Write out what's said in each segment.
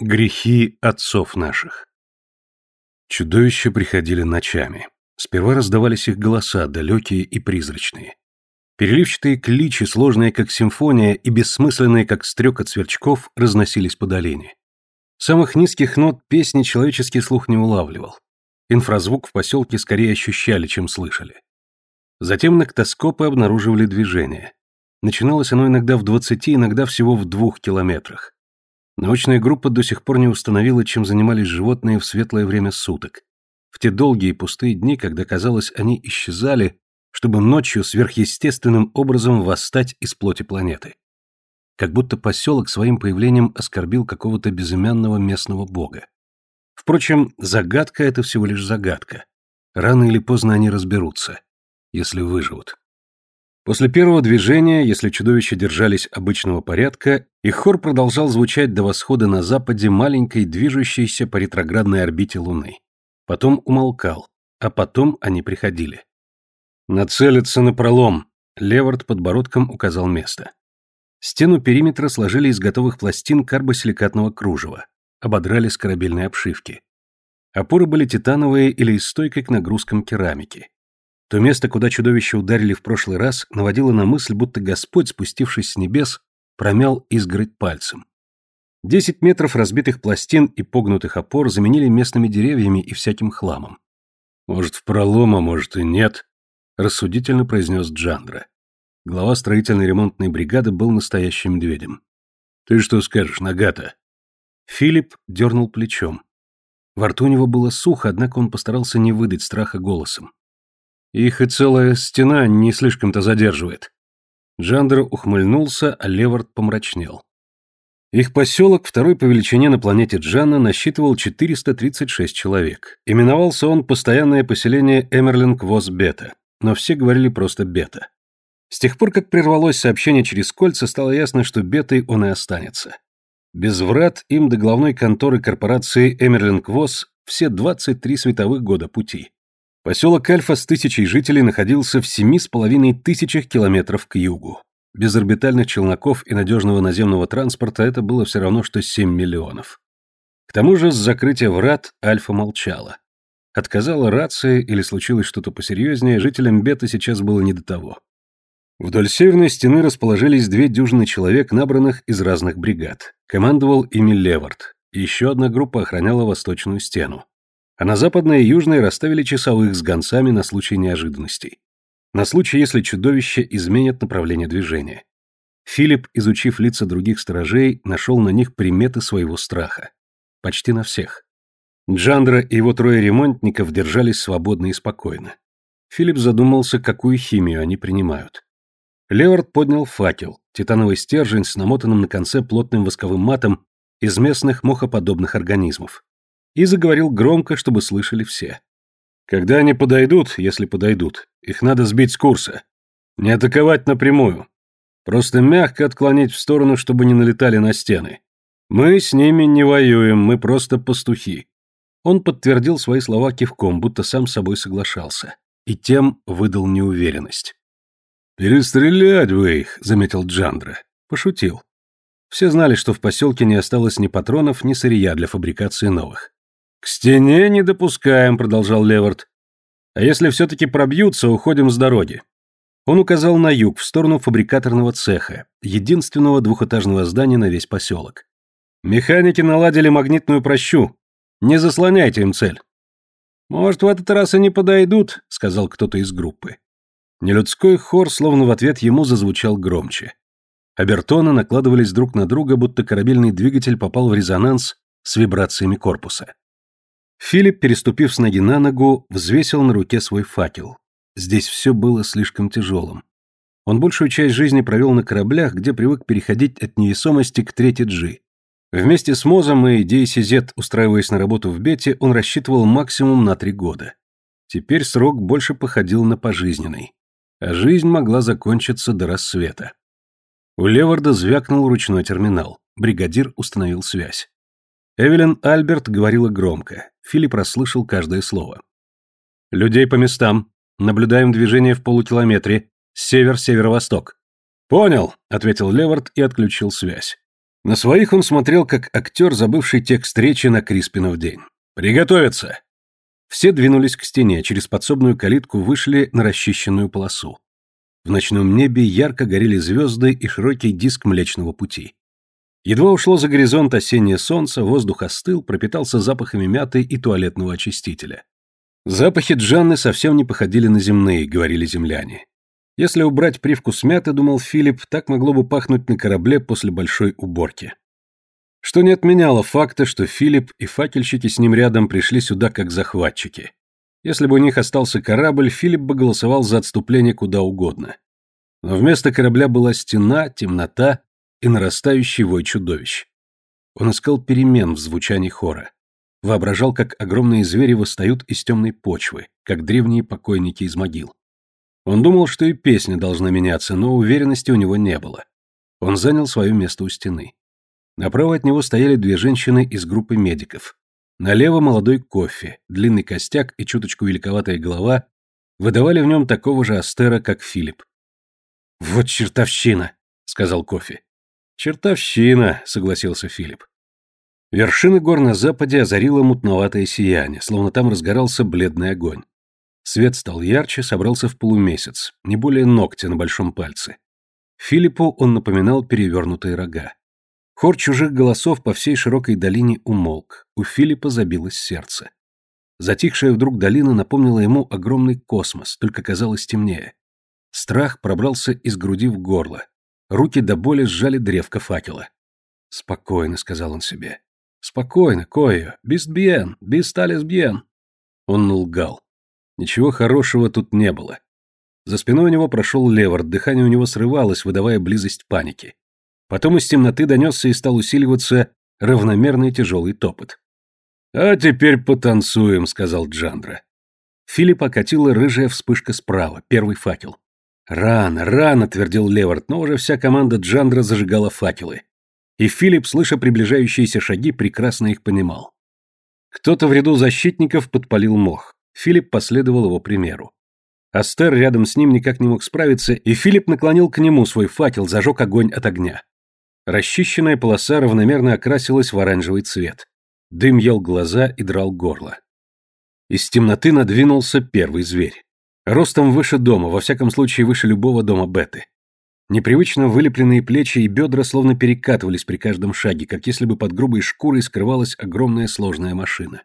Грехи отцов наших. Чудовища приходили ночами. Сперва раздавались их голоса, далекие и призрачные. Переливчатые кличи, сложные как симфония и бессмысленные как стрекот сверчков, разносились по долине. Самых низких нот песни человеческий слух не улавливал. Инфразвук в поселке скорее ощущали, чем слышали. Затем ноктоскопы обнаруживали движение. Начиналось оно иногда в двадцати, иногда всего в двух километрах. Научная группа до сих пор не установила, чем занимались животные в светлое время суток. В те долгие пустые дни, когда, казалось, они исчезали, чтобы ночью сверхъестественным образом восстать из плоти планеты. Как будто поселок своим появлением оскорбил какого-то безымянного местного бога. Впрочем, загадка — это всего лишь загадка. Рано или поздно они разберутся, если выживут. После первого движения, если чудовища держались обычного порядка, их хор продолжал звучать до восхода на западе маленькой, движущейся по ретроградной орбите Луны. Потом умолкал, а потом они приходили. «Нацелиться на пролом!» — Левард подбородком указал место. Стену периметра сложили из готовых пластин карбосиликатного кружева, ободрали с корабельной обшивки. Опоры были титановые или из стойкой к нагрузкам керамики. То место, куда чудовища ударили в прошлый раз, наводило на мысль, будто Господь, спустившись с небес, промял изгородь пальцем. Десять метров разбитых пластин и погнутых опор заменили местными деревьями и всяким хламом. «Может, в пролом, а может и нет», — рассудительно произнес Джандра. Глава строительной ремонтной бригады был настоящим медведем. «Ты что скажешь, Нагата?» Филипп дернул плечом. Во рту у него было сухо, однако он постарался не выдать страха голосом. Их и целая стена не слишком-то задерживает. Джандер ухмыльнулся, а Левард помрачнел. Их поселок, второй по величине на планете Джанна, насчитывал 436 человек. Именовался он «Постоянное поселение Эмерлинг-Воз-Бета», но все говорили просто «Бета». С тех пор, как прервалось сообщение через кольца, стало ясно, что Бетой он и останется. Без врат им до главной конторы корпорации Эмерлинг-Воз все 23 световых года пути. Поселок Альфа с тысячей жителей находился в семи с половиной тысячах километров к югу. Без орбитальных челноков и надежного наземного транспорта это было все равно, что 7 миллионов. К тому же с закрытия врат Альфа молчала. Отказала рация или случилось что-то посерьезнее, жителям Бета сейчас было не до того. Вдоль северной стены расположились две дюжины человек, набранных из разных бригад. Командовал ими Левард. Еще одна группа охраняла восточную стену а на западной и южной расставили часовых с гонцами на случай неожиданностей. На случай, если чудовище изменит направление движения. Филипп, изучив лица других сторожей, нашел на них приметы своего страха. Почти на всех. Джандра и его трое ремонтников держались свободно и спокойно. Филипп задумался, какую химию они принимают. Леорд поднял факел, титановый стержень с намотанным на конце плотным восковым матом из местных мохоподобных организмов и заговорил громко, чтобы слышали все. Когда они подойдут, если подойдут, их надо сбить с курса. Не атаковать напрямую. Просто мягко отклонить в сторону, чтобы не налетали на стены. Мы с ними не воюем, мы просто пастухи. Он подтвердил свои слова кивком, будто сам с собой соглашался, и тем выдал неуверенность. «Перестрелять вы их», — заметил Джандра. Пошутил. Все знали, что в поселке не осталось ни патронов, ни сырья для фабрикации новых. «К стене не допускаем», — продолжал Левард. «А если все-таки пробьются, уходим с дороги». Он указал на юг, в сторону фабрикаторного цеха, единственного двухэтажного здания на весь поселок. «Механики наладили магнитную прощу. Не заслоняйте им цель». «Может, в этот раз они подойдут», — сказал кто-то из группы. Нелюдской хор, словно в ответ ему, зазвучал громче. Обертоны накладывались друг на друга, будто корабельный двигатель попал в резонанс с вибрациями корпуса. Филипп, переступив с ноги на ногу, взвесил на руке свой факел. Здесь все было слишком тяжелым. Он большую часть жизни провел на кораблях, где привык переходить от невесомости к третьей джи. Вместе с Мозом и Дейси Зет, устраиваясь на работу в Бете, он рассчитывал максимум на три года. Теперь срок больше походил на пожизненный. А жизнь могла закончиться до рассвета. У Леварда звякнул ручной терминал. Бригадир установил связь. Эвелин Альберт говорила громко. Филипп расслышал каждое слово. «Людей по местам. Наблюдаем движение в полукилометре. Север-северо-восток». «Понял», — ответил Левард и отключил связь. На своих он смотрел как актер, забывший текст встречи на Криспинов день. «Приготовиться!» Все двинулись к стене, через подсобную калитку вышли на расчищенную полосу. В ночном небе ярко горели звезды и широкий диск Млечного Пути. Едва ушло за горизонт осеннее солнце, воздух остыл, пропитался запахами мяты и туалетного очистителя. Запахи Джанны совсем не походили на земные, говорили земляне. Если убрать привкус мяты, думал Филипп, так могло бы пахнуть на корабле после большой уборки. Что не отменяло факта, что Филипп и факельщики с ним рядом пришли сюда как захватчики. Если бы у них остался корабль, Филипп бы голосовал за отступление куда угодно. Но вместо корабля была стена, темнота и нарастающий вой чудовищ. Он искал перемен в звучании хора. Воображал, как огромные звери восстают из темной почвы, как древние покойники из могил. Он думал, что и песня должна меняться, но уверенности у него не было. Он занял свое место у стены. Направо от него стояли две женщины из группы медиков. Налево молодой кофе, длинный костяк и чуточку великоватая голова выдавали в нем такого же астера, как Филипп. «Вот чертовщина!» — сказал кофе. «Чертовщина», — согласился Филипп. Вершины гор на западе озарило мутноватое сияние, словно там разгорался бледный огонь. Свет стал ярче, собрался в полумесяц, не более ногтя на большом пальце. Филиппу он напоминал перевернутые рога. Хор чужих голосов по всей широкой долине умолк, у Филиппа забилось сердце. Затихшая вдруг долина напомнила ему огромный космос, только казалось темнее. Страх пробрался из груди в горло, Руки до боли сжали древко факела. «Спокойно», — сказал он себе. «Спокойно, Койо. Бист бьен, бист алис бьен». Он лгал. Ничего хорошего тут не было. За спиной у него прошел Левард, дыхание у него срывалось, выдавая близость паники. Потом из темноты донесся и стал усиливаться равномерный тяжелый топот. «А теперь потанцуем», — сказал Джандра. Филиппа окатила рыжая вспышка справа, первый факел. «Рано, рано», — твердил Левард, но уже вся команда Джандра зажигала факелы. И Филипп, слыша приближающиеся шаги, прекрасно их понимал. Кто-то в ряду защитников подпалил мох. Филипп последовал его примеру. Астер рядом с ним никак не мог справиться, и Филипп наклонил к нему свой факел, зажег огонь от огня. Расчищенная полоса равномерно окрасилась в оранжевый цвет. Дым ел глаза и драл горло. Из темноты надвинулся первый зверь. Ростом выше дома, во всяком случае выше любого дома Беты. Непривычно вылепленные плечи и бедра словно перекатывались при каждом шаге, как если бы под грубой шкурой скрывалась огромная сложная машина.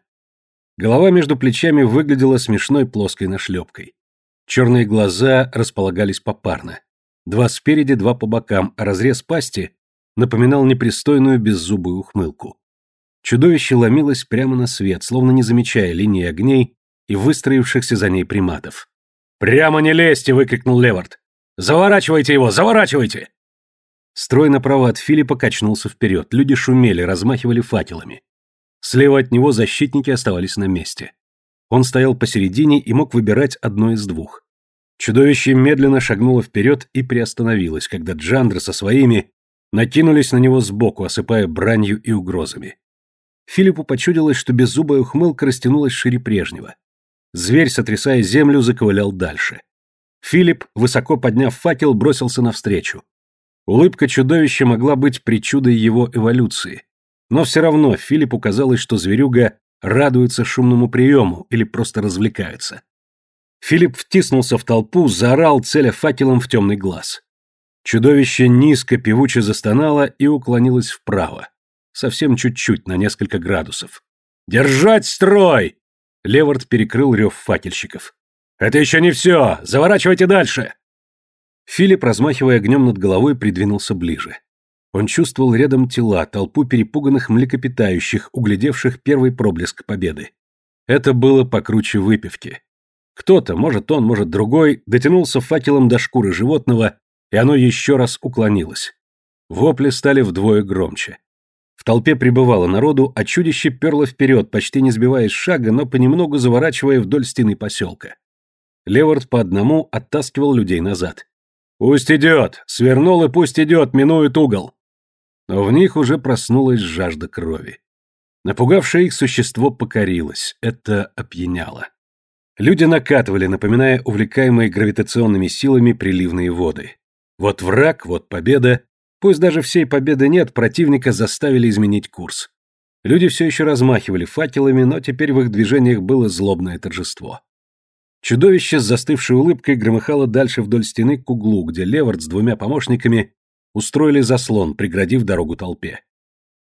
Голова между плечами выглядела смешной плоской нашлепкой. Черные глаза располагались попарно. Два спереди, два по бокам, а разрез пасти напоминал непристойную беззубую ухмылку. Чудовище ломилось прямо на свет, словно не замечая линии огней и выстроившихся за ней приматов. «Прямо не лезьте!» — выкрикнул Левард. «Заворачивайте его! Заворачивайте!» Строй направо от Филиппа качнулся вперед. Люди шумели, размахивали факелами. Слева от него защитники оставались на месте. Он стоял посередине и мог выбирать одно из двух. Чудовище медленно шагнуло вперед и приостановилось, когда Джандра со своими накинулись на него сбоку, осыпая бранью и угрозами. Филиппу почудилось, что беззубая ухмылка растянулась шире прежнего. Зверь, сотрясая землю, заковылял дальше. Филипп, высоко подняв факел, бросился навстречу. Улыбка чудовища могла быть причудой его эволюции. Но все равно Филиппу казалось, что зверюга радуется шумному приему или просто развлекается. Филипп втиснулся в толпу, заорал, целя факелом в темный глаз. Чудовище низко певуче застонало и уклонилось вправо. Совсем чуть-чуть, на несколько градусов. «Держать строй!» Левард перекрыл рев факельщиков. «Это еще не все! Заворачивайте дальше!» Филипп, размахивая огнем над головой, придвинулся ближе. Он чувствовал рядом тела, толпу перепуганных млекопитающих, углядевших первый проблеск победы. Это было покруче выпивки. Кто-то, может он, может другой, дотянулся факелом до шкуры животного, и оно еще раз уклонилось. Вопли стали вдвое громче. В толпе прибывало народу, а чудище перло вперед, почти не сбиваясь шага, но понемногу заворачивая вдоль стены поселка. Левард по одному оттаскивал людей назад. «Пусть идет! Свернул и пусть идет, минует угол!» Но в них уже проснулась жажда крови. Напугавшее их существо покорилось, это опьяняло. Люди накатывали, напоминая увлекаемые гравитационными силами приливные воды. Вот враг, вот победа, Пусть даже всей победы нет, противника заставили изменить курс. Люди все еще размахивали факелами, но теперь в их движениях было злобное торжество. Чудовище с застывшей улыбкой громыхало дальше вдоль стены к углу, где Левард с двумя помощниками устроили заслон, преградив дорогу толпе.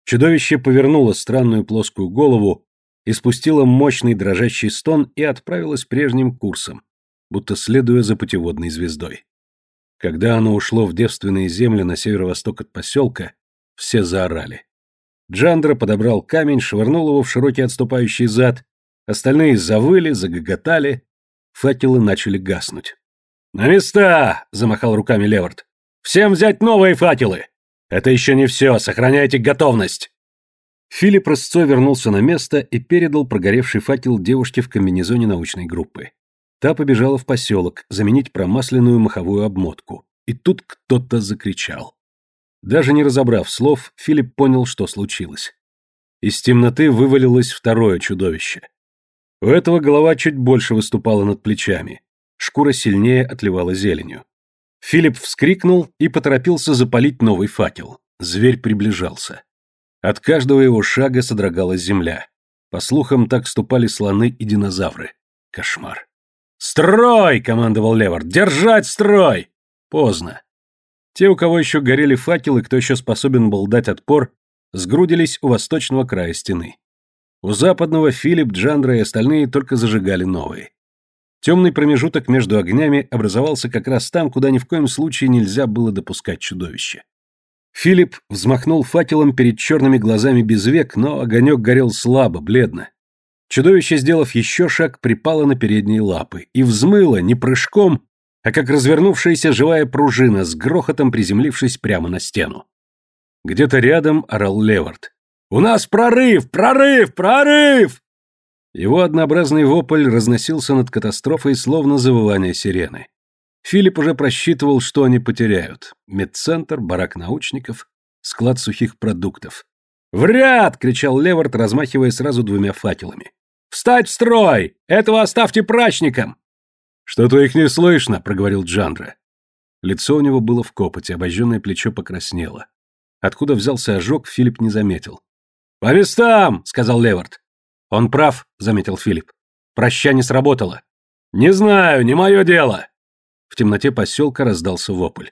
Чудовище повернуло странную плоскую голову, испустило мощный дрожащий стон и отправилось прежним курсом, будто следуя за путеводной звездой. Когда оно ушло в девственные земли на северо-восток от поселка, все заорали. Джандра подобрал камень, швырнул его в широкий отступающий зад, остальные завыли, загоготали, факелы начали гаснуть. «На места!» — замахал руками Левард. «Всем взять новые факелы! Это еще не все, сохраняйте готовность!» Филипп Рысцо вернулся на место и передал прогоревший факел девушке в комбинезоне научной группы. Та побежала в поселок, заменить промасленную маховую обмотку. И тут кто-то закричал. Даже не разобрав слов, Филипп понял, что случилось. Из темноты вывалилось второе чудовище. У этого голова чуть больше выступала над плечами. Шкура сильнее отливала зеленью. Филипп вскрикнул и поторопился запалить новый факел. Зверь приближался. От каждого его шага содрогалась земля. По слухам, так ступали слоны и динозавры. Кошмар. «Строй!» — командовал Левард. «Держать строй!» Поздно. Те, у кого еще горели факелы, кто еще способен был дать отпор, сгрудились у восточного края стены. У западного Филипп, Джандра и остальные только зажигали новые. Темный промежуток между огнями образовался как раз там, куда ни в коем случае нельзя было допускать чудовище. Филипп взмахнул факелом перед черными глазами без век, но огонек горел слабо, бледно. Чудовище, сделав еще шаг, припало на передние лапы и взмыло не прыжком, а как развернувшаяся живая пружина с грохотом приземлившись прямо на стену. Где-то рядом орал Левард. «У нас прорыв! Прорыв! Прорыв!» Его однообразный вопль разносился над катастрофой, словно завывание сирены. Филипп уже просчитывал, что они потеряют. Медцентр, барак научников, склад сухих продуктов. «В ряд!» — кричал Левард, размахивая сразу двумя факелами. «Встать в строй! Этого оставьте прачникам!» «Что-то их не слышно», — проговорил Джандра. Лицо у него было в копоте, обожженное плечо покраснело. Откуда взялся ожог, Филипп не заметил. «По местам!» — сказал Левард. «Он прав», — заметил Филипп. «Проща не сработало». «Не знаю, не мое дело!» В темноте поселка раздался вопль.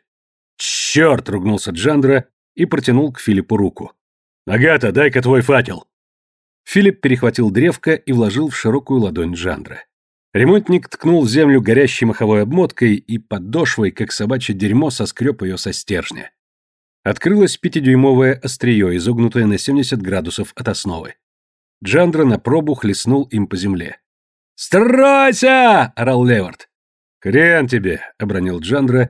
«Черт!» — ругнулся Джандра и протянул к Филиппу руку. «Агата, дай-ка твой факел!» Филипп перехватил древко и вложил в широкую ладонь Джандра. Ремонтник ткнул в землю горящей маховой обмоткой и подошвой, как собачье дерьмо, соскреб ее со стержня. Открылось пятидюймовое острие, изогнутое на 70 градусов от основы. Джандра на пробу хлестнул им по земле. «Стройся!» — орал Левард. «Хрен тебе!» — обронил Джандра,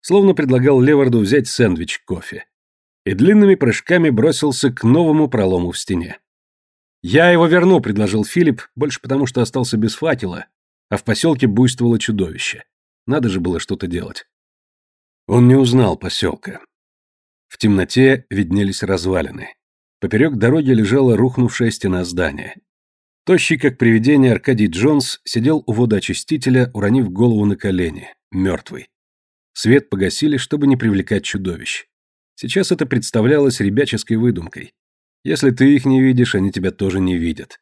словно предлагал Леварду взять сэндвич кофе. И длинными прыжками бросился к новому пролому в стене. «Я его верну», — предложил Филипп, больше потому, что остался без факела, а в поселке буйствовало чудовище. Надо же было что-то делать. Он не узнал поселка. В темноте виднелись развалины. Поперек дороги лежала рухнувшая стена здания. Тощий, как привидение, Аркадий Джонс сидел у водоочистителя, уронив голову на колени, мертвый. Свет погасили, чтобы не привлекать чудовищ. Сейчас это представлялось ребяческой выдумкой. Если ты их не видишь, они тебя тоже не видят.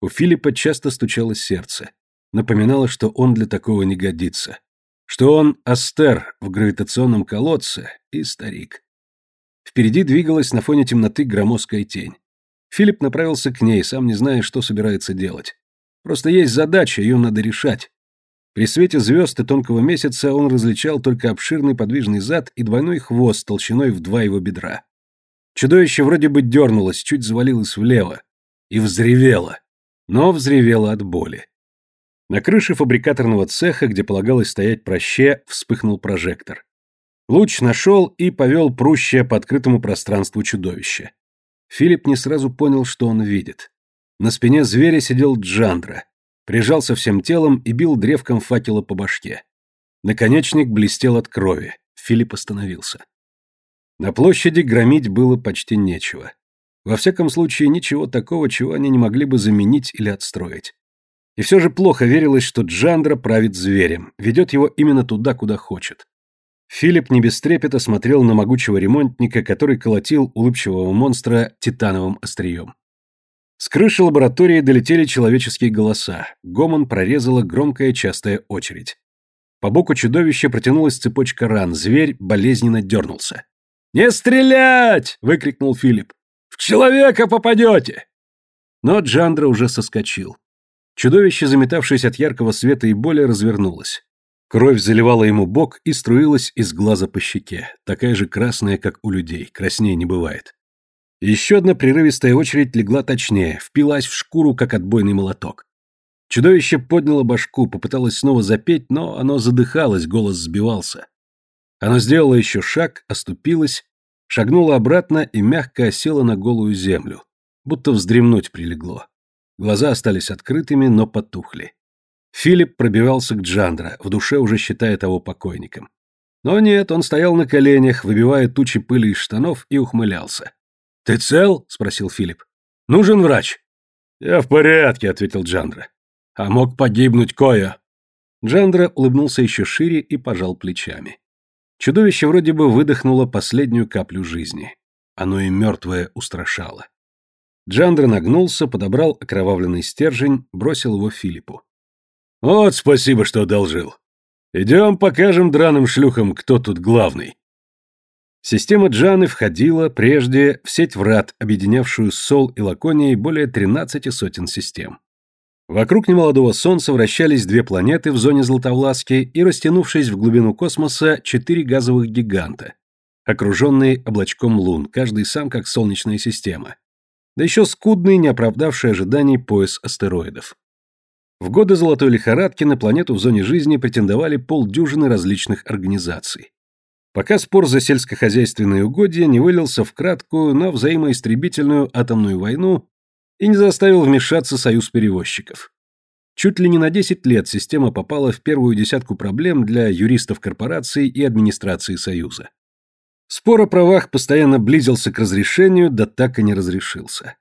У Филиппа часто стучалось сердце напоминало, что он для такого не годится, что он астер в гравитационном колодце и старик. Впереди двигалась на фоне темноты громоздкая тень. Филипп направился к ней, сам не зная, что собирается делать. Просто есть задача, ее надо решать. При свете звезд и тонкого месяца он различал только обширный подвижный зад и двойной хвост толщиной в два его бедра. Чудовище вроде бы дернулось, чуть завалилось влево. И взревело. Но взревело от боли. На крыше фабрикаторного цеха, где полагалось стоять проще, вспыхнул прожектор. Луч нашел и повел прущее по открытому пространству чудовище. Филипп не сразу понял, что он видит. На спине зверя сидел Джандра, прижался всем телом и бил древком факела по башке. Наконечник блестел от крови. Филипп остановился. На площади громить было почти нечего. Во всяком случае, ничего такого, чего они не могли бы заменить или отстроить. И все же плохо верилось, что Джандра правит зверем, ведет его именно туда, куда хочет. Филипп не без трепета смотрел на могучего ремонтника, который колотил улыбчивого монстра титановым острием. С крыши лаборатории долетели человеческие голоса. Гомон прорезала громкая частая очередь. По боку чудовища протянулась цепочка ран, зверь болезненно дернулся. «Не стрелять!» — выкрикнул Филипп. «В человека попадете!» Но Джандра уже соскочил. Чудовище, заметавшееся от яркого света и боли, развернулось. Кровь заливала ему бок и струилась из глаза по щеке, такая же красная, как у людей, краснее не бывает. Еще одна прерывистая очередь легла точнее, впилась в шкуру, как отбойный молоток. Чудовище подняло башку, попыталось снова запеть, но оно задыхалось, голос сбивался. Оно сделало еще шаг, оступилось, шагнуло обратно и мягко осело на голую землю, будто вздремнуть прилегло. Глаза остались открытыми, но потухли. Филипп пробивался к Джандра, в душе уже считая того покойником. Но нет, он стоял на коленях, выбивая тучи пыли из штанов и ухмылялся. «Ты цел?» — спросил Филипп. «Нужен врач?» «Я в порядке», — ответил Джандра. «А мог погибнуть Коя». Джандра улыбнулся еще шире и пожал плечами. Чудовище вроде бы выдохнуло последнюю каплю жизни. Оно и мертвое устрашало. Джандра нагнулся, подобрал окровавленный стержень, бросил его Филиппу. «Вот спасибо, что одолжил. Идем покажем драным шлюхам, кто тут главный». Система Джаны входила прежде в сеть врат, объединявшую Сол и Лаконией более 13 сотен систем. Вокруг немолодого Солнца вращались две планеты в зоне Златовласки и, растянувшись в глубину космоса, четыре газовых гиганта, окруженные облачком лун, каждый сам как Солнечная система. Да еще скудный, не оправдавший ожиданий пояс астероидов. В годы золотой лихорадки на планету в зоне жизни претендовали полдюжины различных организаций пока спор за сельскохозяйственные угодья не вылился в краткую, но взаимоистребительную атомную войну и не заставил вмешаться союз перевозчиков. Чуть ли не на 10 лет система попала в первую десятку проблем для юристов корпораций и администрации союза. Спор о правах постоянно близился к разрешению, да так и не разрешился.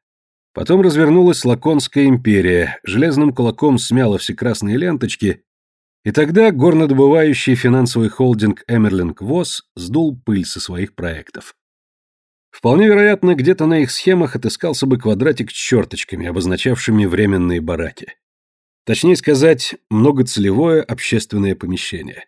Потом развернулась Лаконская империя, железным кулаком смяла все красные ленточки и тогда горнодобывающий финансовый холдинг Эмерлинг ВОЗ сдул пыль со своих проектов. Вполне вероятно, где-то на их схемах отыскался бы квадратик с черточками, обозначавшими временные бараки. Точнее сказать, многоцелевое общественное помещение.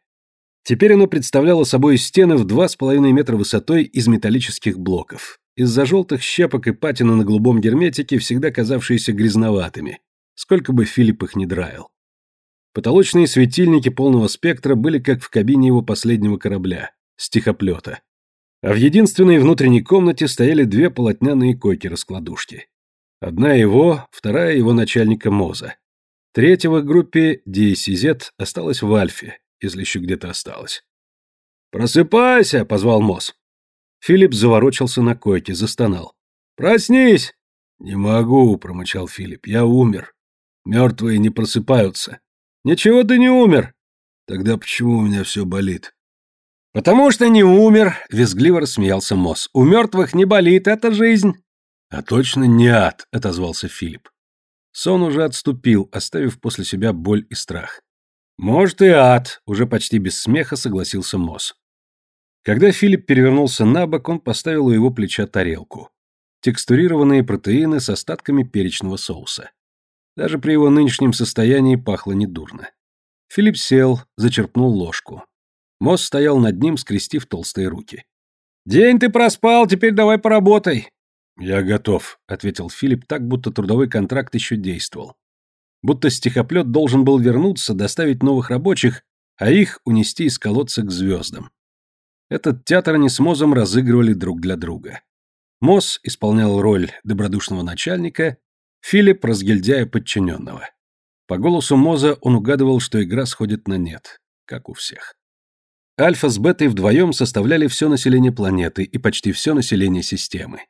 Теперь оно представляло собой стены в 2,5 метра высотой из металлических блоков. Из-за желтых щепок и патины на голубом герметике, всегда казавшиеся грязноватыми, сколько бы Филипп их не драил. Потолочные светильники полного спектра были как в кабине его последнего корабля, стихоплета. А в единственной внутренней комнате стояли две полотняные койки-раскладушки. Одна его, вторая его начальника МОЗа. Третья в группе Диесизет осталась в Альфе, если еще где-то осталась. «Просыпайся!» — позвал МОЗ. Филипп заворочился на койке, застонал. «Проснись!» «Не могу», — промычал Филипп, — «я умер. Мертвые не просыпаются». Ничего ты не умер. Тогда почему у меня все болит? Потому что не умер, визгливо рассмеялся Мосс. У мертвых не болит, это жизнь. А точно не ад, отозвался Филипп. Сон уже отступил, оставив после себя боль и страх. Может и ад, уже почти без смеха согласился Мосс. Когда Филипп перевернулся на бок, он поставил у его плеча тарелку. Текстурированные протеины с остатками перечного соуса. Даже при его нынешнем состоянии пахло недурно. Филипп сел, зачерпнул ложку. Мосс стоял над ним, скрестив толстые руки. «День ты проспал, теперь давай поработай!» «Я готов», — ответил Филипп так, будто трудовой контракт еще действовал. Будто стихоплет должен был вернуться, доставить новых рабочих, а их унести из колодца к звездам. Этот театр они с Мозом разыгрывали друг для друга. Моз исполнял роль добродушного начальника, Филипп разгильдяя подчиненного. По голосу Моза он угадывал, что игра сходит на нет, как у всех. Альфа с Бетой вдвоем составляли все население планеты и почти все население системы.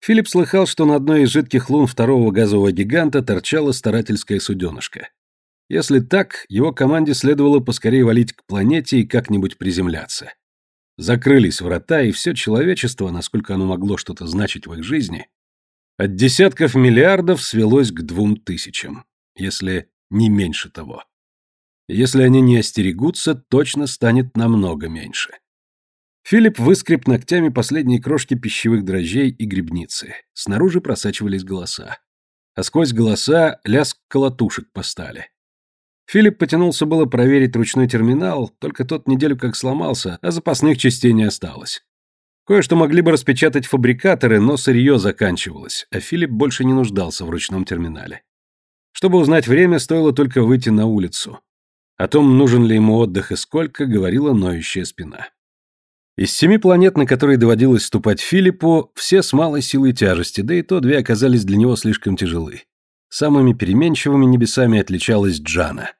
Филипп слыхал, что на одной из жидких лун второго газового гиганта торчала старательская суденышка. Если так, его команде следовало поскорее валить к планете и как-нибудь приземляться. Закрылись врата, и все человечество, насколько оно могло что-то значить в их жизни, от десятков миллиардов свелось к двум тысячам, если не меньше того. Если они не остерегутся, точно станет намного меньше. Филипп выскреб ногтями последние крошки пищевых дрожжей и грибницы. Снаружи просачивались голоса. А сквозь голоса лязг колотушек по стали. Филипп потянулся было проверить ручной терминал, только тот неделю как сломался, а запасных частей не осталось. Кое-что могли бы распечатать фабрикаторы, но сырье заканчивалось, а Филипп больше не нуждался в ручном терминале. Чтобы узнать время, стоило только выйти на улицу. О том, нужен ли ему отдых и сколько, говорила ноющая спина. Из семи планет, на которые доводилось ступать Филиппу, все с малой силой тяжести, да и то две оказались для него слишком тяжелы. Самыми переменчивыми небесами отличалась Джана.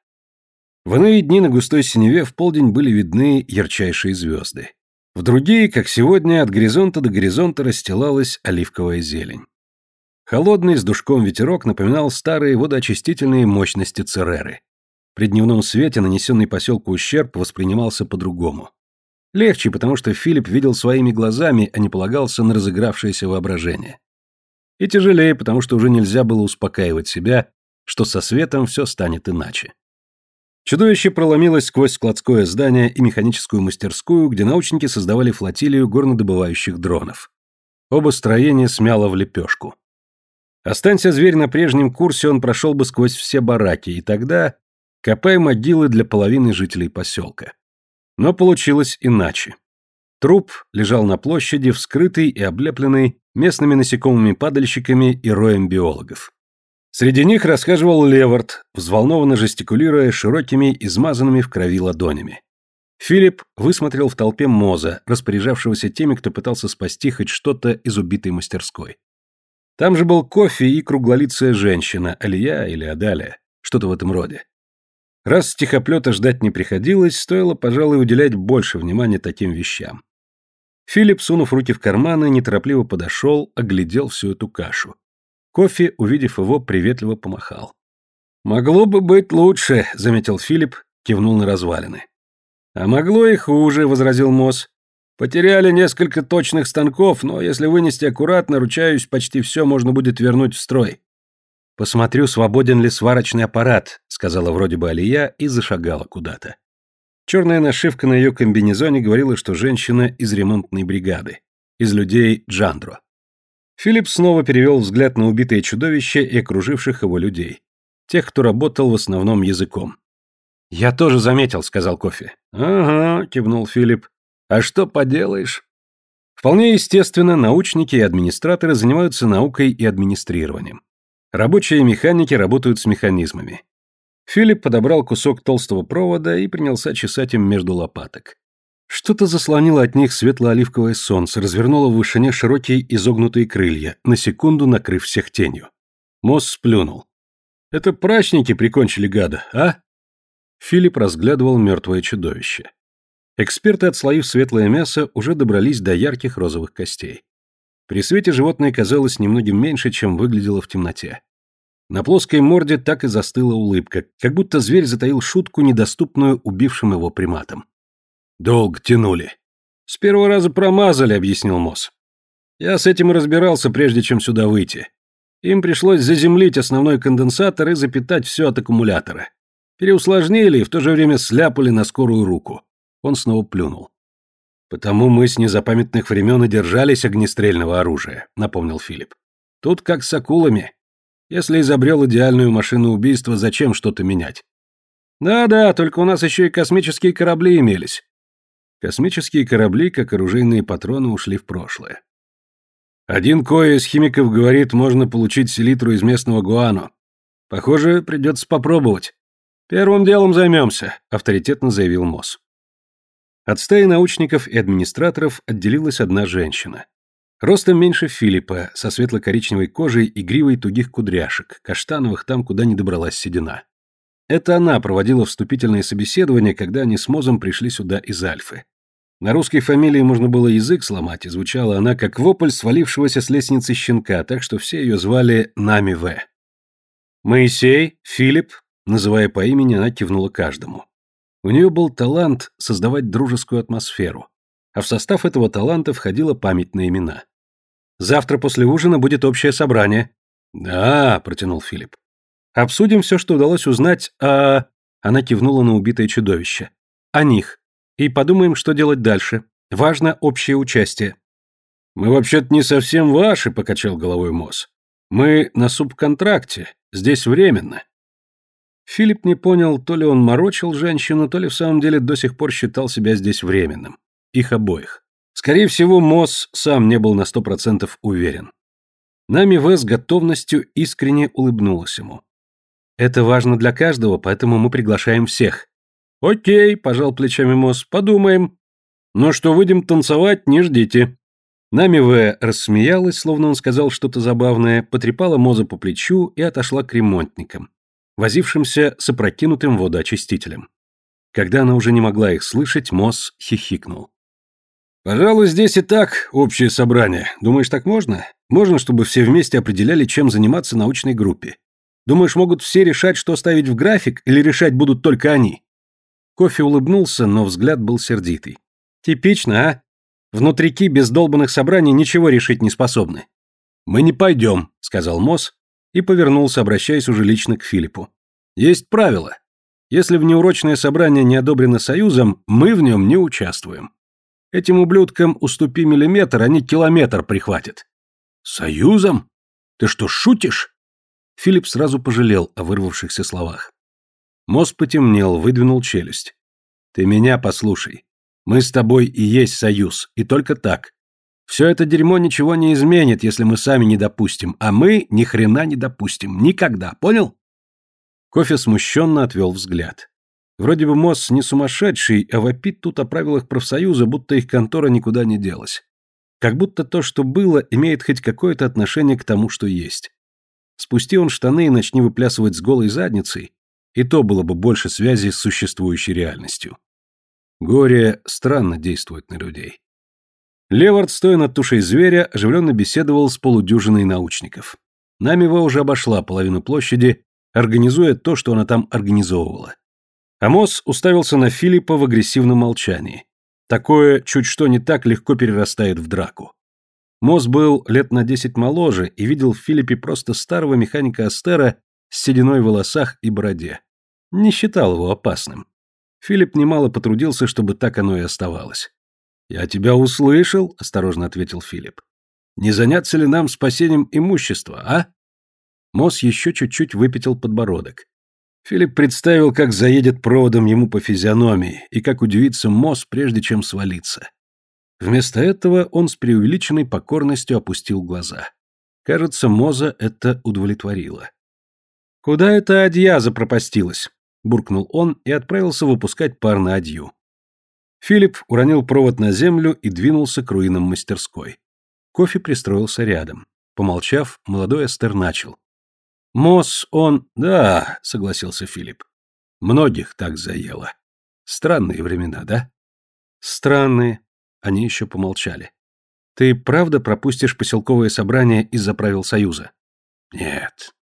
В иные дни на густой синеве в полдень были видны ярчайшие звезды. В другие, как сегодня, от горизонта до горизонта расстилалась оливковая зелень. Холодный с душком ветерок напоминал старые водоочистительные мощности Цереры. При дневном свете нанесенный поселку ущерб воспринимался по-другому. Легче, потому что Филипп видел своими глазами, а не полагался на разыгравшееся воображение. И тяжелее, потому что уже нельзя было успокаивать себя, что со светом все станет иначе. Чудовище проломилось сквозь складское здание и механическую мастерскую, где научники создавали флотилию горнодобывающих дронов. Оба строения смяло в лепешку. Останься зверь на прежнем курсе, он прошел бы сквозь все бараки, и тогда копай могилы для половины жителей поселка. Но получилось иначе. Труп лежал на площади, вскрытый и облепленный местными насекомыми-падальщиками и роем биологов. Среди них расхаживал Левард, взволнованно жестикулируя широкими, измазанными в крови ладонями. Филипп высмотрел в толпе Моза, распоряжавшегося теми, кто пытался спасти хоть что-то из убитой мастерской. Там же был кофе и круглолицая женщина, Алия или Адалия, что-то в этом роде. Раз стихоплета ждать не приходилось, стоило, пожалуй, уделять больше внимания таким вещам. Филипп, сунув руки в карманы, неторопливо подошел, оглядел всю эту кашу. Кофе, увидев его, приветливо помахал. «Могло бы быть лучше», — заметил Филипп, кивнул на развалины. «А могло и хуже», — возразил Мосс. «Потеряли несколько точных станков, но если вынести аккуратно, ручаюсь, почти все можно будет вернуть в строй». «Посмотрю, свободен ли сварочный аппарат», — сказала вроде бы Алия и зашагала куда-то. Черная нашивка на ее комбинезоне говорила, что женщина из ремонтной бригады, из людей Джандро. Филипп снова перевел взгляд на убитое чудовище и окруживших его людей. Тех, кто работал в основном языком. «Я тоже заметил», — сказал Кофе. «Ага», — кивнул Филипп. «А что поделаешь?» Вполне естественно, научники и администраторы занимаются наукой и администрированием. Рабочие механики работают с механизмами. Филипп подобрал кусок толстого провода и принялся чесать им между лопаток. Что-то заслонило от них светло-оливковое солнце, развернуло в вышине широкие изогнутые крылья, на секунду накрыв всех тенью. Мосс сплюнул. «Это прачники прикончили гада, а?» Филипп разглядывал мертвое чудовище. Эксперты, отслоив светлое мясо, уже добрались до ярких розовых костей. При свете животное казалось немногим меньше, чем выглядело в темноте. На плоской морде так и застыла улыбка, как будто зверь затаил шутку, недоступную убившим его приматам. Долго тянули. С первого раза промазали, объяснил Мосс. Я с этим и разбирался, прежде чем сюда выйти. Им пришлось заземлить основной конденсатор и запитать все от аккумулятора. Переусложнили и в то же время сляпали на скорую руку. Он снова плюнул. «Потому мы с незапамятных времен и держались огнестрельного оружия», — напомнил Филипп. «Тут как с акулами. Если изобрел идеальную машину убийства, зачем что-то менять?» «Да-да, только у нас еще и космические корабли имелись. Космические корабли, как оружейные патроны, ушли в прошлое. Один кое из химиков говорит, можно получить селитру из местного гуано. Похоже, придется попробовать. Первым делом займемся, авторитетно заявил Мосс. От стаи научников и администраторов отделилась одна женщина. Ростом меньше Филиппа, со светло-коричневой кожей и гривой тугих кудряшек, каштановых там, куда не добралась седина. Это она проводила вступительное собеседование, когда они с Мозом пришли сюда из Альфы. На русской фамилии можно было язык сломать, и звучала она как вопль свалившегося с лестницы щенка, так что все ее звали Нами В. Моисей, Филипп, называя по имени, она кивнула каждому. У нее был талант создавать дружескую атмосферу, а в состав этого таланта входила память на имена. «Завтра после ужина будет общее собрание». «Да», — протянул Филипп. «Обсудим все, что удалось узнать о...» Она кивнула на убитое чудовище. «О них и подумаем, что делать дальше. Важно общее участие. Мы вообще-то не совсем ваши, покачал головой Мосс. Мы на субконтракте, здесь временно. Филипп не понял, то ли он морочил женщину, то ли в самом деле до сих пор считал себя здесь временным. Их обоих. Скорее всего, Мосс сам не был на сто процентов уверен. Нами В с готовностью искренне улыбнулась ему. «Это важно для каждого, поэтому мы приглашаем всех». «Окей», – пожал плечами Мосс, – «подумаем». «Но что выйдем танцевать, не ждите». Нами В рассмеялась, словно он сказал что-то забавное, потрепала Моза по плечу и отошла к ремонтникам, возившимся с опрокинутым водоочистителем. Когда она уже не могла их слышать, Моз хихикнул. «Пожалуй, здесь и так общее собрание. Думаешь, так можно? Можно, чтобы все вместе определяли, чем заниматься научной группе. Думаешь, могут все решать, что ставить в график, или решать будут только они?» Кофе улыбнулся, но взгляд был сердитый. «Типично, а? Внутрики без долбанных собраний ничего решить не способны». «Мы не пойдем», — сказал Мосс и повернулся, обращаясь уже лично к Филиппу. «Есть правило. Если внеурочное собрание не одобрено Союзом, мы в нем не участвуем. Этим ублюдкам уступи миллиметр, они километр прихватят. Союзом? Ты что, шутишь? Филипп сразу пожалел о вырвавшихся словах. Мозг потемнел, выдвинул челюсть. Ты меня послушай. Мы с тобой и есть союз, и только так. Все это дерьмо ничего не изменит, если мы сами не допустим, а мы ни хрена не допустим. Никогда, понял? Кофе смущенно отвел взгляд. Вроде бы Мосс не сумасшедший, а вопит тут о правилах профсоюза, будто их контора никуда не делась. Как будто то, что было, имеет хоть какое-то отношение к тому, что есть. Спусти он штаны и начни выплясывать с голой задницей, и то было бы больше связи с существующей реальностью. Горе странно действует на людей. Левард, стоя над тушей зверя, оживленно беседовал с полудюжиной научников. Намива уже обошла половину площади организуя то, что она там организовывала. Амос уставился на Филиппа в агрессивном молчании. Такое чуть что не так легко перерастает в драку. Мос был лет на десять моложе и видел в Филиппе просто старого механика Астера с сединой в волосах и бороде. Не считал его опасным. Филипп немало потрудился, чтобы так оно и оставалось. «Я тебя услышал», — осторожно ответил Филипп. «Не заняться ли нам спасением имущества, а?» Мосс еще чуть-чуть выпятил подбородок. Филипп представил, как заедет проводом ему по физиономии, и как удивится Мосс, прежде чем свалиться. Вместо этого он с преувеличенной покорностью опустил глаза. Кажется, Моза это удовлетворило. «Куда эта адья запропастилась?» — буркнул он и отправился выпускать пар на адью. Филипп уронил провод на землю и двинулся к руинам мастерской. Кофе пристроился рядом. Помолчав, молодой Эстер начал. Мосс он... Да, согласился Филипп. Многих так заело. Странные времена, да? Странные. Они еще помолчали. Ты правда пропустишь поселковое собрание из-за правил Союза? Нет.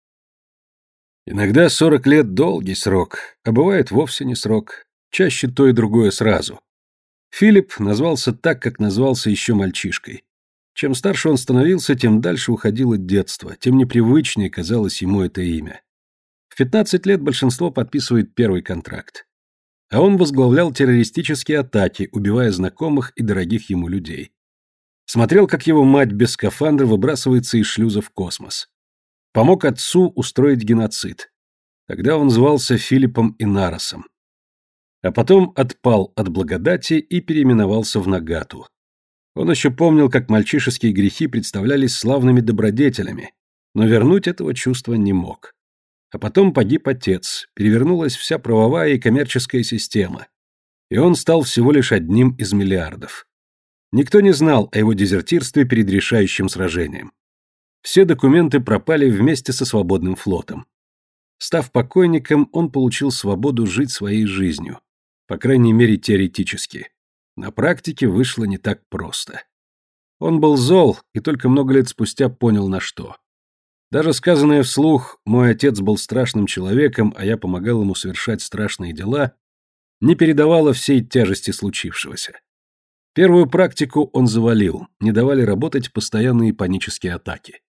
Иногда сорок лет долгий срок, а бывает вовсе не срок. Чаще то и другое сразу. Филипп назвался так, как назвался еще мальчишкой. Чем старше он становился, тем дальше уходил от детства, тем непривычнее казалось ему это имя. В 15 лет большинство подписывает первый контракт. А он возглавлял террористические атаки, убивая знакомых и дорогих ему людей. Смотрел, как его мать без скафандра выбрасывается из шлюза в космос. Помог отцу устроить геноцид. Тогда он звался Филиппом Инаросом. А потом отпал от благодати и переименовался в Нагату. Он еще помнил, как мальчишеские грехи представлялись славными добродетелями, но вернуть этого чувства не мог. А потом погиб отец, перевернулась вся правовая и коммерческая система, и он стал всего лишь одним из миллиардов. Никто не знал о его дезертирстве перед решающим сражением. Все документы пропали вместе со свободным флотом. Став покойником, он получил свободу жить своей жизнью, по крайней мере теоретически. На практике вышло не так просто. Он был зол и только много лет спустя понял на что. Даже сказанное вслух «мой отец был страшным человеком, а я помогал ему совершать страшные дела» не передавало всей тяжести случившегося. Первую практику он завалил, не давали работать постоянные панические атаки.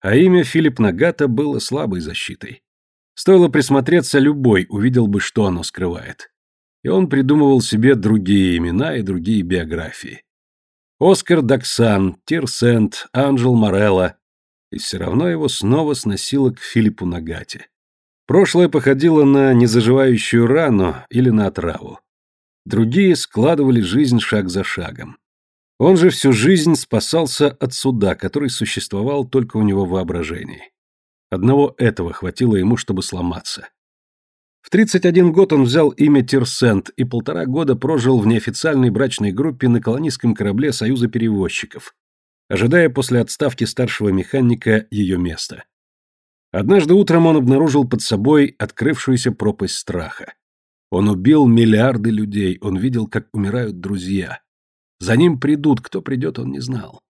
А имя Филипп Нагата было слабой защитой. Стоило присмотреться, любой увидел бы, что оно скрывает. И он придумывал себе другие имена и другие биографии. Оскар Даксан, Тирсент, Анжел Морелло, и все равно его снова сносило к Филиппу Нагате. Прошлое походило на незаживающую рану или на отраву. Другие складывали жизнь шаг за шагом. Он же всю жизнь спасался от суда, который существовал только у него в воображении. Одного этого хватило ему, чтобы сломаться. В 31 год он взял имя Тирсент и полтора года прожил в неофициальной брачной группе на колонистском корабле Союза перевозчиков, ожидая после отставки старшего механика ее места. Однажды утром он обнаружил под собой открывшуюся пропасть страха. Он убил миллиарды людей, он видел, как умирают друзья. За ним придут, кто придет, он не знал.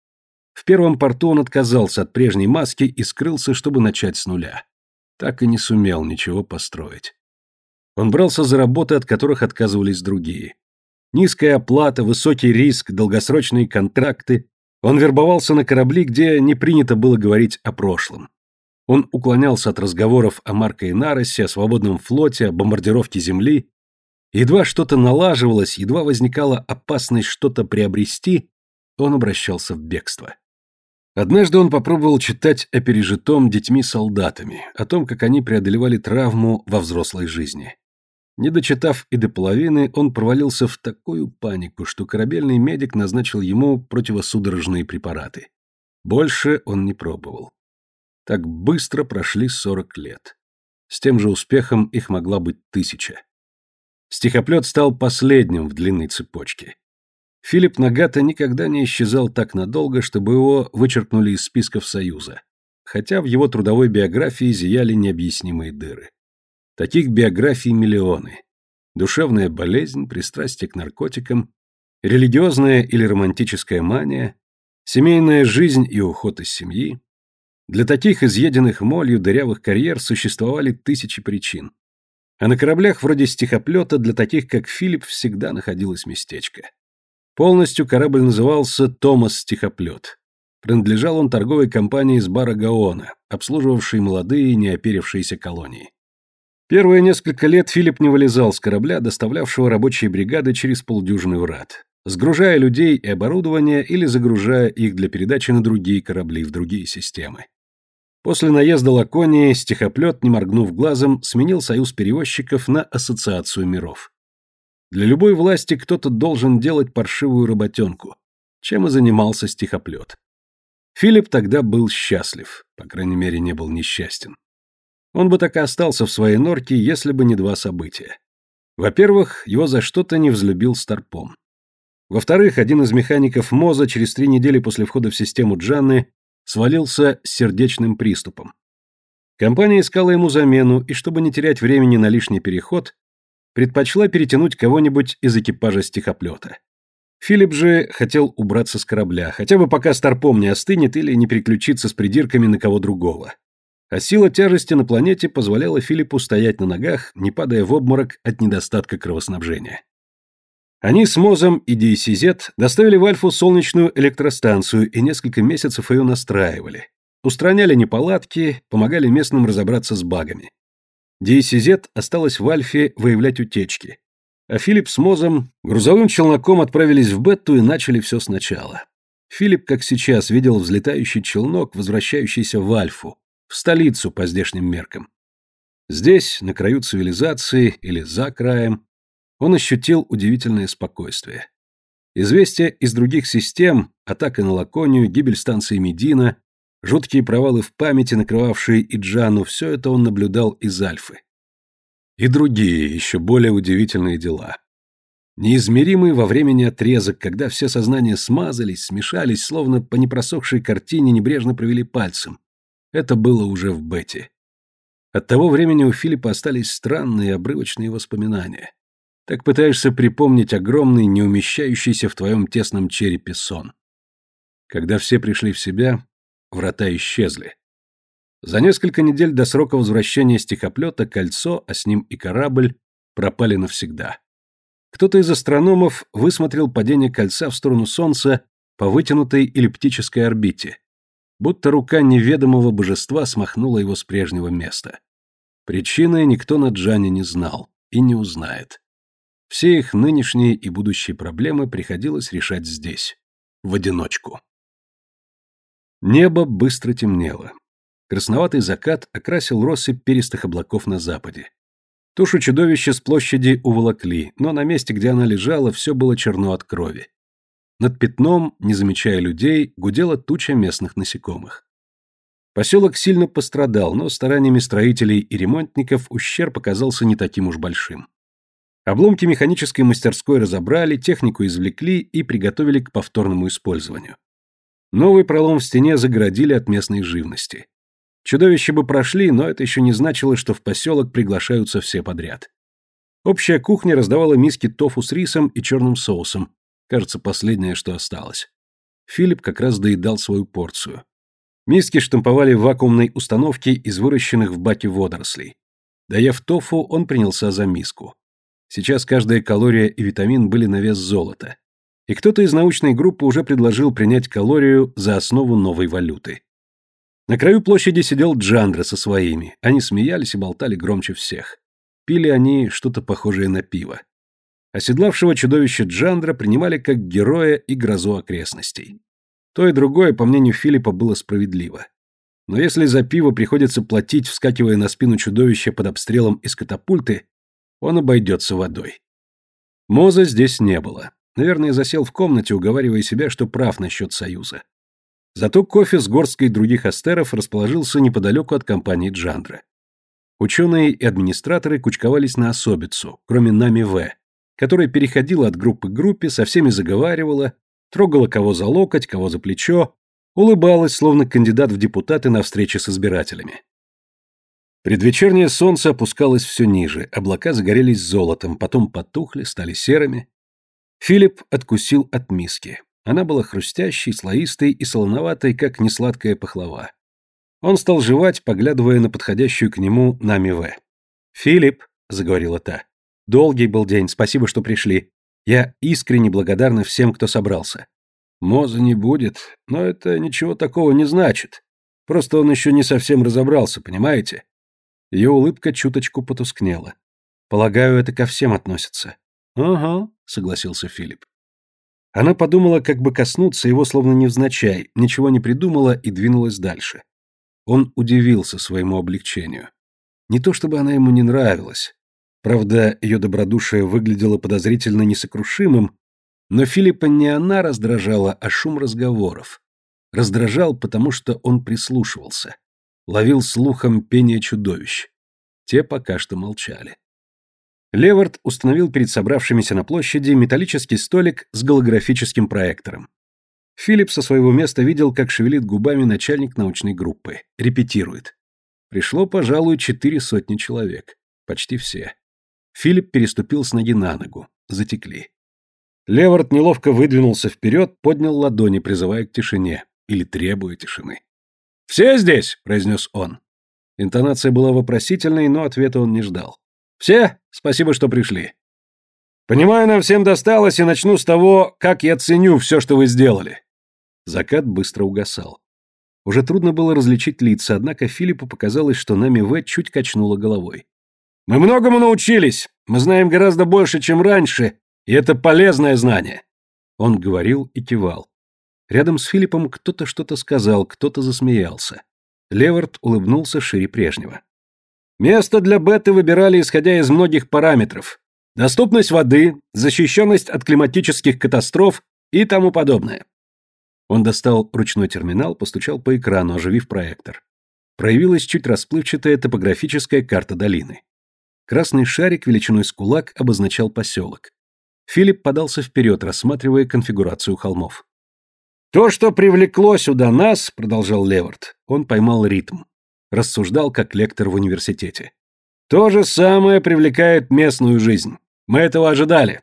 В первом порту он отказался от прежней маски и скрылся, чтобы начать с нуля. Так и не сумел ничего построить. Он брался за работы, от которых отказывались другие. Низкая оплата, высокий риск, долгосрочные контракты. Он вербовался на корабли, где не принято было говорить о прошлом. Он уклонялся от разговоров о Марко и Наросе, о свободном флоте, о бомбардировке Земли. Едва что-то налаживалось, едва возникала опасность что-то приобрести, он обращался в бегство. Однажды он попробовал читать о пережитом детьми-солдатами, о том, как они преодолевали травму во взрослой жизни. Не дочитав и до половины, он провалился в такую панику, что корабельный медик назначил ему противосудорожные препараты. Больше он не пробовал. Так быстро прошли сорок лет. С тем же успехом их могла быть тысяча. Стихоплет стал последним в длинной цепочке. Филипп Нагата никогда не исчезал так надолго, чтобы его вычеркнули из списков Союза, хотя в его трудовой биографии зияли необъяснимые дыры. Таких биографий миллионы. Душевная болезнь, пристрастие к наркотикам, религиозная или романтическая мания, семейная жизнь и уход из семьи. Для таких изъеденных молью дырявых карьер существовали тысячи причин. А на кораблях вроде стихоплета для таких, как Филипп, всегда находилось местечко. Полностью корабль назывался «Томас Стихоплет». Принадлежал он торговой компании из бара Гаона, обслуживавшей молодые неоперившиеся колонии. Первые несколько лет Филипп не вылезал с корабля, доставлявшего рабочие бригады через полдюжины врат, сгружая людей и оборудование или загружая их для передачи на другие корабли в другие системы. После наезда Лаконии стихоплет, не моргнув глазом, сменил союз перевозчиков на ассоциацию миров. Для любой власти кто-то должен делать паршивую работенку, чем и занимался стихоплет. Филипп тогда был счастлив, по крайней мере, не был несчастен. Он бы так и остался в своей норке, если бы не два события. Во-первых, его за что-то не взлюбил Старпом. Во-вторых, один из механиков МОЗа через три недели после входа в систему Джанны свалился с сердечным приступом. Компания искала ему замену, и чтобы не терять времени на лишний переход, предпочла перетянуть кого-нибудь из экипажа стихоплета. Филипп же хотел убраться с корабля, хотя бы пока Старпом не остынет или не переключиться с придирками на кого другого а сила тяжести на планете позволяла Филиппу стоять на ногах, не падая в обморок от недостатка кровоснабжения. Они с Мозом и DCZ доставили в Альфу солнечную электростанцию и несколько месяцев ее настраивали. Устраняли неполадки, помогали местным разобраться с багами. DCZ осталась в Альфе выявлять утечки. А Филипп с Мозом грузовым челноком отправились в Бетту и начали все сначала. Филипп, как сейчас, видел взлетающий челнок, возвращающийся в Альфу, в столицу по здешним меркам. Здесь, на краю цивилизации или за краем, он ощутил удивительное спокойствие. Известия из других систем, атака на Лаконию, гибель станции Медина, жуткие провалы в памяти, накрывавшие Иджану, все это он наблюдал из Альфы. И другие, еще более удивительные дела. Неизмеримый во времени отрезок, когда все сознания смазались, смешались, словно по непросохшей картине небрежно провели пальцем, это было уже в Бете. От того времени у Филиппа остались странные обрывочные воспоминания. Так пытаешься припомнить огромный, не умещающийся в твоем тесном черепе сон. Когда все пришли в себя, врата исчезли. За несколько недель до срока возвращения стихоплета кольцо, а с ним и корабль, пропали навсегда. Кто-то из астрономов высмотрел падение кольца в сторону Солнца по вытянутой эллиптической орбите, будто рука неведомого божества смахнула его с прежнего места. Причины никто на Джане не знал и не узнает. Все их нынешние и будущие проблемы приходилось решать здесь, в одиночку. Небо быстро темнело. Красноватый закат окрасил россыпь перистых облаков на западе. Тушу чудовища с площади уволокли, но на месте, где она лежала, все было черно от крови. Над пятном, не замечая людей, гудела туча местных насекомых. Поселок сильно пострадал, но стараниями строителей и ремонтников ущерб оказался не таким уж большим. Обломки механической мастерской разобрали, технику извлекли и приготовили к повторному использованию. Новый пролом в стене загородили от местной живности. Чудовища бы прошли, но это еще не значило, что в поселок приглашаются все подряд. Общая кухня раздавала миски тофу с рисом и черным соусом. Кажется, последнее, что осталось. Филипп как раз доедал свою порцию. Миски штамповали в вакуумной установке из выращенных в баке водорослей. Доев тофу, он принялся за миску. Сейчас каждая калория и витамин были на вес золота и кто-то из научной группы уже предложил принять калорию за основу новой валюты. На краю площади сидел Джандра со своими, они смеялись и болтали громче всех. Пили они что-то похожее на пиво. Оседлавшего чудовище Джандра принимали как героя и грозу окрестностей. То и другое, по мнению Филиппа, было справедливо. Но если за пиво приходится платить, вскакивая на спину чудовища под обстрелом из катапульты, он обойдется водой. Моза здесь не было. Наверное, засел в комнате, уговаривая себя, что прав насчет союза. Зато кофе с горсткой других астеров расположился неподалеку от компании Джандра. Ученые и администраторы кучковались на особицу, кроме нами В, которая переходила от группы к группе, со всеми заговаривала, трогала кого за локоть, кого за плечо, улыбалась, словно кандидат в депутаты на встрече с избирателями. Предвечернее солнце опускалось все ниже, облака загорелись золотом, потом потухли, стали серыми. Филипп откусил от миски. Она была хрустящей, слоистой и солоноватой, как несладкая пахлава. Он стал жевать, поглядывая на подходящую к нему Нами В. «Филипп», — заговорила та, — «долгий был день, спасибо, что пришли. Я искренне благодарна всем, кто собрался». «Моза не будет, но это ничего такого не значит. Просто он еще не совсем разобрался, понимаете?» Ее улыбка чуточку потускнела. «Полагаю, это ко всем относится». «Ага», — согласился Филипп. Она подумала, как бы коснуться его словно невзначай, ничего не придумала и двинулась дальше. Он удивился своему облегчению. Не то чтобы она ему не нравилась. Правда, ее добродушие выглядело подозрительно несокрушимым, но Филиппа не она раздражала, а шум разговоров. Раздражал, потому что он прислушивался. Ловил слухом пение чудовищ. Те пока что молчали. Левард установил перед собравшимися на площади металлический столик с голографическим проектором. Филипп со своего места видел, как шевелит губами начальник научной группы. Репетирует. Пришло, пожалуй, четыре сотни человек. Почти все. Филипп переступил с ноги на ногу. Затекли. Левард неловко выдвинулся вперед, поднял ладони, призывая к тишине. Или требуя тишины. «Все здесь?» – произнес он. Интонация была вопросительной, но ответа он не ждал. Все? Спасибо, что пришли. Понимаю, нам всем досталось, и начну с того, как я ценю все, что вы сделали. Закат быстро угасал. Уже трудно было различить лица, однако Филиппу показалось, что нами В чуть качнула головой. «Мы многому научились. Мы знаем гораздо больше, чем раньше, и это полезное знание». Он говорил и кивал. Рядом с Филиппом кто-то что-то сказал, кто-то засмеялся. Левард улыбнулся шире прежнего. Место для беты выбирали исходя из многих параметров. Доступность воды, защищенность от климатических катастроф и тому подобное. Он достал ручной терминал, постучал по экрану, оживив проектор. Проявилась чуть расплывчатая топографическая карта долины. Красный шарик величиной с кулак обозначал поселок. Филипп подался вперед, рассматривая конфигурацию холмов. «То, что привлекло сюда нас», — продолжал Левард, — он поймал ритм рассуждал как лектор в университете. То же самое привлекает местную жизнь. Мы этого ожидали.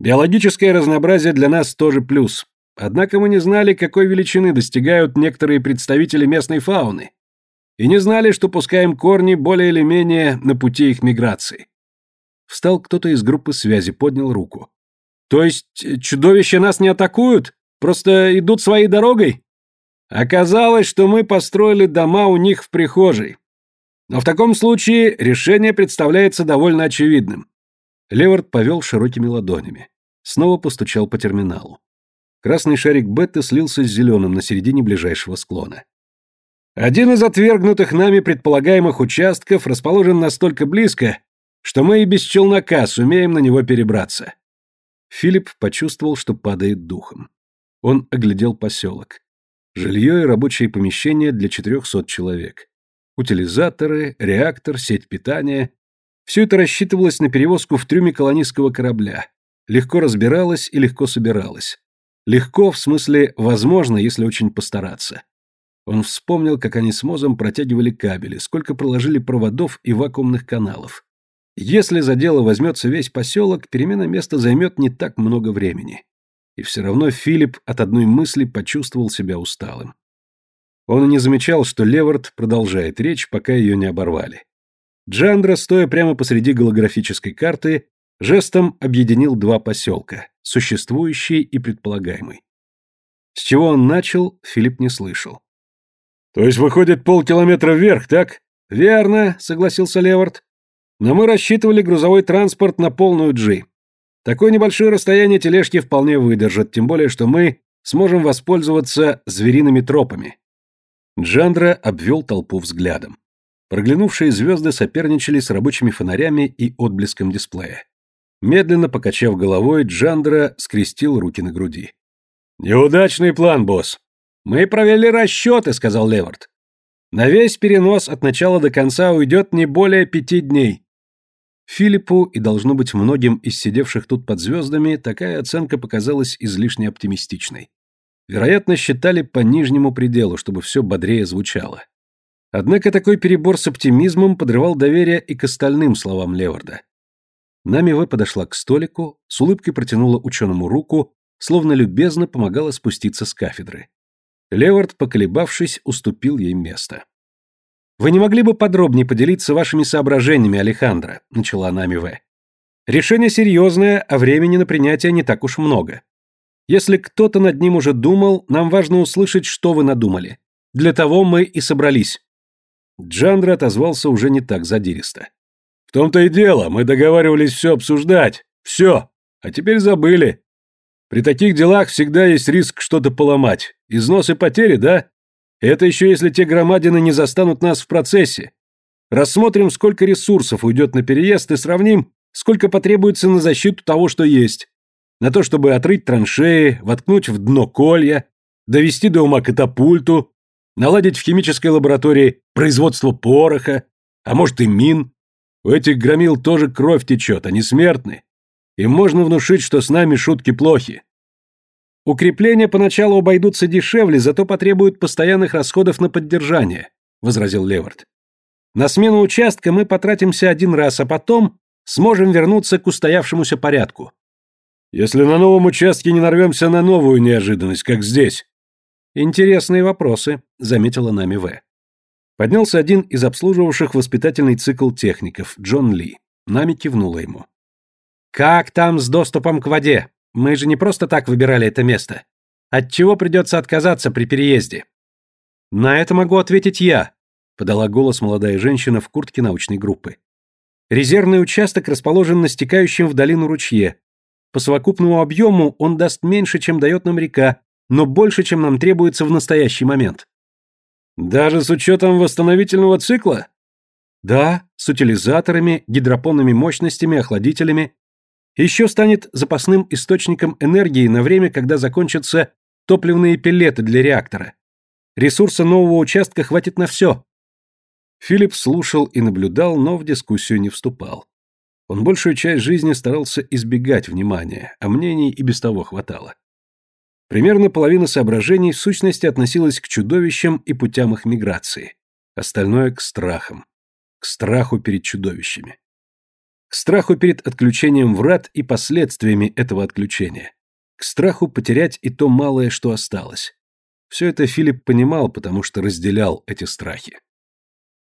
Биологическое разнообразие для нас тоже плюс. Однако мы не знали, какой величины достигают некоторые представители местной фауны. И не знали, что пускаем корни более или менее на пути их миграции. Встал кто-то из группы связи, поднял руку. То есть э, чудовища нас не атакуют? Просто идут своей дорогой? Оказалось, что мы построили дома у них в прихожей. Но в таком случае решение представляется довольно очевидным. Левард повел широкими ладонями. Снова постучал по терминалу. Красный шарик бета слился с зеленым на середине ближайшего склона. Один из отвергнутых нами предполагаемых участков расположен настолько близко, что мы и без челнока сумеем на него перебраться. Филипп почувствовал, что падает духом. Он оглядел поселок. Жилье и рабочие помещения для 400 человек. Утилизаторы, реактор, сеть питания. Все это рассчитывалось на перевозку в трюме колонистского корабля. Легко разбиралось и легко собиралось. Легко, в смысле, возможно, если очень постараться. Он вспомнил, как они с Мозом протягивали кабели, сколько проложили проводов и вакуумных каналов. Если за дело возьмется весь поселок, перемена места займет не так много времени. И все равно Филипп от одной мысли почувствовал себя усталым. Он не замечал, что Левард продолжает речь, пока ее не оборвали. Джандра, стоя прямо посреди голографической карты, жестом объединил два поселка, существующий и предполагаемый. С чего он начал, Филипп не слышал. То есть выходит полкилометра вверх, так? Верно, согласился Левард. Но мы рассчитывали грузовой транспорт на полную G. Такое небольшое расстояние тележки вполне выдержат, тем более что мы сможем воспользоваться звериными тропами. Джандра обвел толпу взглядом. Проглянувшие звезды соперничали с рабочими фонарями и отблеском дисплея. Медленно покачав головой, Джандра скрестил руки на груди. «Неудачный план, босс. «Мы провели расчеты», — сказал Левард. «На весь перенос от начала до конца уйдет не более пяти дней». Филиппу и, должно быть, многим из сидевших тут под звездами, такая оценка показалась излишне оптимистичной. Вероятно, считали по нижнему пределу, чтобы все бодрее звучало. Однако такой перебор с оптимизмом подрывал доверие и к остальным словам Леварда. Намиве подошла к столику, с улыбкой протянула ученому руку, словно любезно помогала спуститься с кафедры. Левард, поколебавшись, уступил ей место. «Вы не могли бы подробнее поделиться вашими соображениями, Алехандро?» – начала Нами В. «Решение серьезное, а времени на принятие не так уж много. Если кто-то над ним уже думал, нам важно услышать, что вы надумали. Для того мы и собрались». Джандра отозвался уже не так задиристо. «В том-то и дело, мы договаривались все обсуждать. Все. А теперь забыли. При таких делах всегда есть риск что-то поломать. Износ и потери, да? Это еще если те громадины не застанут нас в процессе. Рассмотрим, сколько ресурсов уйдет на переезд и сравним, сколько потребуется на защиту того, что есть. На то, чтобы отрыть траншеи, воткнуть в дно колья, довести до ума катапульту, наладить в химической лаборатории производство пороха, а может и мин. У этих громил тоже кровь течет, они смертны. Им можно внушить, что с нами шутки плохи. Укрепления поначалу обойдутся дешевле, зато потребуют постоянных расходов на поддержание, возразил Левард. На смену участка мы потратимся один раз, а потом сможем вернуться к устоявшемуся порядку. Если на новом участке не нарвемся на новую неожиданность, как здесь. Интересные вопросы, заметила нами В. Поднялся один из обслуживавших воспитательный цикл техников, Джон Ли. Нами кивнула ему. Как там с доступом к воде? Мы же не просто так выбирали это место. От чего придется отказаться при переезде? На это могу ответить я, подала голос молодая женщина в куртке научной группы. Резервный участок расположен на стекающем в долину ручье. По совокупному объему он даст меньше, чем дает нам река, но больше, чем нам требуется в настоящий момент. Даже с учетом восстановительного цикла? Да, с утилизаторами, гидропонными мощностями, охладителями. Еще станет запасным источником энергии на время, когда закончатся топливные пеллеты для реактора. Ресурса нового участка хватит на все. Филипп слушал и наблюдал, но в дискуссию не вступал. Он большую часть жизни старался избегать внимания, а мнений и без того хватало. Примерно половина соображений в сущности относилась к чудовищам и путям их миграции, остальное к страхам, к страху перед чудовищами к страху перед отключением врат и последствиями этого отключения, к страху потерять и то малое, что осталось. Все это Филипп понимал, потому что разделял эти страхи.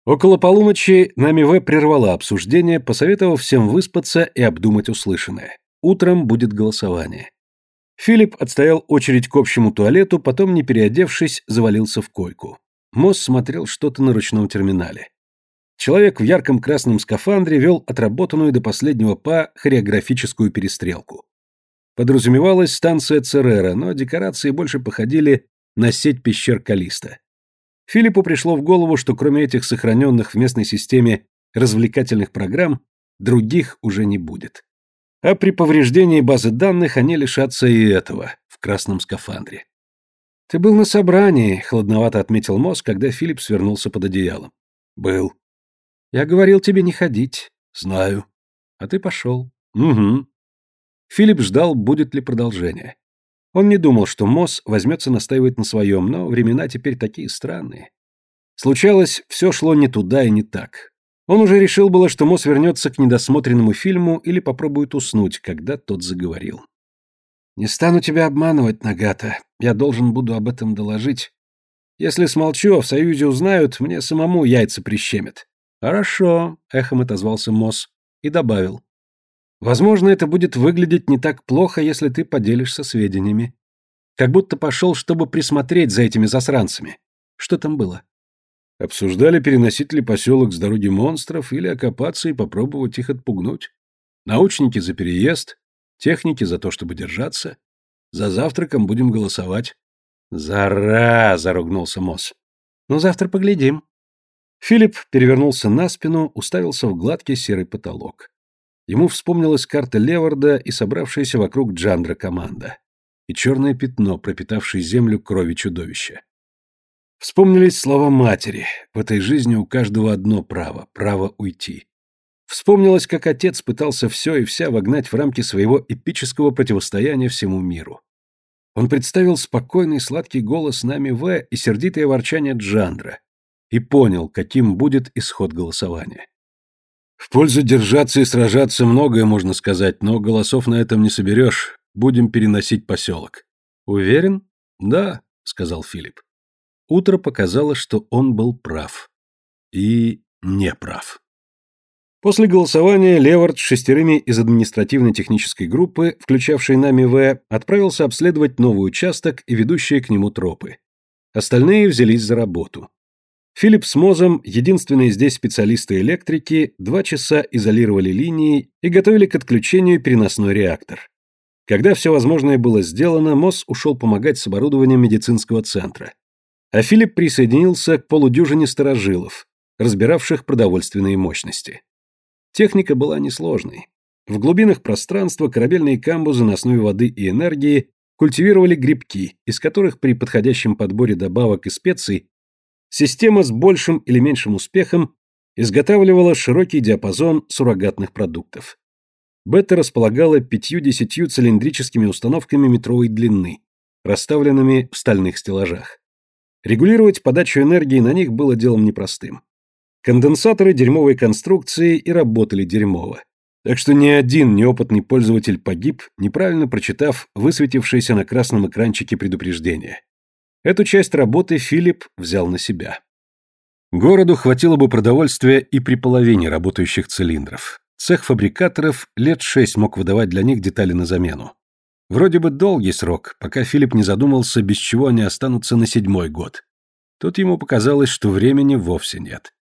Около полуночи Намиве прервала обсуждение, посоветовав всем выспаться и обдумать услышанное. Утром будет голосование. Филипп отстоял очередь к общему туалету, потом, не переодевшись, завалился в койку. Мосс смотрел что-то на ручном терминале. Человек в ярком красном скафандре вел отработанную до последнего па хореографическую перестрелку. Подразумевалась станция Церера, но декорации больше походили на сеть пещер Калиста. Филиппу пришло в голову, что кроме этих сохраненных в местной системе развлекательных программ, других уже не будет. А при повреждении базы данных они лишатся и этого, в красном скафандре. «Ты был на собрании», — хладновато отметил мозг, когда Филипп свернулся под одеялом. «Был». «Я говорил тебе не ходить». «Знаю». «А ты пошел». «Угу». Филипп ждал, будет ли продолжение. Он не думал, что Мосс возьмется настаивать на своем, но времена теперь такие странные. Случалось, все шло не туда и не так. Он уже решил было, что Мосс вернется к недосмотренному фильму или попробует уснуть, когда тот заговорил. «Не стану тебя обманывать, Нагата. Я должен буду об этом доложить. Если смолчу, а в Союзе узнают, мне самому яйца прищемят». «Хорошо», — эхом отозвался Мосс и добавил. Возможно, это будет выглядеть не так плохо, если ты поделишься сведениями. Как будто пошел, чтобы присмотреть за этими засранцами. Что там было? Обсуждали, переносить ли поселок с дороги монстров или окопаться и попробовать их отпугнуть. Научники за переезд, техники за то, чтобы держаться. За завтраком будем голосовать. «Зараза!» — ругнулся Мосс. «Ну, завтра поглядим». Филипп перевернулся на спину, уставился в гладкий серый потолок. Ему вспомнилась карта Леварда и собравшаяся вокруг Джандра команда. И черное пятно, пропитавшее землю крови чудовища. Вспомнились слова матери. В этой жизни у каждого одно право — право уйти. Вспомнилось, как отец пытался все и вся вогнать в рамки своего эпического противостояния всему миру. Он представил спокойный сладкий голос Нами В и сердитое ворчание Джандра и понял, каким будет исход голосования. В пользу держаться и сражаться многое можно сказать, но голосов на этом не соберешь. Будем переносить поселок. Уверен? Да, сказал Филипп. Утро показало, что он был прав. И не прав. После голосования Левард с шестерыми из административно-технической группы, включавшей нами В, отправился обследовать новый участок и ведущие к нему тропы. Остальные взялись за работу. Филипп с Мозом, единственные здесь специалисты электрики, два часа изолировали линии и готовили к отключению переносной реактор. Когда все возможное было сделано, Моз ушел помогать с оборудованием медицинского центра. А Филипп присоединился к полудюжине сторожилов, разбиравших продовольственные мощности. Техника была несложной. В глубинах пространства корабельные камбузы на основе воды и энергии культивировали грибки, из которых при подходящем подборе добавок и специй Система с большим или меньшим успехом изготавливала широкий диапазон суррогатных продуктов. Бета располагала пятью-десятью цилиндрическими установками метровой длины, расставленными в стальных стеллажах. Регулировать подачу энергии на них было делом непростым. Конденсаторы дерьмовой конструкции и работали дерьмово. Так что ни один неопытный пользователь погиб, неправильно прочитав высветившееся на красном экранчике предупреждение. Эту часть работы Филипп взял на себя. Городу хватило бы продовольствия и при половине работающих цилиндров. Цех фабрикаторов лет шесть мог выдавать для них детали на замену. Вроде бы долгий срок, пока Филипп не задумался, без чего они останутся на седьмой год. Тут ему показалось, что времени вовсе нет.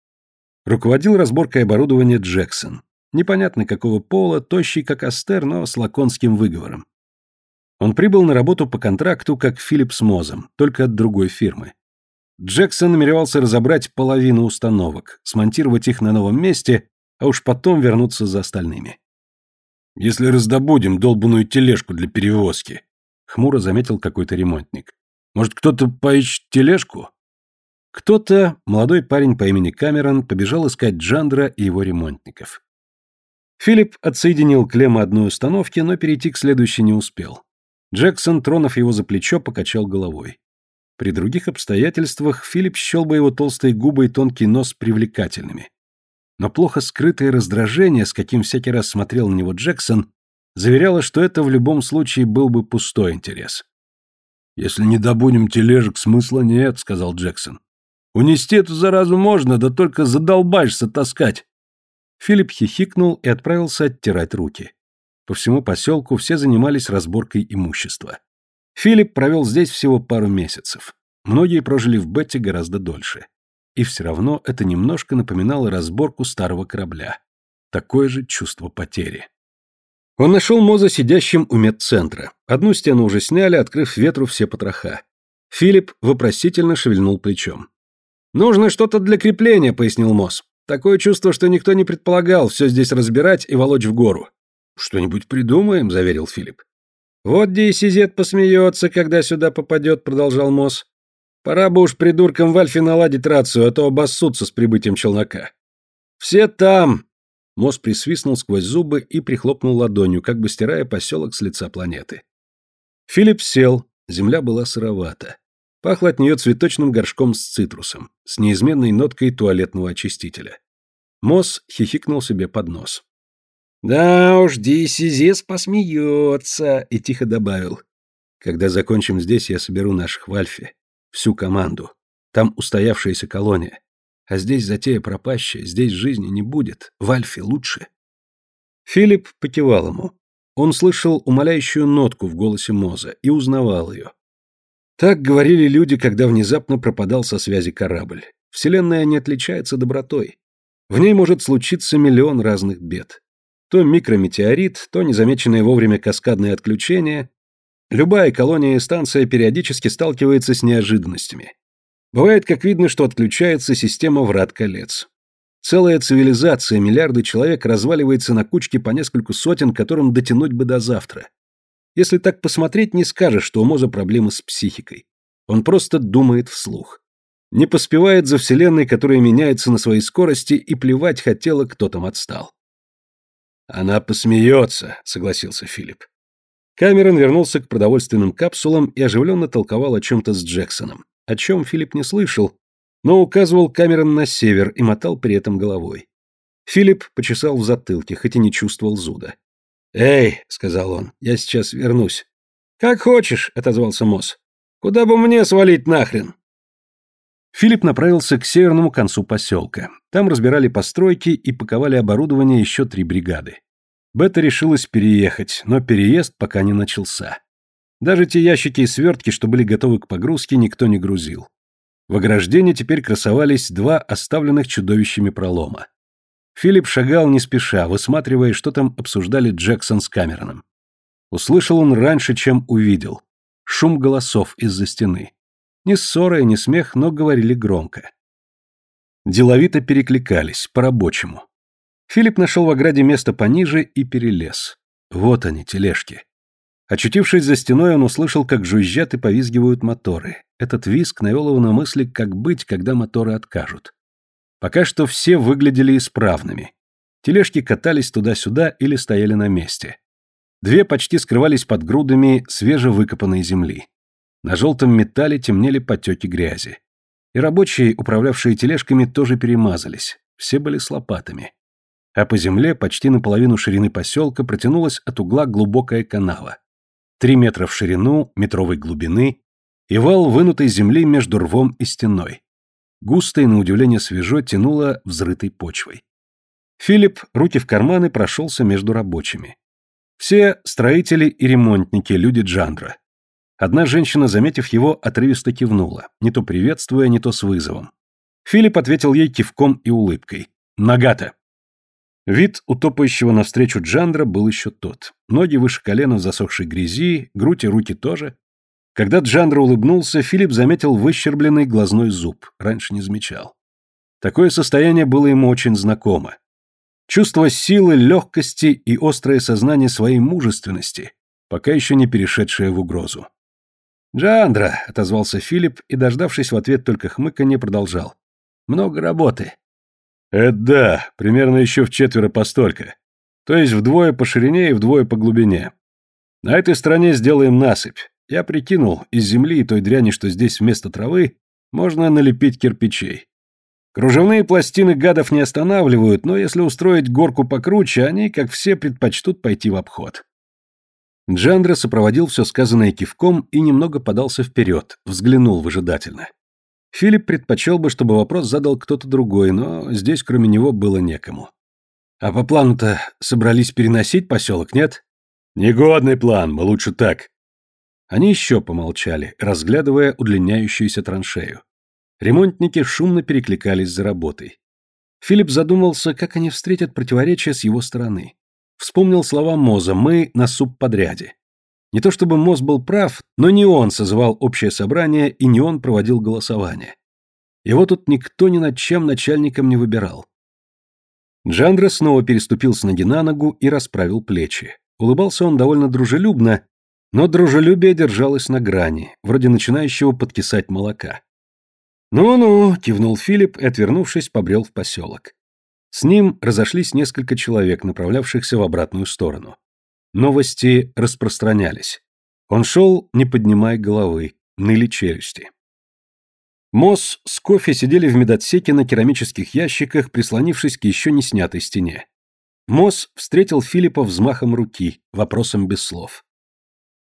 Руководил разборкой оборудования Джексон. Непонятно какого пола, тощий как Астер, но с лаконским выговором. Он прибыл на работу по контракту, как Филипп с Мозом, только от другой фирмы. Джексон намеревался разобрать половину установок, смонтировать их на новом месте, а уж потом вернуться за остальными. «Если раздобудем долбанную тележку для перевозки», — хмуро заметил какой-то ремонтник. «Может, кто-то поищет тележку?» Кто-то, молодой парень по имени Камерон, побежал искать Джандра и его ремонтников. Филипп отсоединил клеммы одной установки, но перейти к следующей не успел. Джексон, тронув его за плечо, покачал головой. При других обстоятельствах Филипп счел бы его толстые губы и тонкий нос привлекательными. Но плохо скрытое раздражение, с каким всякий раз смотрел на него Джексон, заверяло, что это в любом случае был бы пустой интерес. «Если не добудем тележек, смысла нет», — сказал Джексон. «Унести эту заразу можно, да только задолбаешься таскать». Филипп хихикнул и отправился оттирать руки. По всему поселку все занимались разборкой имущества. Филипп провел здесь всего пару месяцев. Многие прожили в Бетте гораздо дольше. и все равно это немножко напоминало разборку старого корабля. Такое же чувство потери. Он нашел Моза сидящим у медцентра. Одну стену уже сняли, открыв ветру все потроха. Филипп вопросительно шевельнул плечом. «Нужно что-то для крепления», — пояснил Моз. «Такое чувство, что никто не предполагал все здесь разбирать и волочь в гору». «Что-нибудь придумаем», — заверил Филипп. «Вот Диесизет посмеется, когда сюда попадет», — продолжал Моз. «Пора бы уж придуркам в Альфе наладить рацию, а то обоссутся с прибытием челнока». «Все там!» Моз присвистнул сквозь зубы и прихлопнул ладонью, как бы стирая поселок с лица планеты. Филипп сел, земля была сыровата. Пахло от нее цветочным горшком с цитрусом, с неизменной ноткой туалетного очистителя. Моз хихикнул себе под нос. «Да уж, Дисизес посмеется», и тихо добавил. «Когда закончим здесь, я соберу наших в Альфе, всю команду. Там устоявшаяся колония. А здесь затея пропащая, здесь жизни не будет, в Альфе лучше. Филипп покивал ему. Он слышал умоляющую нотку в голосе Моза и узнавал ее. Так говорили люди, когда внезапно пропадал со связи корабль. Вселенная не отличается добротой. В ней может случиться миллион разных бед. То микрометеорит, то незамеченное вовремя каскадное отключение. Любая колония и станция периодически сталкивается с неожиданностями. Бывает, как видно, что отключается система врат колец. Целая цивилизация, миллиарды человек разваливается на кучки по нескольку сотен, которым дотянуть бы до завтра. Если так посмотреть, не скажешь, что у Моза проблемы с психикой. Он просто думает вслух. Не поспевает за Вселенной, которая меняется на своей скорости, и плевать хотела, кто там отстал. «Она посмеется», — согласился Филипп. Камерон вернулся к продовольственным капсулам и оживленно толковал о чем-то с Джексоном о чем Филипп не слышал, но указывал Камерон на север и мотал при этом головой. Филипп почесал в затылке, хоть и не чувствовал зуда. «Эй», — сказал он, — «я сейчас вернусь». «Как хочешь», — отозвался Мосс. «Куда бы мне свалить нахрен?» Филипп направился к северному концу поселка. Там разбирали постройки и паковали оборудование еще три бригады. Бета решилась переехать, но переезд пока не начался. Даже те ящики и свертки, что были готовы к погрузке, никто не грузил. В ограждении теперь красовались два оставленных чудовищами пролома. Филипп шагал не спеша, высматривая, что там обсуждали Джексон с Камероном. Услышал он раньше, чем увидел. Шум голосов из-за стены. Не ссора и не смех, но говорили громко. Деловито перекликались, по-рабочему. Филипп нашел в ограде место пониже и перелез. Вот они, тележки. Очутившись за стеной, он услышал, как жужжат и повизгивают моторы. Этот визг навел его на мысли, как быть, когда моторы откажут. Пока что все выглядели исправными. Тележки катались туда-сюда или стояли на месте. Две почти скрывались под грудами свежевыкопанной земли. На желтом металле темнели потеки грязи. И рабочие, управлявшие тележками, тоже перемазались. Все были с лопатами. А по земле, почти наполовину ширины поселка, протянулась от угла глубокая канава. Три метра в ширину, метровой глубины, и вал вынутой земли между рвом и стеной. Густо и, на удивление, свежо тянуло взрытой почвой. Филипп, руки в карманы, прошелся между рабочими. Все строители и ремонтники, люди Джандра. Одна женщина, заметив его, отрывисто кивнула, не то приветствуя, не то с вызовом. Филипп ответил ей кивком и улыбкой. «Нагата!» Вид утопающего навстречу Джандра был еще тот. Ноги выше колена в засохшей грязи, грудь и руки тоже. Когда Джандра улыбнулся, Филипп заметил выщербленный глазной зуб. Раньше не замечал. Такое состояние было ему очень знакомо. Чувство силы, легкости и острое сознание своей мужественности, пока еще не перешедшее в угрозу. «Джандра», — отозвался Филипп и, дождавшись в ответ только хмыканье, продолжал. «Много работы. Это да, примерно еще в четверо постолько. То есть вдвое по ширине и вдвое по глубине. На этой стороне сделаем насыпь. Я прикинул, из земли и той дряни, что здесь вместо травы, можно налепить кирпичей. Кружевные пластины гадов не останавливают, но если устроить горку покруче, они, как все, предпочтут пойти в обход. Джандра сопроводил все сказанное кивком и немного подался вперед, взглянул выжидательно. Филипп предпочел бы, чтобы вопрос задал кто-то другой, но здесь кроме него было некому. А по плану-то собрались переносить поселок, нет? Негодный план, мы лучше так. Они еще помолчали, разглядывая удлиняющуюся траншею. Ремонтники шумно перекликались за работой. Филипп задумался, как они встретят противоречия с его стороны. Вспомнил слова Моза «мы на субподряде». Не то чтобы Моз был прав, но не он созывал общее собрание и не он проводил голосование. Его тут никто ни над чем начальником не выбирал. Джандра снова переступил с ноги на ногу и расправил плечи. Улыбался он довольно дружелюбно, но дружелюбие держалось на грани, вроде начинающего подкисать молока. «Ну-ну», — кивнул Филипп и, отвернувшись, побрел в поселок. С ним разошлись несколько человек, направлявшихся в обратную сторону. Новости распространялись. Он шел, не поднимая головы, ныли челюсти. Мосс с кофе сидели в медотсеке на керамических ящиках, прислонившись к еще не снятой стене. Мосс встретил Филиппа взмахом руки, вопросом без слов.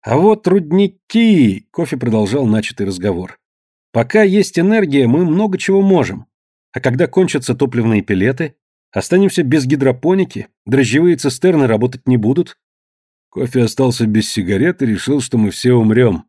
«А вот рудники!» — кофе продолжал начатый разговор. «Пока есть энергия, мы много чего можем. А когда кончатся топливные пилеты, останемся без гидропоники, дрожжевые цистерны работать не будут, Кофе остался без сигарет и решил, что мы все умрем.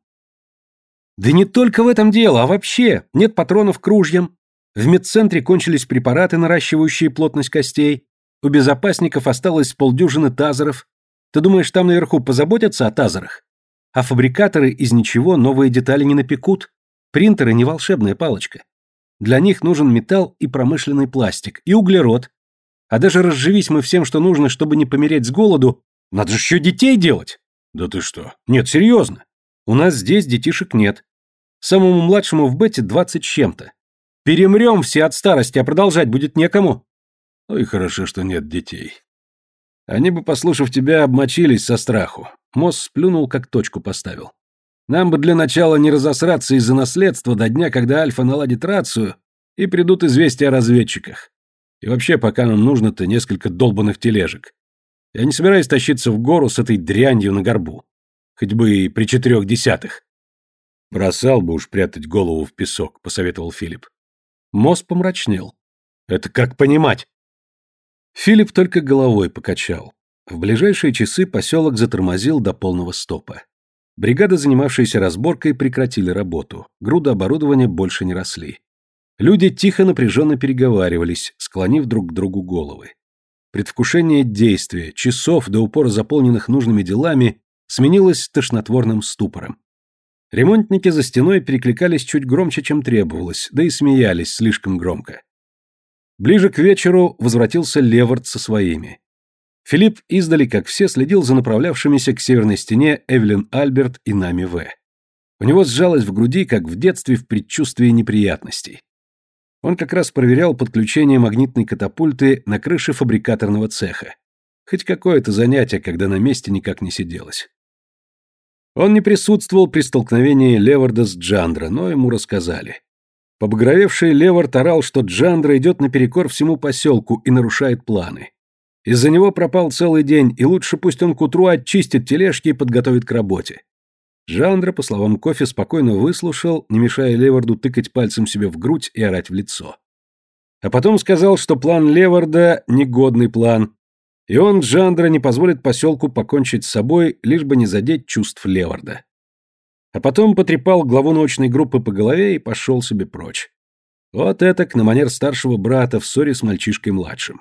Да не только в этом дело, а вообще. Нет патронов к ружьям. В медцентре кончились препараты, наращивающие плотность костей. У безопасников осталось полдюжины тазеров. Ты думаешь, там наверху позаботятся о тазерах? А фабрикаторы из ничего новые детали не напекут. Принтеры не волшебная палочка. Для них нужен металл и промышленный пластик, и углерод. А даже разживись мы всем, что нужно, чтобы не помереть с голоду, надо же еще детей делать. Да ты что? Нет, серьезно. У нас здесь детишек нет. Самому младшему в бете двадцать с чем-то. Перемрем все от старости, а продолжать будет некому. Ну и хорошо, что нет детей. Они бы, послушав тебя, обмочились со страху. Мосс сплюнул, как точку поставил. Нам бы для начала не разосраться из-за наследства до дня, когда Альфа наладит рацию, и придут известия о разведчиках. И вообще, пока нам нужно-то несколько долбанных тележек. Я не собираюсь тащиться в гору с этой дрянью на горбу. Хоть бы и при четырех десятых. Бросал бы уж прятать голову в песок, посоветовал Филипп. Мосс помрачнел. Это как понимать? Филипп только головой покачал. В ближайшие часы поселок затормозил до полного стопа. Бригады, занимавшиеся разборкой, прекратили работу. Груды оборудования больше не росли. Люди тихо напряженно переговаривались, склонив друг к другу головы. Предвкушение действия, часов до упора заполненных нужными делами, сменилось тошнотворным ступором. Ремонтники за стеной перекликались чуть громче, чем требовалось, да и смеялись слишком громко. Ближе к вечеру возвратился Левард со своими. Филипп издали, как все, следил за направлявшимися к северной стене Эвелин Альберт и Нами В. У него сжалось в груди, как в детстве в предчувствии неприятностей. Он как раз проверял подключение магнитной катапульты на крыше фабрикаторного цеха. Хоть какое-то занятие, когда на месте никак не сиделось. Он не присутствовал при столкновении Леварда с Джандра, но ему рассказали. Побагровевший Левард орал, что Джандра идет наперекор всему поселку и нарушает планы. Из-за него пропал целый день, и лучше пусть он к утру очистит тележки и подготовит к работе. Жандра, по словам Кофе, спокойно выслушал, не мешая Леварду тыкать пальцем себе в грудь и орать в лицо. А потом сказал, что план Леварда – негодный план, и он, Джандра, не позволит поселку покончить с собой, лишь бы не задеть чувств Леварда. А потом потрепал главу научной группы по голове и пошел себе прочь. Вот это на манер старшего брата в ссоре с мальчишкой младшим.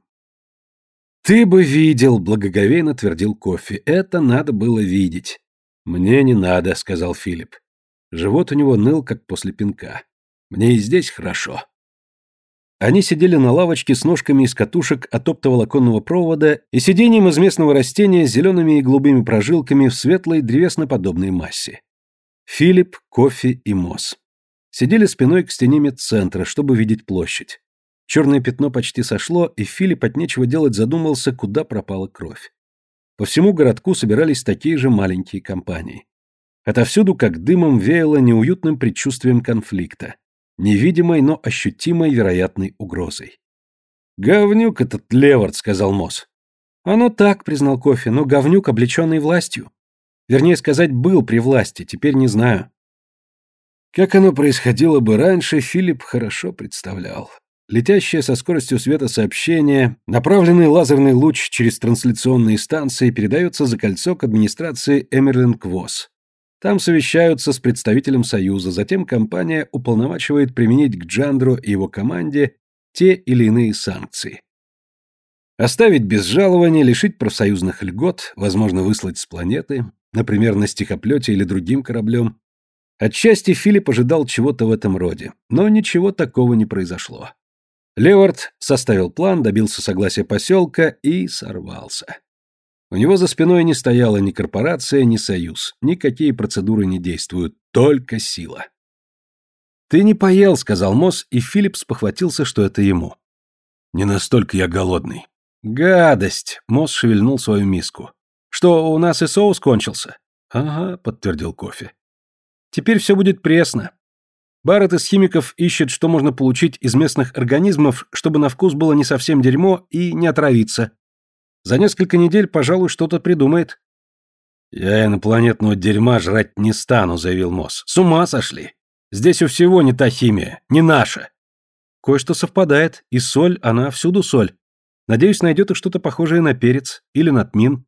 «Ты бы видел», — благоговейно твердил Кофе, — «это надо было видеть». «Мне не надо», — сказал Филипп. Живот у него ныл, как после пинка. «Мне и здесь хорошо». Они сидели на лавочке с ножками из катушек от оптоволоконного провода и сиденьем из местного растения с зелеными и голубыми прожилками в светлой древесноподобной массе. Филипп, кофе и Мосс. Сидели спиной к стене медцентра, чтобы видеть площадь. Черное пятно почти сошло, и Филипп от нечего делать задумался, куда пропала кровь. По всему городку собирались такие же маленькие компании. Отовсюду, как дымом, веяло неуютным предчувствием конфликта, невидимой, но ощутимой вероятной угрозой. «Говнюк этот Левард», — сказал Мосс. «Оно так», — признал Кофе, — «но говнюк, облеченный властью. Вернее сказать, был при власти, теперь не знаю». Как оно происходило бы раньше, Филипп хорошо представлял. Летящее со скоростью света сообщение, направленный лазерный луч через трансляционные станции передается за кольцо к администрации Эмерлин Квос. Там совещаются с представителем Союза, затем компания уполномачивает применить к Джандро и его команде те или иные санкции. Оставить без жалования, лишить профсоюзных льгот, возможно, выслать с планеты, например, на стихоплете или другим кораблем. Отчасти Филипп ожидал чего-то в этом роде, но ничего такого не произошло. Левард составил план, добился согласия поселка и сорвался. У него за спиной не стояла ни корпорация, ни союз. Никакие процедуры не действуют, только сила. «Ты не поел», — сказал Мосс, и Филипп спохватился, что это ему. «Не настолько я голодный». «Гадость!» — Мосс шевельнул свою миску. «Что, у нас и соус кончился?» «Ага», — подтвердил кофе. «Теперь все будет пресно. Барретт из химиков ищет, что можно получить из местных организмов, чтобы на вкус было не совсем дерьмо и не отравиться. За несколько недель, пожалуй, что-то придумает. «Я инопланетного дерьма жрать не стану», — заявил Мосс. «С ума сошли! Здесь у всего не та химия, не наша!» Кое-что совпадает, и соль, она всюду соль. Надеюсь, найдет и что-то похожее на перец или на тмин.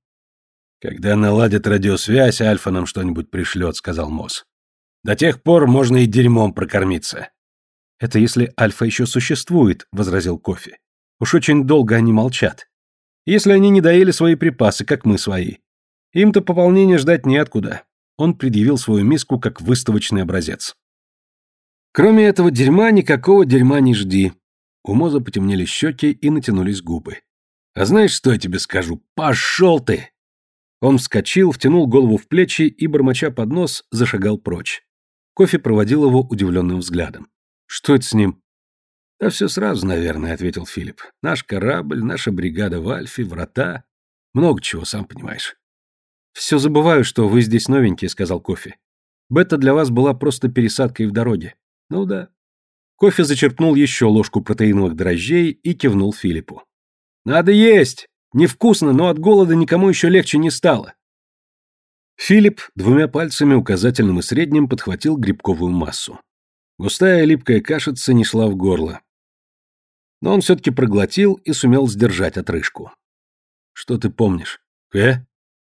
«Когда наладят радиосвязь, Альфа нам что-нибудь пришлет», — сказал Мосс. «До тех пор можно и дерьмом прокормиться». «Это если Альфа еще существует», — возразил Кофе. «Уж очень долго они молчат если они не доели свои припасы, как мы свои. Им-то пополнения ждать неоткуда. Он предъявил свою миску как выставочный образец. Кроме этого дерьма, никакого дерьма не жди. У Моза потемнели щеки и натянулись губы. А знаешь, что я тебе скажу? Пошел ты! Он вскочил, втянул голову в плечи и, бормоча под нос, зашагал прочь. Кофе проводил его удивленным взглядом. Что это с ним? «Да все сразу, наверное», — ответил Филипп. «Наш корабль, наша бригада в Альфе, врата. Много чего, сам понимаешь». «Все забываю, что вы здесь новенькие», — сказал Кофе. «Бета для вас была просто пересадкой в дороге». «Ну да». Кофе зачерпнул еще ложку протеиновых дрожжей и кивнул Филиппу. «Надо есть! Невкусно, но от голода никому еще легче не стало». Филипп двумя пальцами, указательным и средним, подхватил грибковую массу. Густая липкая кашица не шла в горло. Но он все-таки проглотил и сумел сдержать отрыжку. «Что ты помнишь?» «Э?»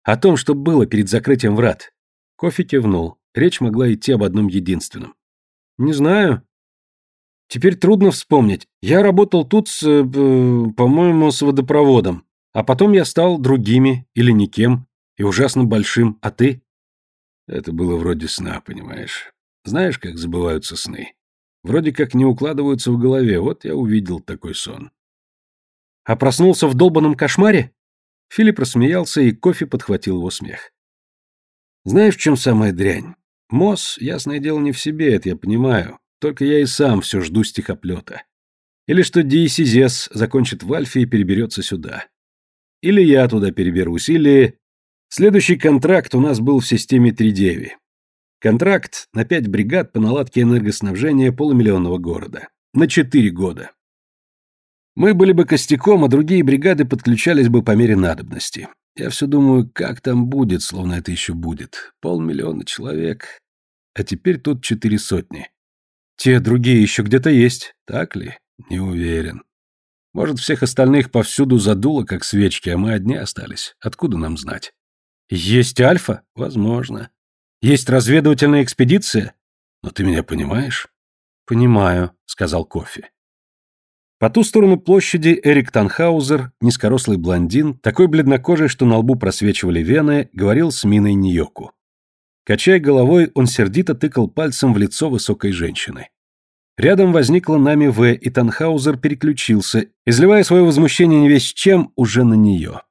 «О том, что было перед закрытием врат». Кофе кивнул. Речь могла идти об одном единственном. «Не знаю. Теперь трудно вспомнить. Я работал тут с, э, по-моему, с водопроводом. А потом я стал другими или никем и ужасно большим. А ты?» Это было вроде сна, понимаешь. Знаешь, как забываются сны? Вроде как не укладываются в голове, вот я увидел такой сон. А проснулся в долбанном кошмаре? Филипп рассмеялся, и кофе подхватил его смех. Знаешь, в чем самая дрянь? Мосс, ясное дело, не в себе, это я понимаю. Только я и сам все жду стихоплета. Или что Диесизес закончит в Альфе и переберется сюда. Или я туда переберусь, или... Следующий контракт у нас был в системе Тридеви. Контракт на пять бригад по наладке энергоснабжения полумиллионного города. На четыре года. Мы были бы костяком, а другие бригады подключались бы по мере надобности. Я все думаю, как там будет, словно это еще будет. Полмиллиона человек. А теперь тут четыре сотни. Те другие еще где-то есть, так ли? Не уверен. Может, всех остальных повсюду задуло, как свечки, а мы одни остались. Откуда нам знать? Есть Альфа? Возможно. Есть разведывательная экспедиция? Но ты меня понимаешь? Понимаю, сказал Кофе. По ту сторону площади Эрик Танхаузер, низкорослый блондин, такой бледнокожий, что на лбу просвечивали вены, говорил с миной Ньоку. Качая головой, он сердито тыкал пальцем в лицо высокой женщины. Рядом возникла Нами В, и Танхаузер переключился, изливая свое возмущение не весь чем уже на нее.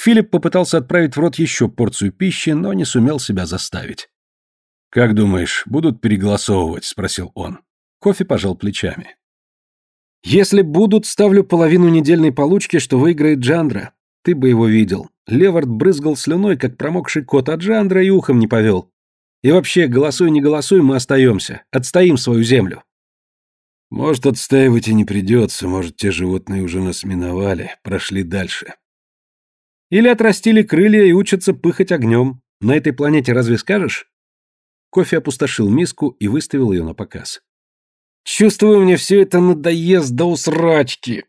Филипп попытался отправить в рот еще порцию пищи, но не сумел себя заставить. «Как думаешь, будут переголосовывать?» — спросил он. Кофе пожал плечами. «Если будут, ставлю половину недельной получки, что выиграет Джандра. Ты бы его видел. Левард брызгал слюной, как промокший кот, а Джандра и ухом не повел. И вообще, голосуй, не голосуй, мы остаемся. Отстоим свою землю». «Может, отстаивать и не придется, может, те животные уже нас миновали, прошли дальше». «Или отрастили крылья и учатся пыхать огнем. На этой планете разве скажешь?» Кофе опустошил миску и выставил ее на показ. «Чувствую, мне все это надоест до усрачки!»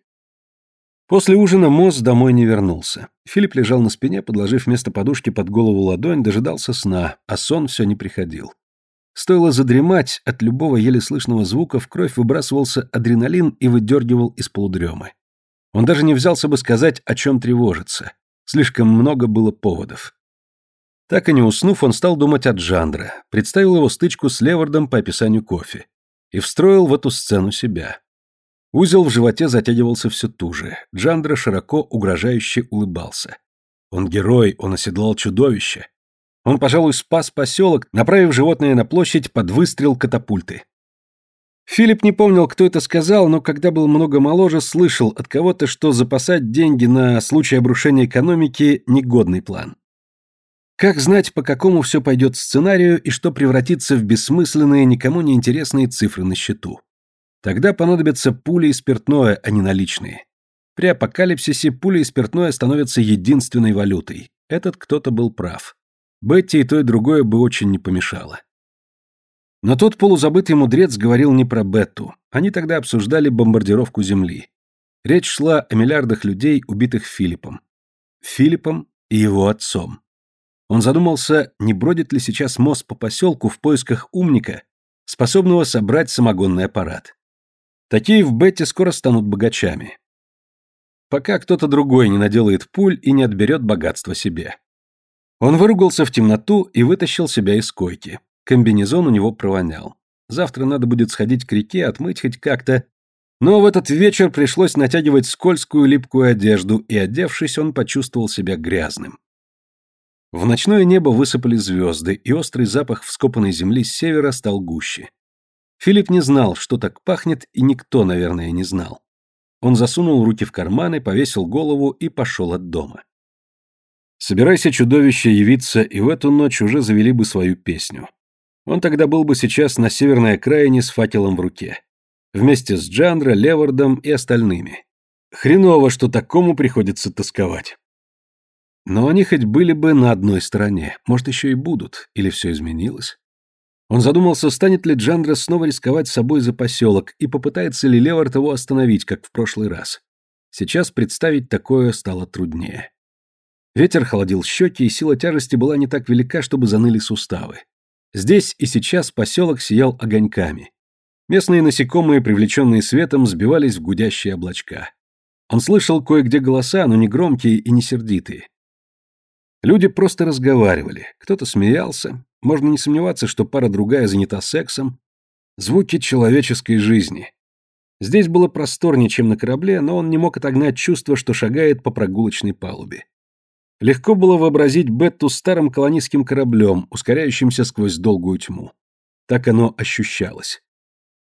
После ужина Мосс домой не вернулся. Филипп лежал на спине, подложив вместо подушки под голову ладонь, дожидался сна, а сон все не приходил. Стоило задремать, от любого еле слышного звука в кровь выбрасывался адреналин и выдергивал из полудремы. Он даже не взялся бы сказать, о чем тревожится. Слишком много было поводов. Так и не уснув, он стал думать о Джандре, представил его стычку с Левардом по описанию кофе и встроил в эту сцену себя. Узел в животе затягивался все туже. Джандра широко, угрожающе улыбался. Он герой, он оседлал чудовище. Он, пожалуй, спас поселок, направив животное на площадь под выстрел катапульты. Филипп не помнил, кто это сказал, но когда был много моложе, слышал от кого-то, что запасать деньги на случай обрушения экономики – негодный план. Как знать, по какому все пойдет сценарию и что превратится в бессмысленные, никому не интересные цифры на счету? Тогда понадобятся пули и спиртное, а не наличные. При апокалипсисе пули и спиртное становятся единственной валютой. Этот кто-то был прав. Бетти и то и другое бы очень не помешало. Но тот полузабытый мудрец говорил не про Бетту. Они тогда обсуждали бомбардировку Земли. Речь шла о миллиардах людей, убитых Филиппом. Филиппом и его отцом. Он задумался, не бродит ли сейчас мост по поселку в поисках умника, способного собрать самогонный аппарат. Такие в Бетте скоро станут богачами. Пока кто-то другой не наделает пуль и не отберет богатство себе. Он выругался в темноту и вытащил себя из койки. Комбинезон у него провонял. Завтра надо будет сходить к реке, отмыть хоть как-то. Но в этот вечер пришлось натягивать скользкую липкую одежду, и, одевшись, он почувствовал себя грязным. В ночное небо высыпали звезды, и острый запах вскопанной земли с севера стал гуще. Филипп не знал, что так пахнет, и никто, наверное, не знал. Он засунул руки в карманы, повесил голову и пошел от дома. Собирайся, чудовище, явиться, и в эту ночь уже завели бы свою песню. Он тогда был бы сейчас на северной окраине с факелом в руке. Вместе с Джандро, Левардом и остальными. Хреново, что такому приходится тосковать. Но они хоть были бы на одной стороне, может, еще и будут, или все изменилось. Он задумался, станет ли Джандра снова рисковать собой за поселок и попытается ли Левард его остановить, как в прошлый раз. Сейчас представить такое стало труднее. Ветер холодил щеки, и сила тяжести была не так велика, чтобы заныли суставы. Здесь и сейчас поселок сиял огоньками. Местные насекомые, привлеченные светом, сбивались в гудящие облачка. Он слышал кое-где голоса, но не громкие и не сердитые. Люди просто разговаривали, кто-то смеялся, можно не сомневаться, что пара другая занята сексом. Звуки человеческой жизни. Здесь было просторнее, чем на корабле, но он не мог отогнать чувство, что шагает по прогулочной палубе. Легко было вообразить Бетту старым колонистским кораблем, ускоряющимся сквозь долгую тьму. Так оно ощущалось.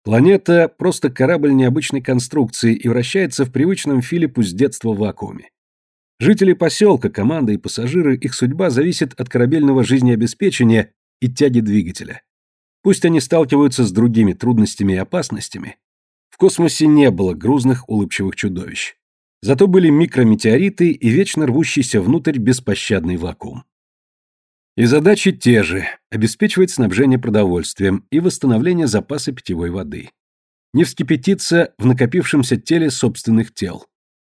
Планета – просто корабль необычной конструкции и вращается в привычном Филиппу с детства в вакууме. Жители поселка, команда и пассажиры, их судьба зависит от корабельного жизнеобеспечения и тяги двигателя. Пусть они сталкиваются с другими трудностями и опасностями, в космосе не было грузных улыбчивых чудовищ. Зато были микрометеориты и вечно рвущийся внутрь беспощадный вакуум. И задачи те же – обеспечивать снабжение продовольствием и восстановление запаса питьевой воды. Не вскипятиться в накопившемся теле собственных тел.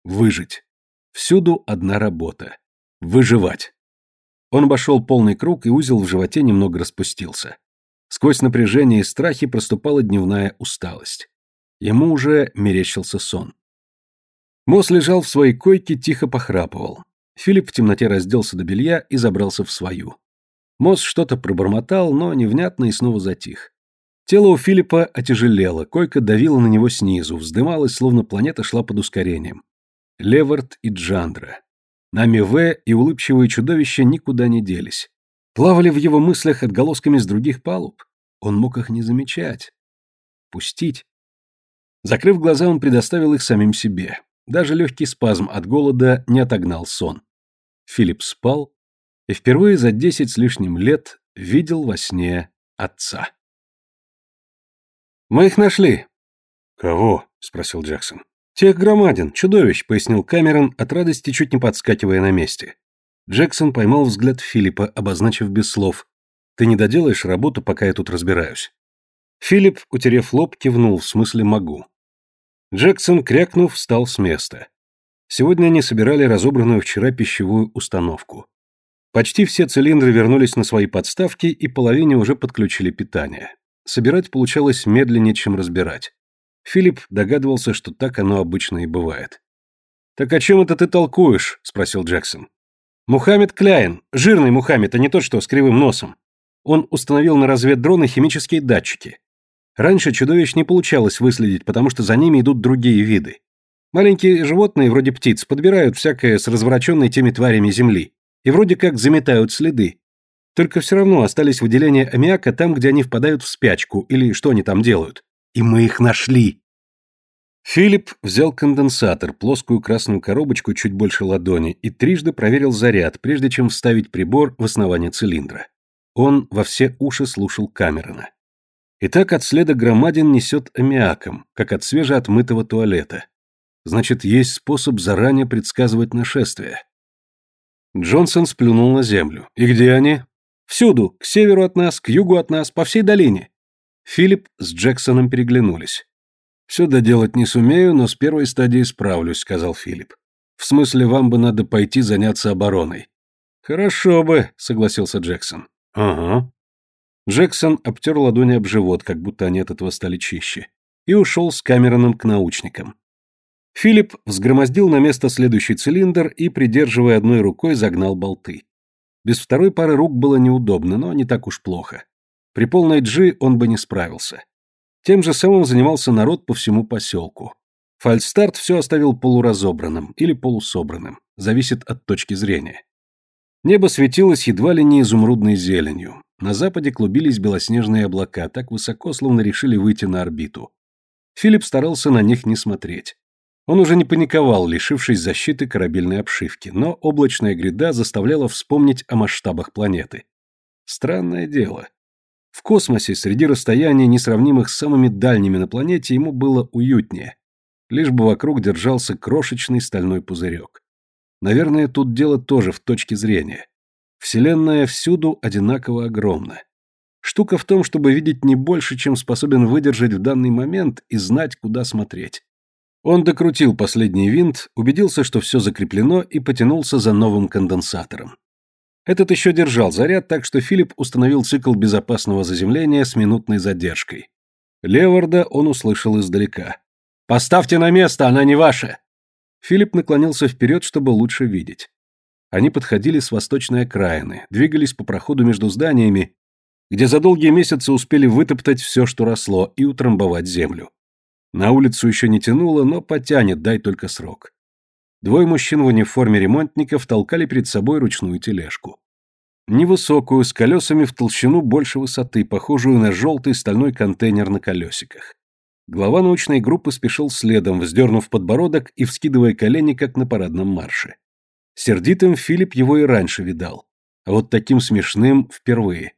Выжить. Всюду одна работа. Выживать. Он обошел полный круг, и узел в животе немного распустился. Сквозь напряжение и страхи проступала дневная усталость. Ему уже мерещился сон. Мосс лежал в своей койке, тихо похрапывал. Филипп в темноте разделся до белья и забрался в свою. Мосс что-то пробормотал, но невнятно и снова затих. Тело у Филиппа отяжелело, койка давила на него снизу, вздымалась, словно планета шла под ускорением. Левард и Джандра. Нами В и улыбчивые чудовища никуда не делись. Плавали в его мыслях отголосками с других палуб. Он мог их не замечать. Пустить. Закрыв глаза, он предоставил их самим себе. Даже легкий спазм от голода не отогнал сон. Филипп спал и впервые за десять с лишним лет видел во сне отца. «Мы их нашли». «Кого?» — спросил Джексон. «Тех громадин, чудовищ», — пояснил Камерон, от радости чуть не подскакивая на месте. Джексон поймал взгляд Филиппа, обозначив без слов. «Ты не доделаешь работу, пока я тут разбираюсь». Филипп, утерев лоб, кивнул, в смысле «могу». Джексон, крякнув, встал с места. Сегодня они собирали разобранную вчера пищевую установку. Почти все цилиндры вернулись на свои подставки и половине уже подключили питание. Собирать получалось медленнее, чем разбирать. Филипп догадывался, что так оно обычно и бывает. «Так о чем это ты толкуешь?» – спросил Джексон. «Мухаммед Кляйн, жирный Мухаммед, а не тот, что с кривым носом. Он установил на разведдроны химические датчики. Раньше чудовищ не получалось выследить, потому что за ними идут другие виды. Маленькие животные, вроде птиц, подбирают всякое с развороченной теми тварями земли и вроде как заметают следы. Только все равно остались выделения аммиака там, где они впадают в спячку, или что они там делают. И мы их нашли. Филипп взял конденсатор, плоскую красную коробочку чуть больше ладони, и трижды проверил заряд, прежде чем вставить прибор в основание цилиндра. Он во все уши слушал Камерона. Итак, от следа громадин несет аммиаком, как от свежеотмытого туалета. Значит, есть способ заранее предсказывать нашествие. Джонсон сплюнул на землю. «И где они?» «Всюду, к северу от нас, к югу от нас, по всей долине». Филипп с Джексоном переглянулись. «Все доделать не сумею, но с первой стадии справлюсь», — сказал Филипп. «В смысле, вам бы надо пойти заняться обороной». «Хорошо бы», — согласился Джексон. «Ага». Джексон обтер ладони об живот, как будто они от этого стали чище, и ушел с Камероном к научникам. Филипп взгромоздил на место следующий цилиндр и, придерживая одной рукой, загнал болты. Без второй пары рук было неудобно, но не так уж плохо. При полной джи он бы не справился. Тем же самым занимался народ по всему поселку. Фальстарт все оставил полуразобранным или полусобранным, зависит от точки зрения. Небо светилось едва ли не изумрудной зеленью. На западе клубились белоснежные облака, так высоко, словно решили выйти на орбиту. Филипп старался на них не смотреть. Он уже не паниковал, лишившись защиты корабельной обшивки, но облачная гряда заставляла вспомнить о масштабах планеты. Странное дело. В космосе, среди расстояний, несравнимых с самыми дальними на планете, ему было уютнее. Лишь бы вокруг держался крошечный стальной пузырек. Наверное, тут дело тоже в точке зрения. Вселенная всюду одинаково огромна. Штука в том, чтобы видеть не больше, чем способен выдержать в данный момент и знать, куда смотреть. Он докрутил последний винт, убедился, что все закреплено, и потянулся за новым конденсатором. Этот еще держал заряд, так что Филипп установил цикл безопасного заземления с минутной задержкой. Леварда он услышал издалека. «Поставьте на место, она не ваша!» Филипп наклонился вперед, чтобы лучше видеть. Они подходили с восточной окраины, двигались по проходу между зданиями, где за долгие месяцы успели вытоптать все, что росло, и утрамбовать землю. На улицу еще не тянуло, но потянет, дай только срок. Двое мужчин в униформе ремонтников толкали перед собой ручную тележку. Невысокую, с колесами в толщину больше высоты, похожую на желтый стальной контейнер на колесиках. Глава научной группы спешил следом, вздернув подбородок и вскидывая колени, как на парадном марше. Сердитым Филипп его и раньше видал, а вот таким смешным впервые.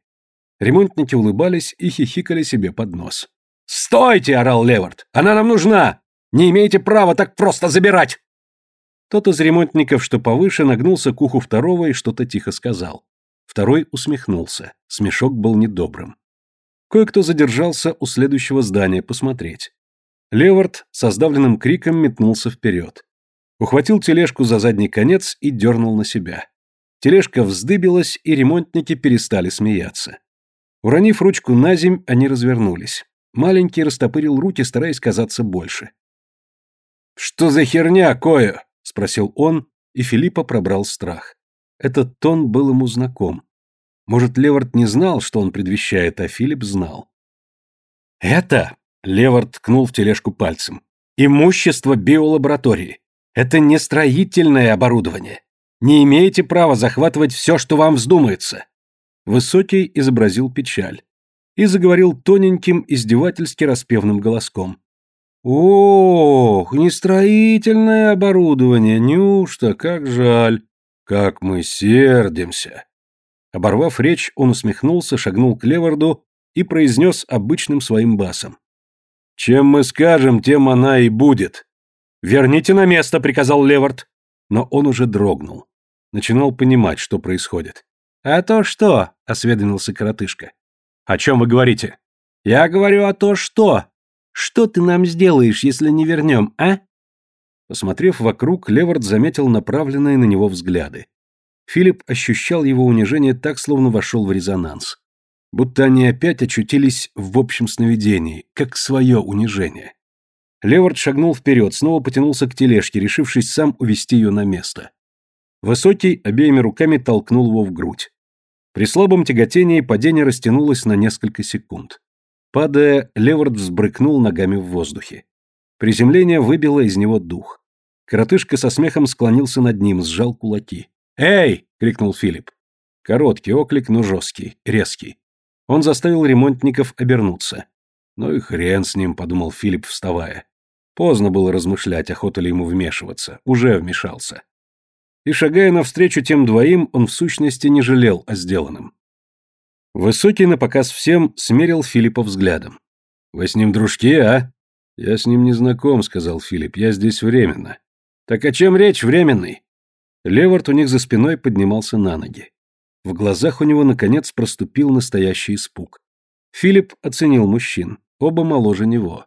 Ремонтники улыбались и хихикали себе под нос. «Стойте!» — орал Левард. «Она нам нужна! Не имеете права так просто забирать!» Тот из ремонтников, что повыше, нагнулся к уху второго и что-то тихо сказал. Второй усмехнулся. Смешок был недобрым. Кое-кто задержался у следующего здания посмотреть. Левард со сдавленным криком метнулся вперед. Ухватил тележку за задний конец и дернул на себя. Тележка вздыбилась, и ремонтники перестали смеяться. Уронив ручку на земь, они развернулись. Маленький растопырил руки, стараясь казаться больше. «Что за херня, Коя?» — спросил он, и Филиппа пробрал страх. Этот тон был ему знаком. Может, Левард не знал, что он предвещает, а Филипп знал. «Это...» — Левард ткнул в тележку пальцем. «Имущество биолаборатории. Это не строительное оборудование. Не имеете права захватывать все, что вам вздумается». Высокий изобразил печаль и заговорил тоненьким, издевательски распевным голоском. «Ох, нестроительное оборудование, неужто, как жаль, как мы сердимся!» Оборвав речь, он усмехнулся, шагнул к Леварду и произнес обычным своим басом. «Чем мы скажем, тем она и будет». «Верните на место», — приказал Левард. Но он уже дрогнул. Начинал понимать, что происходит. «А то что?» — осведомился коротышка. О чем вы говорите? Я говорю о то, что. Что ты нам сделаешь, если не вернем, а? Посмотрев вокруг, Левард заметил направленные на него взгляды. Филипп ощущал его унижение так, словно вошел в резонанс. Будто они опять очутились в общем сновидении, как свое унижение. Левард шагнул вперед, снова потянулся к тележке, решившись сам увести ее на место. Высокий обеими руками толкнул его в грудь. При слабом тяготении падение растянулось на несколько секунд. Падая, Левард взбрыкнул ногами в воздухе. Приземление выбило из него дух. Коротышка со смехом склонился над ним, сжал кулаки. «Эй!» — крикнул Филипп. Короткий оклик, но жесткий, резкий. Он заставил ремонтников обернуться. «Ну и хрен с ним», — подумал Филипп, вставая. Поздно было размышлять, охота ли ему вмешиваться. Уже вмешался. И, шагая навстречу тем двоим, он в сущности не жалел о сделанном. Высокий напоказ всем смерил Филиппа взглядом. «Вы с ним дружки, а?» «Я с ним не знаком», — сказал Филипп. «Я здесь временно». «Так о чем речь, временный?» Левард у них за спиной поднимался на ноги. В глазах у него, наконец, проступил настоящий испуг. Филипп оценил мужчин, оба моложе него.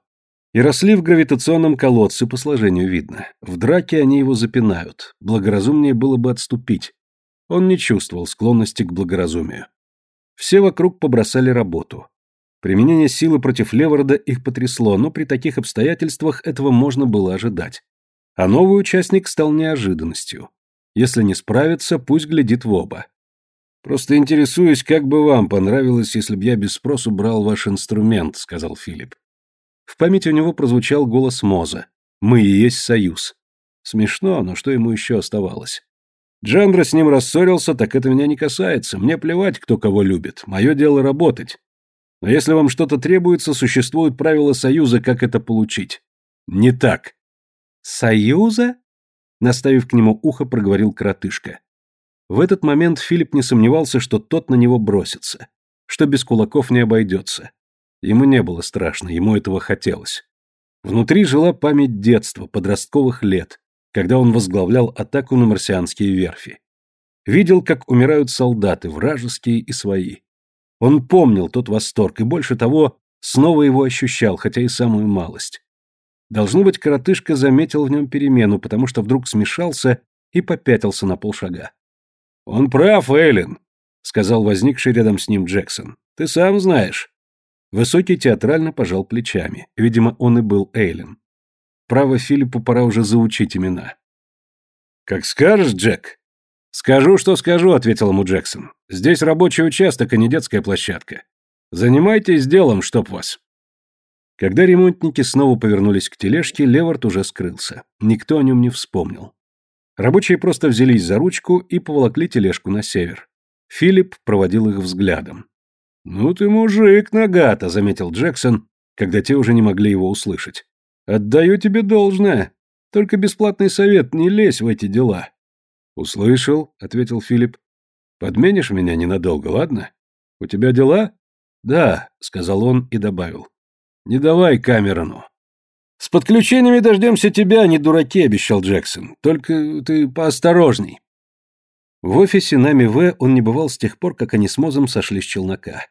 И росли в гравитационном колодце, по сложению видно. В драке они его запинают. Благоразумнее было бы отступить. Он не чувствовал склонности к благоразумию. Все вокруг побросали работу. Применение силы против Леварда их потрясло, но при таких обстоятельствах этого можно было ожидать. А новый участник стал неожиданностью. Если не справится, пусть глядит в оба. «Просто интересуюсь, как бы вам понравилось, если бы я без спросу брал ваш инструмент», — сказал Филипп. В памяти у него прозвучал голос Моза. «Мы и есть союз». Смешно, но что ему еще оставалось? Джандра с ним рассорился, так это меня не касается. Мне плевать, кто кого любит. Мое дело работать. Но если вам что-то требуется, существуют правила союза, как это получить. Не так. Союза? Наставив к нему ухо, проговорил коротышка. В этот момент Филипп не сомневался, что тот на него бросится, что без кулаков не обойдется. Ему не было страшно, ему этого хотелось. Внутри жила память детства, подростковых лет, когда он возглавлял атаку на марсианские верфи. Видел, как умирают солдаты, вражеские и свои. Он помнил тот восторг и, больше того, снова его ощущал, хотя и самую малость. Должно быть, коротышка заметил в нем перемену, потому что вдруг смешался и попятился на полшага. «Он прав, Эйлин», — сказал возникший рядом с ним Джексон. «Ты сам знаешь. Высокий театрально пожал плечами. Видимо, он и был Эйлен. Право, Филиппу пора уже заучить имена. «Как скажешь, Джек». «Скажу, что скажу», — ответил ему Джексон. «Здесь рабочий участок, а не детская площадка. Занимайтесь делом, чтоб вас». Когда ремонтники снова повернулись к тележке, Левард уже скрылся. Никто о нем не вспомнил. Рабочие просто взялись за ручку и поволокли тележку на север. Филипп проводил их взглядом. «Ну ты мужик, Нагата», — заметил Джексон, когда те уже не могли его услышать. «Отдаю тебе должное. Только бесплатный совет, не лезь в эти дела». «Услышал», — ответил Филипп. «Подменишь меня ненадолго, ладно? У тебя дела?» «Да», — сказал он и добавил. «Не давай Камерону». «С подключениями дождемся тебя, не дураки», — обещал Джексон. «Только ты поосторожней». В офисе Нами В он не бывал с тех пор, как они с Мозом сошли с челнока.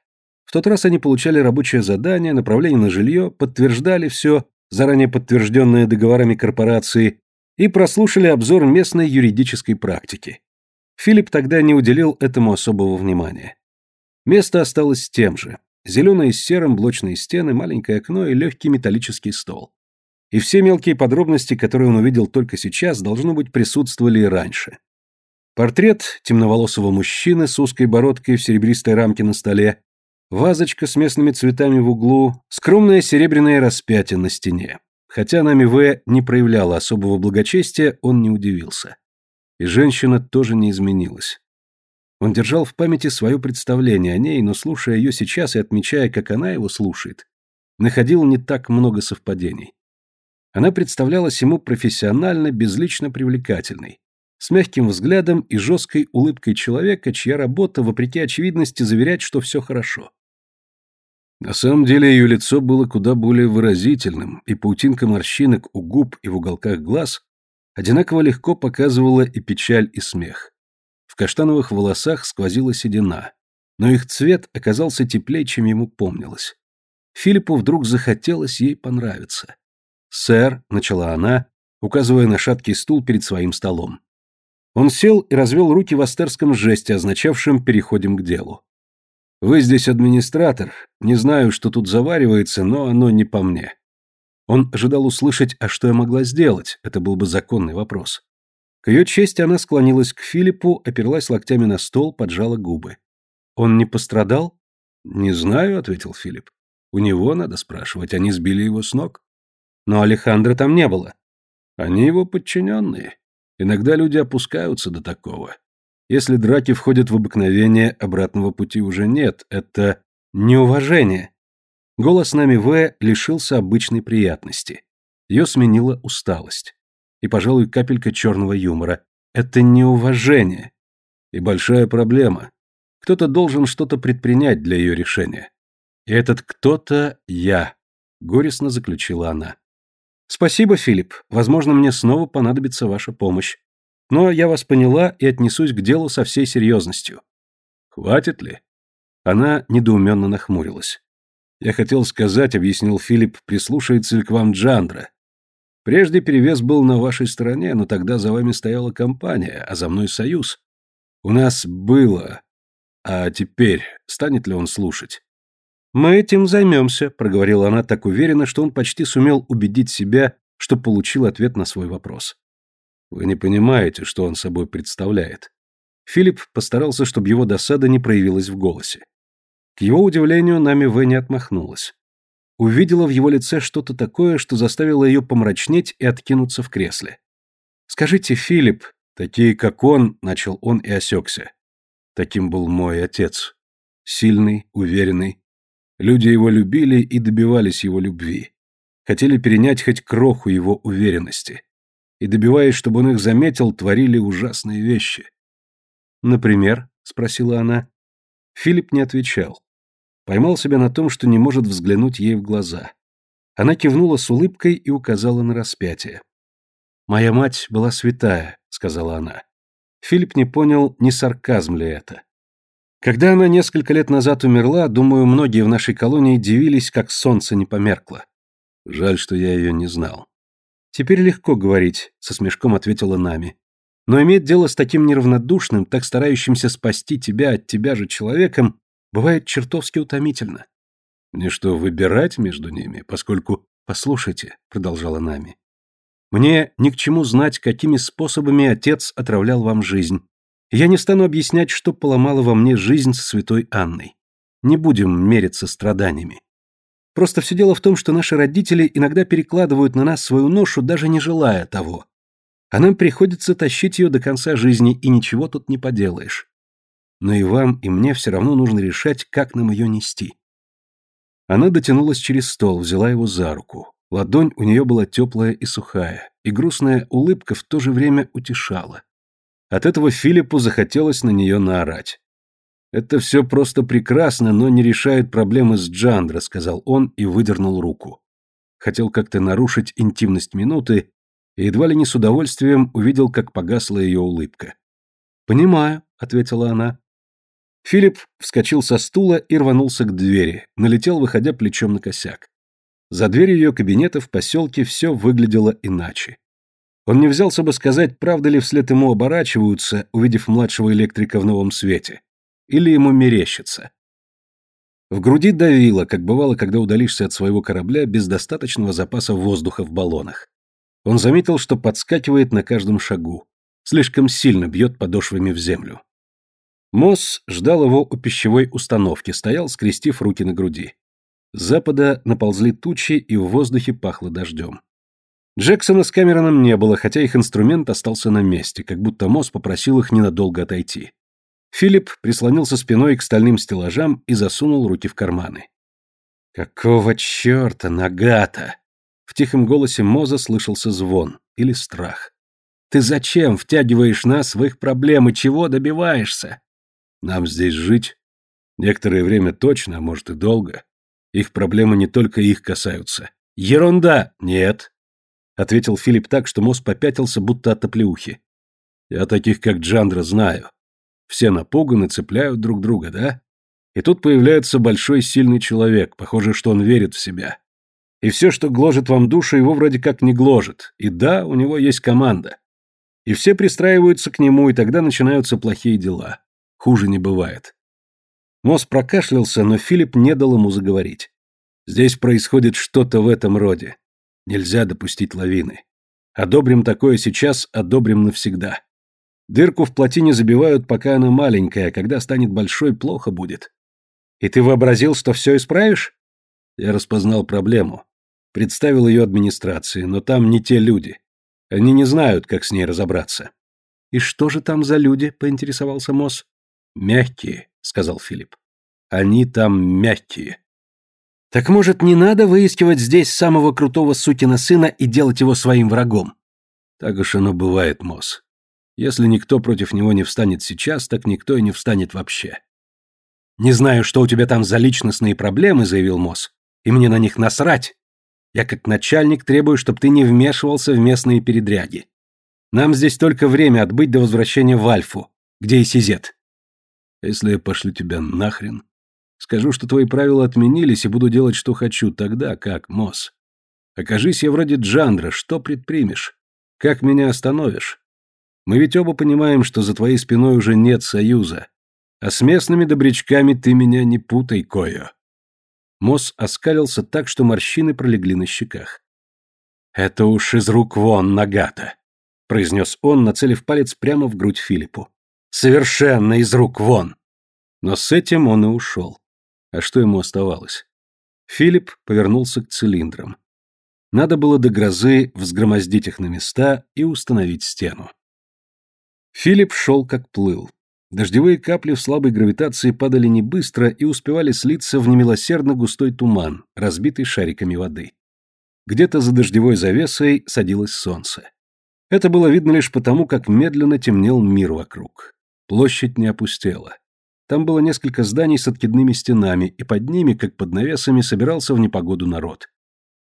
Тот раз они получали рабочее задание, направление на жилье, подтверждали все, заранее подтвержденное договорами корпорации, и прослушали обзор местной юридической практики. Филипп тогда не уделил этому особого внимания. Место осталось тем же. Зеленые с серым блочные стены, маленькое окно и легкий металлический стол. И все мелкие подробности, которые он увидел только сейчас, должно быть, присутствовали и раньше. Портрет темноволосого мужчины с узкой бородкой в серебристой рамке на столе, Вазочка с местными цветами в углу, скромное серебряное распятие на стене. Хотя Нами В не проявляла особого благочестия, он не удивился. И женщина тоже не изменилась. Он держал в памяти свое представление о ней, но слушая ее сейчас и отмечая, как она его слушает, находил не так много совпадений. Она представлялась ему профессионально, безлично привлекательной, с мягким взглядом и жесткой улыбкой человека, чья работа, вопреки очевидности, заверять, что все хорошо. На самом деле ее лицо было куда более выразительным, и паутинка морщинок у губ и в уголках глаз одинаково легко показывала и печаль, и смех. В каштановых волосах сквозила седина, но их цвет оказался теплее, чем ему помнилось. Филиппу вдруг захотелось ей понравиться. «Сэр», — начала она, указывая на шаткий стул перед своим столом. Он сел и развел руки в астерском жесте, означавшем «переходим к делу». «Вы здесь администратор. Не знаю, что тут заваривается, но оно не по мне». Он ожидал услышать, а что я могла сделать, это был бы законный вопрос. К ее чести она склонилась к Филиппу, оперлась локтями на стол, поджала губы. «Он не пострадал?» «Не знаю», — ответил Филипп. «У него надо спрашивать, они сбили его с ног». «Но Алехандро там не было». «Они его подчиненные. Иногда люди опускаются до такого. Если драки входят в обыкновение, обратного пути уже нет. Это неуважение. Голос нами В лишился обычной приятности. Ее сменила усталость. И, пожалуй, капелька черного юмора. Это неуважение. И большая проблема. Кто-то должен что-то предпринять для ее решения. И этот кто-то я, горестно заключила она. Спасибо, Филипп. Возможно, мне снова понадобится ваша помощь. Но я вас поняла и отнесусь к делу со всей серьезностью. Хватит ли? Она недоуменно нахмурилась. Я хотел сказать, объяснил Филипп, прислушается ли к вам Джандра. Прежде перевес был на вашей стороне, но тогда за вами стояла компания, а за мной союз. У нас было. А теперь станет ли он слушать? «Мы этим займемся», — проговорила она так уверенно, что он почти сумел убедить себя, что получил ответ на свой вопрос. «Вы не понимаете, что он собой представляет». Филипп постарался, чтобы его досада не проявилась в голосе. К его удивлению, Нами В не отмахнулась. Увидела в его лице что-то такое, что заставило ее помрачнеть и откинуться в кресле. «Скажите, Филипп, такие, как он», — начал он и осекся. Таким был мой отец. Сильный, уверенный, Люди его любили и добивались его любви. Хотели перенять хоть кроху его уверенности. И, добиваясь, чтобы он их заметил, творили ужасные вещи. «Например?» — спросила она. Филипп не отвечал. Поймал себя на том, что не может взглянуть ей в глаза. Она кивнула с улыбкой и указала на распятие. «Моя мать была святая», — сказала она. Филипп не понял, не сарказм ли это. Когда она несколько лет назад умерла, думаю, многие в нашей колонии дивились, как солнце не померкло. Жаль, что я ее не знал. Теперь легко говорить, со смешком ответила Нами. Но иметь дело с таким неравнодушным, так старающимся спасти тебя от тебя же человеком, бывает чертовски утомительно. Мне что, выбирать между ними, поскольку... Послушайте, продолжала Нами. Мне ни к чему знать, какими способами отец отравлял вам жизнь, я не стану объяснять, что поломало во мне жизнь со святой Анной. Не будем мериться страданиями. Просто все дело в том, что наши родители иногда перекладывают на нас свою ношу, даже не желая того. А нам приходится тащить ее до конца жизни, и ничего тут не поделаешь. Но и вам, и мне все равно нужно решать, как нам ее нести. Она дотянулась через стол, взяла его за руку. Ладонь у нее была теплая и сухая, и грустная улыбка в то же время утешала. От этого Филиппу захотелось на нее наорать. «Это все просто прекрасно, но не решает проблемы с Джандро», — сказал он и выдернул руку. Хотел как-то нарушить интимность минуты и едва ли не с удовольствием увидел, как погасла ее улыбка. «Понимаю», — ответила она. Филипп вскочил со стула и рванулся к двери, налетел, выходя плечом на косяк. За дверью ее кабинета в поселке все выглядело иначе. Он не взялся бы сказать, правда ли вслед ему оборачиваются, увидев младшего электрика в новом свете. Или ему мерещится. В груди давило, как бывало, когда удалишься от своего корабля без достаточного запаса воздуха в баллонах. Он заметил, что подскакивает на каждом шагу. Слишком сильно бьет подошвами в землю. Мосс ждал его у пищевой установки, стоял, скрестив руки на груди. С запада наползли тучи, и в воздухе пахло дождем. Джексона с Камероном не было, хотя их инструмент остался на месте, как будто Мосс попросил их ненадолго отойти. Филипп прислонился спиной к стальным стеллажам и засунул руки в карманы. «Какого черта, Нагата?» В тихом голосе Моза слышался звон или страх. «Ты зачем втягиваешь нас в их проблемы? Чего добиваешься?» «Нам здесь жить. Некоторое время точно, а может и долго. Их проблемы не только их касаются». «Ерунда!» «Нет, — ответил Филипп так, что Мосс попятился, будто от оплеухи. «Я таких, как Джандра, знаю. Все напуганы, цепляют друг друга, да? И тут появляется большой сильный человек, похоже, что он верит в себя. И все, что гложет вам душу, его вроде как не гложет. И да, у него есть команда. И все пристраиваются к нему, и тогда начинаются плохие дела. Хуже не бывает. Мосс прокашлялся, но Филипп не дал ему заговорить. Здесь происходит что-то в этом роде. Нельзя допустить лавины. Одобрим такое сейчас, одобрим навсегда. Дырку в плотине забивают, пока она маленькая, когда станет большой, плохо будет. И ты вообразил, что все исправишь? Я распознал проблему. Представил ее администрации, но там не те люди. Они не знают, как с ней разобраться. И что же там за люди, поинтересовался Мосс. Мягкие, сказал Филипп. Они там мягкие. Так может, не надо выискивать здесь самого крутого сукина сына и делать его своим врагом? Так уж оно бывает, Мосс. Если никто против него не встанет сейчас, так никто и не встанет вообще. «Не знаю, что у тебя там за личностные проблемы», — заявил Мосс, — «и мне на них насрать. Я как начальник требую, чтобы ты не вмешивался в местные передряги. Нам здесь только время отбыть до возвращения в Альфу, где и Сизет». «Если я пошлю тебя нахрен, скажу, что твои правила отменились и буду делать, что хочу, тогда как, Мосс? Окажись я вроде Джандра, что предпримешь? Как меня остановишь?» Мы ведь оба понимаем, что за твоей спиной уже нет союза. А с местными добрячками ты меня не путай, Койо. Мосс оскалился так, что морщины пролегли на щеках. «Это уж из рук вон, Нагата», — произнес он, нацелив палец прямо в грудь Филиппу. «Совершенно из рук вон!» Но с этим он и ушел. А что ему оставалось? Филипп повернулся к цилиндрам. Надо было до грозы взгромоздить их на места и установить стену. Филипп шел как плыл. Дождевые капли в слабой гравитации падали не быстро и успевали слиться в немилосердно густой туман, разбитый шариками воды. Где-то за дождевой завесой садилось солнце. Это было видно лишь потому, как медленно темнел мир вокруг. Площадь не опустела. Там было несколько зданий с откидными стенами, и под ними, как под навесами, собирался в непогоду народ.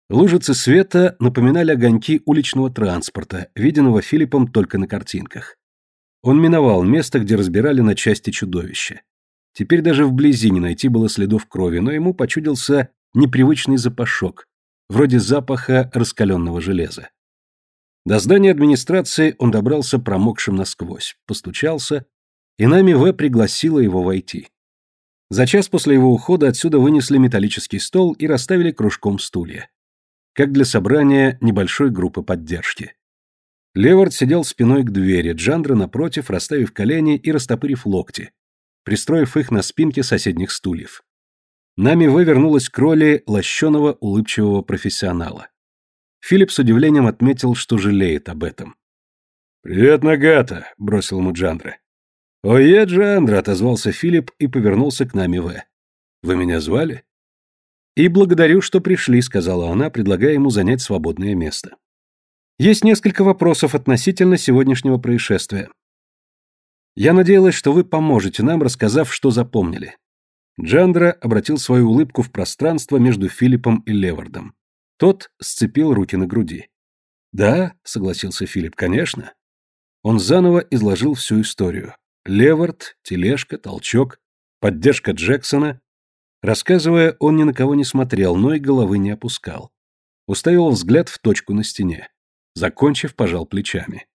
Лужицы света напоминали огоньки уличного транспорта, виденного Филиппом только на картинках. Он миновал место, где разбирали на части чудовище. Теперь даже вблизи не найти было следов крови, но ему почудился непривычный запашок, вроде запаха раскаленного железа. До здания администрации он добрался промокшим насквозь, постучался, и нами В пригласила его войти. За час после его ухода отсюда вынесли металлический стол и расставили кружком стулья. Как для собрания небольшой группы поддержки. Левард сидел спиной к двери, Джандра напротив, расставив колени и растопырив локти, пристроив их на спинке соседних стульев. Нами вывернулась к роли лощеного улыбчивого профессионала. Филипп с удивлением отметил, что жалеет об этом. «Привет, Нагата!» — бросил ему Джандра. «Ое, Джандра!» — отозвался Филипп и повернулся к нами В. «Вы меня звали?» «И благодарю, что пришли», — сказала она, предлагая ему занять свободное место. Есть несколько вопросов относительно сегодняшнего происшествия. Я надеялась, что вы поможете нам, рассказав, что запомнили. Джандра обратил свою улыбку в пространство между Филиппом и Левардом. Тот сцепил руки на груди. «Да», — согласился Филипп, — «конечно». Он заново изложил всю историю. Левард, тележка, толчок, поддержка Джексона. Рассказывая, он ни на кого не смотрел, но и головы не опускал. Уставил взгляд в точку на стене. Закончив, пожал плечами.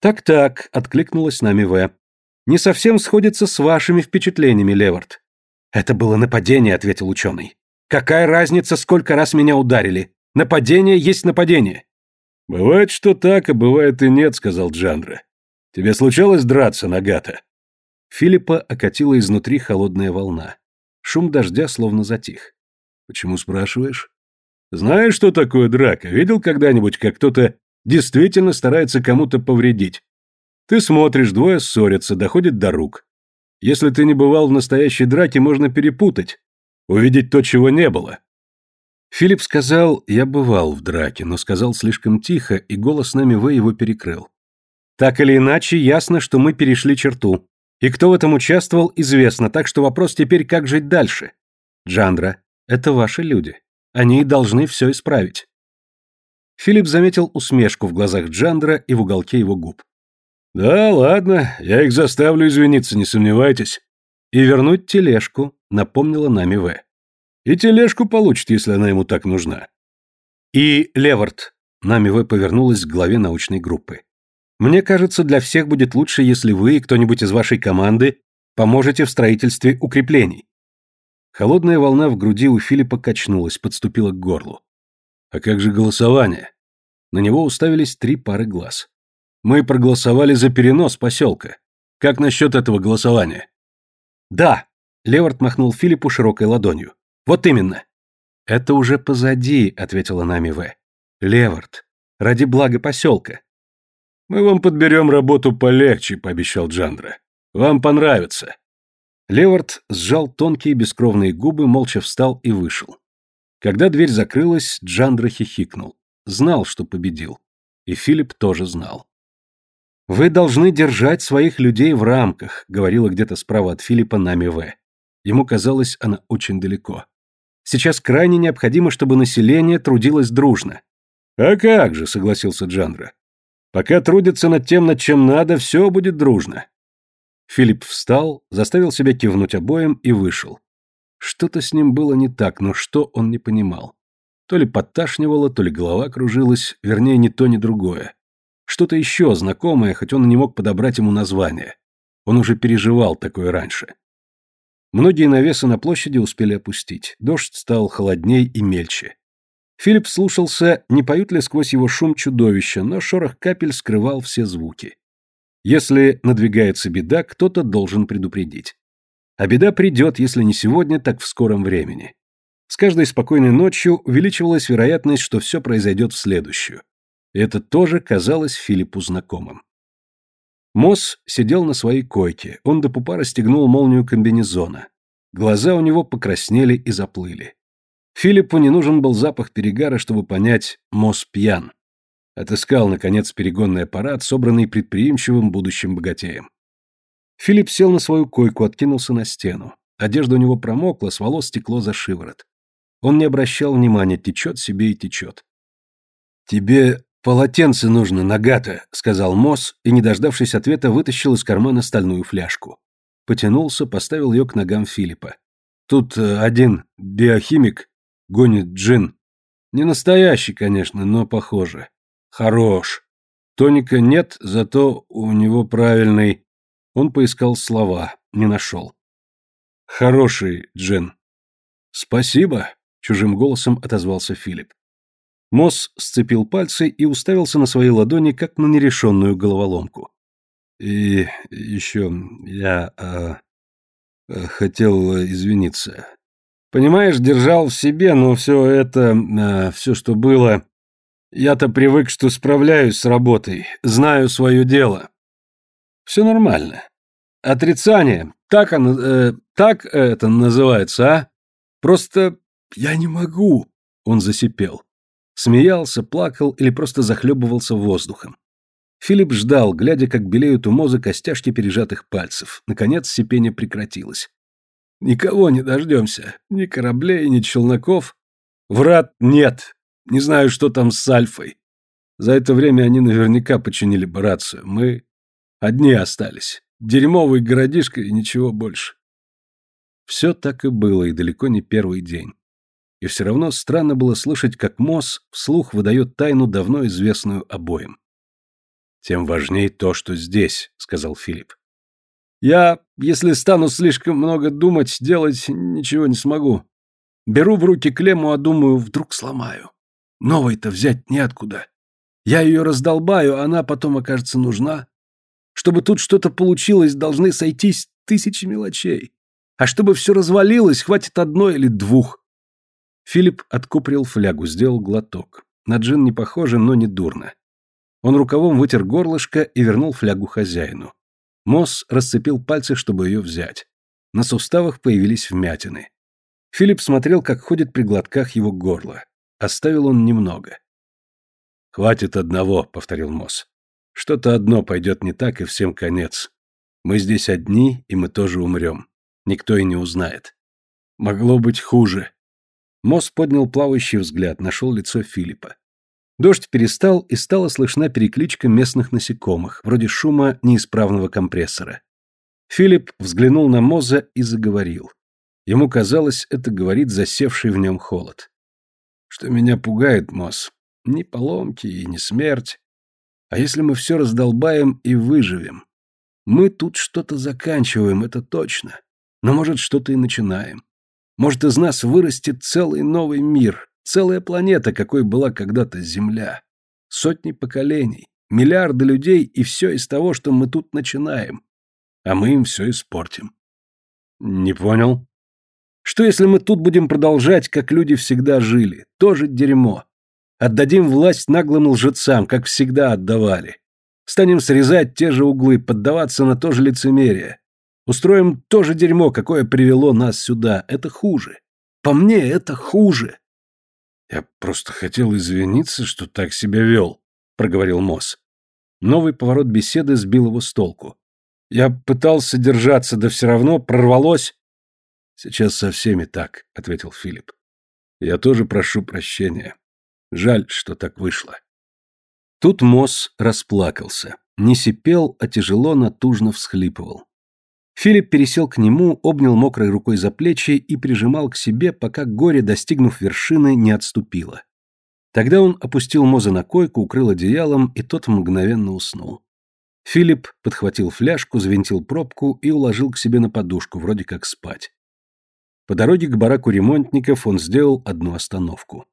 «Так-так», — откликнулась нами В. «Не совсем сходится с вашими впечатлениями, Левард». «Это было нападение», — ответил ученый. «Какая разница, сколько раз меня ударили? Нападение есть нападение». «Бывает, что так, а бывает и нет», — сказал Джандра. «Тебе случалось драться, Нагата?» Филиппа окатила изнутри холодная волна. Шум дождя словно затих. «Почему спрашиваешь?» Знаешь, что такое драка? Видел когда-нибудь, как кто-то действительно старается кому-то повредить? Ты смотришь, двое ссорятся, доходит до рук. Если ты не бывал в настоящей драке, можно перепутать. Увидеть то, чего не было. Филипп сказал, я бывал в драке, но сказал слишком тихо, и голос нами В его перекрыл. Так или иначе, ясно, что мы перешли черту. И кто в этом участвовал, известно, так что вопрос теперь, как жить дальше. Джандра, это ваши люди. Они должны все исправить. Филипп заметил усмешку в глазах Джандра и в уголке его губ. «Да, ладно, я их заставлю извиниться, не сомневайтесь». «И вернуть тележку», — напомнила нами В. «И тележку получит, если она ему так нужна. И Левард. Намиве повернулась к главе научной группы. Мне кажется, для всех будет лучше, если вы и кто-нибудь из вашей команды поможете в строительстве укреплений. Холодная волна в груди у Филиппа качнулась, подступила к горлу. А как же голосование? На него уставились три пары глаз. Мы проголосовали за перенос поселка. Как насчет этого голосования? Да, Левард махнул Филиппу широкой ладонью. Вот именно. Это уже позади, ответила нами В. Левард, ради блага поселка. Мы вам подберем работу полегче, пообещал Джандра. Вам понравится. Левард сжал тонкие бескровные губы, молча встал и вышел. Когда дверь закрылась, Джандра хихикнул. Знал, что победил. И Филипп тоже знал. «Вы должны держать своих людей в рамках», — говорила где-то справа от Филиппа Нами В. Ему казалось, она очень далеко. «Сейчас крайне необходимо, чтобы население трудилось дружно». «А как же», — согласился Джандра. «Пока трудятся над тем, над чем надо, все будет дружно». Филипп встал, заставил себя кивнуть обоим и вышел. Что-то с ним было не так, но что он не понимал. То ли подташнивало, то ли голова кружилась, вернее, ни то, ни другое. Что-то еще знакомое, хоть он и не мог подобрать ему название. Он уже переживал такое раньше. Многие навесы на площади успели опустить. Дождь стал холодней и мельче. Филипп слушался, не поют ли сквозь его шум чудовища, но шорох капель скрывал все звуки. Если надвигается беда, кто-то должен предупредить. А беда придет, если не сегодня, так в скором времени. С каждой спокойной ночью увеличивалась вероятность, что все произойдет в следующую. И это тоже казалось Филиппу знакомым. Мосс сидел на своей койке, он до пупа расстегнул молнию комбинезона. Глаза у него покраснели и заплыли. Филиппу не нужен был запах перегара, чтобы понять, Мосс пьян. Отыскал, наконец, перегонный аппарат, собранный предприимчивым будущим богатеем. Филипп сел на свою койку, откинулся на стену. Одежда у него промокла, с волос стекло за шиворот. Он не обращал внимания, течет себе и течет. «Тебе полотенце нужно, Нагата», — сказал Мосс, и, не дождавшись ответа, вытащил из кармана стальную фляжку. Потянулся, поставил ее к ногам Филиппа. «Тут э, один биохимик гонит джин. Не настоящий, конечно, но похоже. Хорош. Тоника нет, зато у него правильный... Он поискал слова, не нашел. Хороший, Джин. Спасибо, чужим голосом отозвался Филипп. Мосс сцепил пальцы и уставился на свои ладони, как на нерешенную головоломку. И еще я э, э, хотел извиниться. Понимаешь, держал в себе, но все это, э, все, что было, я-то привык, что справляюсь с работой, знаю свое дело. Все нормально. Отрицание. Так, оно, э, так это называется, а? Просто я не могу. Он засипел. Смеялся, плакал или просто захлебывался воздухом. Филипп ждал, глядя, как белеют у Моза костяшки пережатых пальцев. Наконец сипение прекратилось. «Никого не дождемся. Ни кораблей, ни челноков. Врат нет. Не знаю, что там с Альфой. За это время они наверняка починили бы рацию. Мы одни остались. Дерьмовый городишко и ничего больше. Все так и было, и далеко не первый день. И все равно странно было слышать, как Мосс вслух выдает тайну, давно известную обоим. «Тем важнее то, что здесь», — сказал Филипп. «Я, если стану слишком много думать, делать ничего не смогу. Беру в руки клемму, а думаю, вдруг сломаю. Новой-то взять неоткуда. Я ее раздолбаю, а она потом окажется нужна. Чтобы тут что-то получилось, должны сойтись тысячи мелочей. А чтобы все развалилось, хватит одной или двух. Филипп откуприл флягу, сделал глоток. На джин не похоже, но не дурно. Он рукавом вытер горлышко и вернул флягу хозяину. Мосс расцепил пальцы, чтобы ее взять. На суставах появились вмятины. Филипп смотрел, как ходит при глотках его горло. Оставил он немного. «Хватит одного», — повторил Мосс. Что-то одно пойдет не так, и всем конец. Мы здесь одни, и мы тоже умрем. Никто и не узнает. Могло быть хуже. Мосс поднял плавающий взгляд, нашел лицо Филиппа. Дождь перестал, и стала слышна перекличка местных насекомых, вроде шума неисправного компрессора. Филипп взглянул на Моза и заговорил. Ему казалось, это говорит засевший в нем холод. Что меня пугает, Мосс, не поломки и не смерть. А если мы все раздолбаем и выживем? Мы тут что-то заканчиваем, это точно. Но, может, что-то и начинаем. Может, из нас вырастет целый новый мир, целая планета, какой была когда-то Земля. Сотни поколений, миллиарды людей и все из того, что мы тут начинаем. А мы им все испортим. Не понял. Что если мы тут будем продолжать, как люди всегда жили? Тоже дерьмо. Отдадим власть наглым лжецам, как всегда отдавали. Станем срезать те же углы, поддаваться на то же лицемерие. Устроим то же дерьмо, какое привело нас сюда. Это хуже. По мне, это хуже. Я просто хотел извиниться, что так себя вел, проговорил Мосс. Новый поворот беседы сбил его с толку. Я пытался держаться, да все равно прорвалось. Сейчас со всеми так, ответил Филипп. Я тоже прошу прощения. Жаль, что так вышло. Тут Мосс расплакался. Не сипел, а тяжело натужно всхлипывал. Филипп пересел к нему, обнял мокрой рукой за плечи и прижимал к себе, пока горе, достигнув вершины, не отступило. Тогда он опустил Моза на койку, укрыл одеялом, и тот мгновенно уснул. Филипп подхватил фляжку, завинтил пробку и уложил к себе на подушку, вроде как спать. По дороге к бараку ремонтников он сделал одну остановку.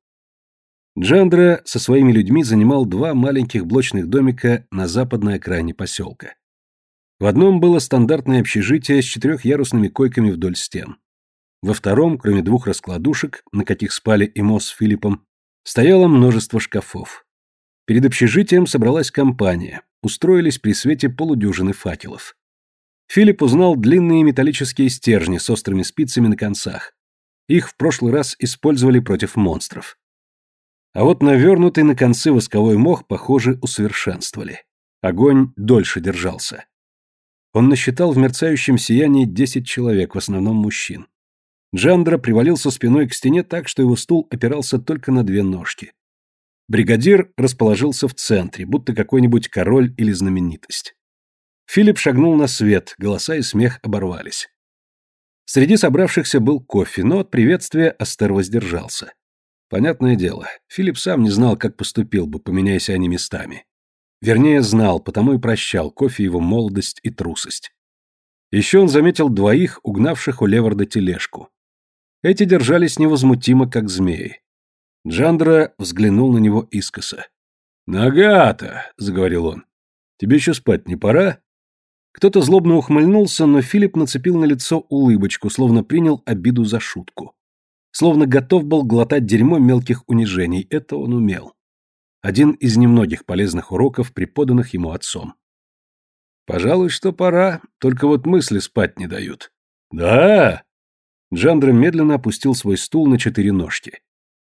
Джандра со своими людьми занимал два маленьких блочных домика на западной окраине поселка. В одном было стандартное общежитие с четырехъярусными койками вдоль стен. Во втором, кроме двух раскладушек, на каких спали и Мосс с Филиппом, стояло множество шкафов. Перед общежитием собралась компания, устроились при свете полудюжины факелов. Филипп узнал длинные металлические стержни с острыми спицами на концах. Их в прошлый раз использовали против монстров. А вот навернутый на концы восковой мох, похоже, усовершенствовали. Огонь дольше держался. Он насчитал в мерцающем сиянии десять человек, в основном мужчин. Джандра привалился спиной к стене так, что его стул опирался только на две ножки. Бригадир расположился в центре, будто какой-нибудь король или знаменитость. Филипп шагнул на свет, голоса и смех оборвались. Среди собравшихся был кофе, но от приветствия Астер воздержался. Понятное дело, Филипп сам не знал, как поступил бы, поменяясь они местами. Вернее, знал, потому и прощал кофе его молодость и трусость. Еще он заметил двоих, угнавших у Леварда тележку. Эти держались невозмутимо, как змеи. Джандра взглянул на него искоса. «Нагата!» — заговорил он. «Тебе еще спать не пора?» Кто-то злобно ухмыльнулся, но Филипп нацепил на лицо улыбочку, словно принял обиду за шутку. Словно готов был глотать дерьмо мелких унижений. Это он умел. Один из немногих полезных уроков, преподанных ему отцом. «Пожалуй, что пора, только вот мысли спать не дают». «Да!» Джандра медленно опустил свой стул на четыре ножки.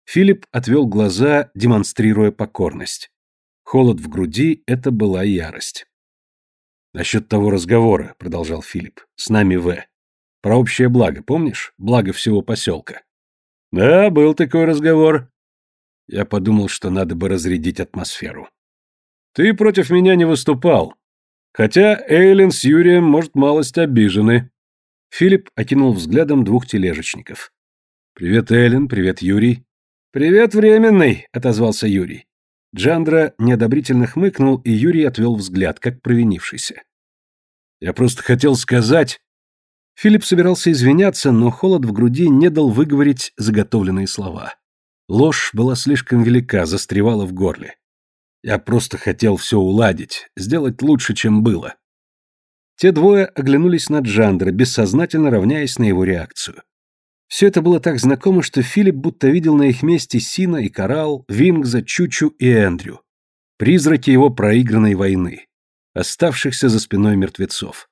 Филипп отвел глаза, демонстрируя покорность. Холод в груди — это была ярость. «Насчет того разговора», — продолжал Филипп, — «с нами В. Про общее благо, помнишь? Благо всего поселка». Да, был такой разговор. Я подумал, что надо бы разрядить атмосферу. Ты против меня не выступал. Хотя Эйлин с Юрием, может, малость обижены. Филипп окинул взглядом двух тележечников. «Привет, Эйлин, привет, Юрий». «Привет, временный», — отозвался Юрий. Джандра неодобрительно хмыкнул, и Юрий отвел взгляд, как провинившийся. «Я просто хотел сказать...» Филипп собирался извиняться, но холод в груди не дал выговорить заготовленные слова. Ложь была слишком велика, застревала в горле. Я просто хотел все уладить, сделать лучше, чем было. Те двое оглянулись на Джандра, бессознательно равняясь на его реакцию. Все это было так знакомо, что Филипп будто видел на их месте Сина и Коралл, Вингза, Чучу и Эндрю. Призраки его проигранной войны, оставшихся за спиной мертвецов.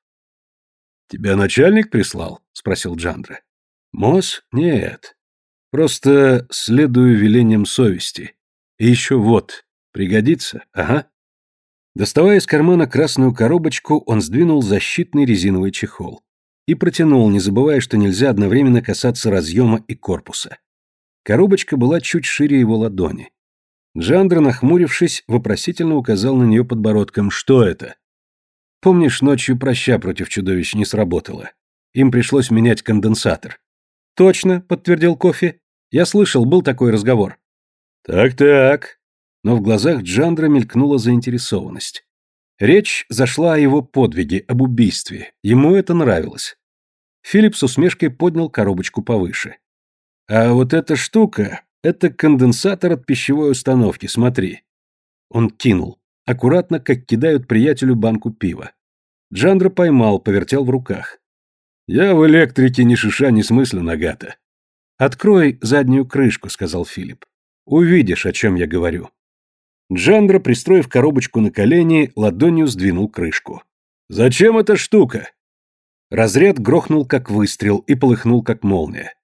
«Тебя начальник прислал?» — спросил Джандра. «Мосс? Нет. Просто следую велениям совести. И еще вот. Пригодится? Ага». Доставая из кармана красную коробочку, он сдвинул защитный резиновый чехол. И протянул, не забывая, что нельзя одновременно касаться разъема и корпуса. Коробочка была чуть шире его ладони. Джандра, нахмурившись, вопросительно указал на нее подбородком. «Что это?» Помнишь, ночью проща против чудовищ не сработало? Им пришлось менять конденсатор. Точно, подтвердил Кофе. Я слышал, был такой разговор. Так-так. Но в глазах Джандра мелькнула заинтересованность. Речь зашла о его подвиге, об убийстве. Ему это нравилось. Филипп с усмешкой поднял коробочку повыше. А вот эта штука — это конденсатор от пищевой установки, смотри. Он кинул, аккуратно, как кидают приятелю банку пива. Джандра поймал, повертел в руках. «Я в электрике ни шиша ни смысла, Нагата». «Открой заднюю крышку», — сказал Филипп. «Увидишь, о чем я говорю». Джандра, пристроив коробочку на колени, ладонью сдвинул крышку. «Зачем эта штука?» Разряд грохнул, как выстрел, и полыхнул, как молния.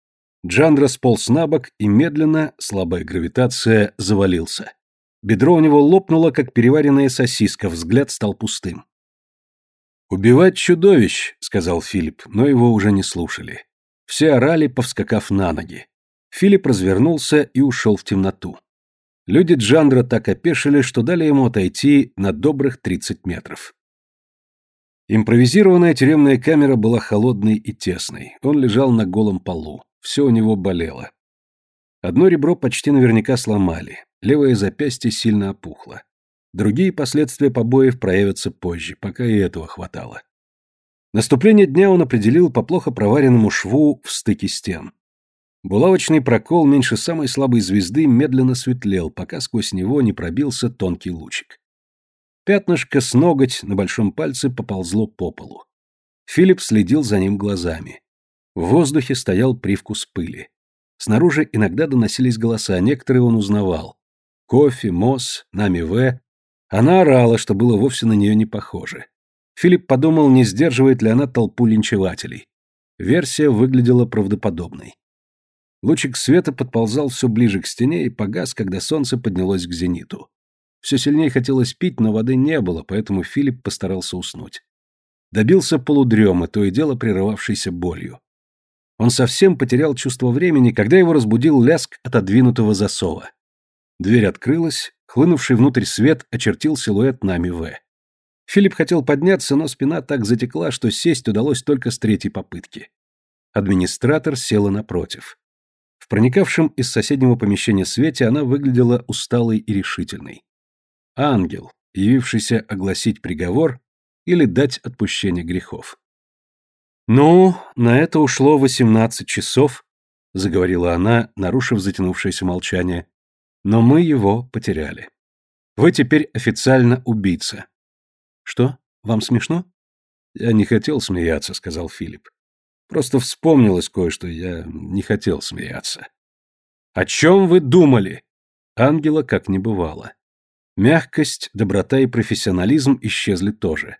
Джандра сполз на бок и медленно, слабая гравитация, завалился. Бедро у него лопнуло, как переваренная сосиска, взгляд стал пустым. «Убивать чудовищ», — сказал Филипп, но его уже не слушали. Все орали, повскакав на ноги. Филипп развернулся и ушел в темноту. Люди Джандра так опешили, что дали ему отойти на добрых 30 метров. Импровизированная тюремная камера была холодной и тесной. Он лежал на голом полу. Все у него болело. Одно ребро почти наверняка сломали. Левое запястье сильно опухло. Другие последствия побоев проявятся позже, пока и этого хватало. Наступление дня он определил по плохо проваренному шву в стыке стен. Булавочный прокол меньше самой слабой звезды медленно светлел, пока сквозь него не пробился тонкий лучик. Пятнышко с ноготь на большом пальце поползло по полу. Филипп следил за ним глазами. В воздухе стоял привкус пыли. Снаружи иногда доносились голоса, некоторые он узнавал. Кофе, Мосс, Нами В. Она орала, что было вовсе на нее не похоже. Филипп подумал, не сдерживает ли она толпу линчевателей. Версия выглядела правдоподобной. Лучик света подползал все ближе к стене и погас, когда солнце поднялось к зениту. Все сильнее хотелось пить, но воды не было, поэтому Филипп постарался уснуть. Добился полудремы, то и дело прерывавшейся болью. Он совсем потерял чувство времени, когда его разбудил ляск отодвинутого засова. Дверь открылась, хлынувший внутрь свет очертил силуэт нами В. Филипп хотел подняться, но спина так затекла, что сесть удалось только с третьей попытки. Администратор села напротив. В проникавшем из соседнего помещения свете она выглядела усталой и решительной. Ангел, явившийся огласить приговор или дать отпущение грехов. «Ну, на это ушло восемнадцать часов», — заговорила она, нарушив затянувшееся молчание. «Но мы его потеряли. Вы теперь официально убийца». «Что, вам смешно?» «Я не хотел смеяться», — сказал Филипп. Просто вспомнилось кое-что, я не хотел смеяться. «О чем вы думали?» Ангела как не бывало. Мягкость, доброта и профессионализм исчезли тоже.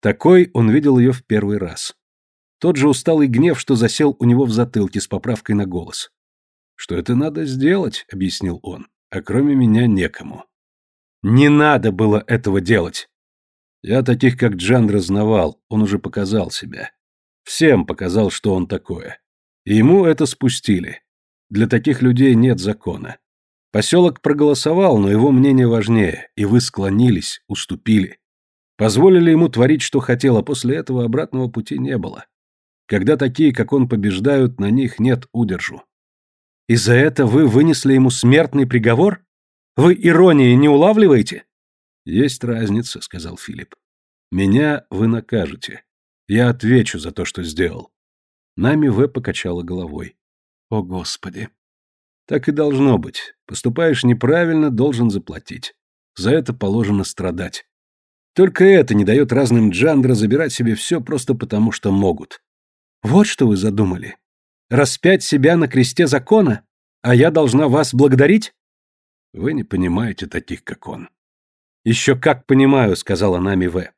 Такой он видел ее в первый раз. Тот же усталый гнев, что засел у него в затылке с поправкой на голос. «Что это надо сделать?» — объяснил он. «А кроме меня некому». «Не надо было этого делать!» Я таких, как Джан, разнавал, он уже показал себя. Всем показал, что он такое. Ему это спустили. Для таких людей нет закона. Поселок проголосовал, но его мнение важнее, и вы склонились, уступили. Позволили ему творить, что хотел, а после этого обратного пути не было. Когда такие, как он, побеждают, на них нет удержу. И за это вы вынесли ему смертный приговор? Вы иронии не улавливаете? Есть разница, сказал Филипп. Меня вы накажете. Я отвечу за то, что сделал. Нами В покачала головой. О, Господи. Так и должно быть. Поступаешь неправильно, должен заплатить. За это положено страдать. Только это не дает разным Джандра забирать себе все просто потому, что могут. Вот что вы задумали. Распять себя на кресте закона? А я должна вас благодарить? Вы не понимаете таких, как он. Еще как понимаю, сказала Нами В.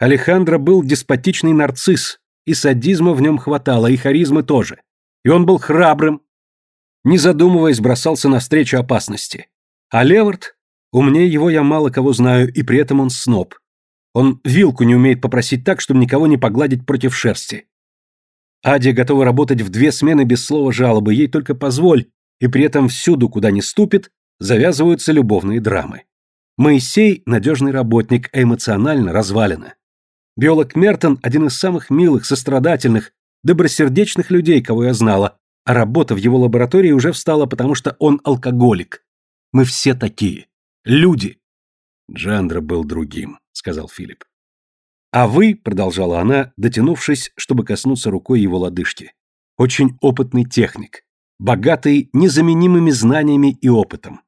Алехандро был деспотичный нарцисс, и садизма в нем хватало, и харизмы тоже. И он был храбрым, не задумываясь, бросался навстречу опасности. А Левард, умнее его я мало кого знаю, и при этом он сноб. Он вилку не умеет попросить так, чтобы никого не погладить против шерсти. Адия готова работать в две смены без слова жалобы, ей только позволь, и при этом всюду, куда ни ступит, завязываются любовные драмы. Моисей – надежный работник, а эмоционально развалина. Биолог Мертон – один из самых милых, сострадательных, добросердечных людей, кого я знала, а работа в его лаборатории уже встала, потому что он алкоголик. Мы все такие. Люди. Джандра был другим, сказал Филипп. А вы, продолжала она, дотянувшись, чтобы коснуться рукой его лодыжки, очень опытный техник, богатый незаменимыми знаниями и опытом.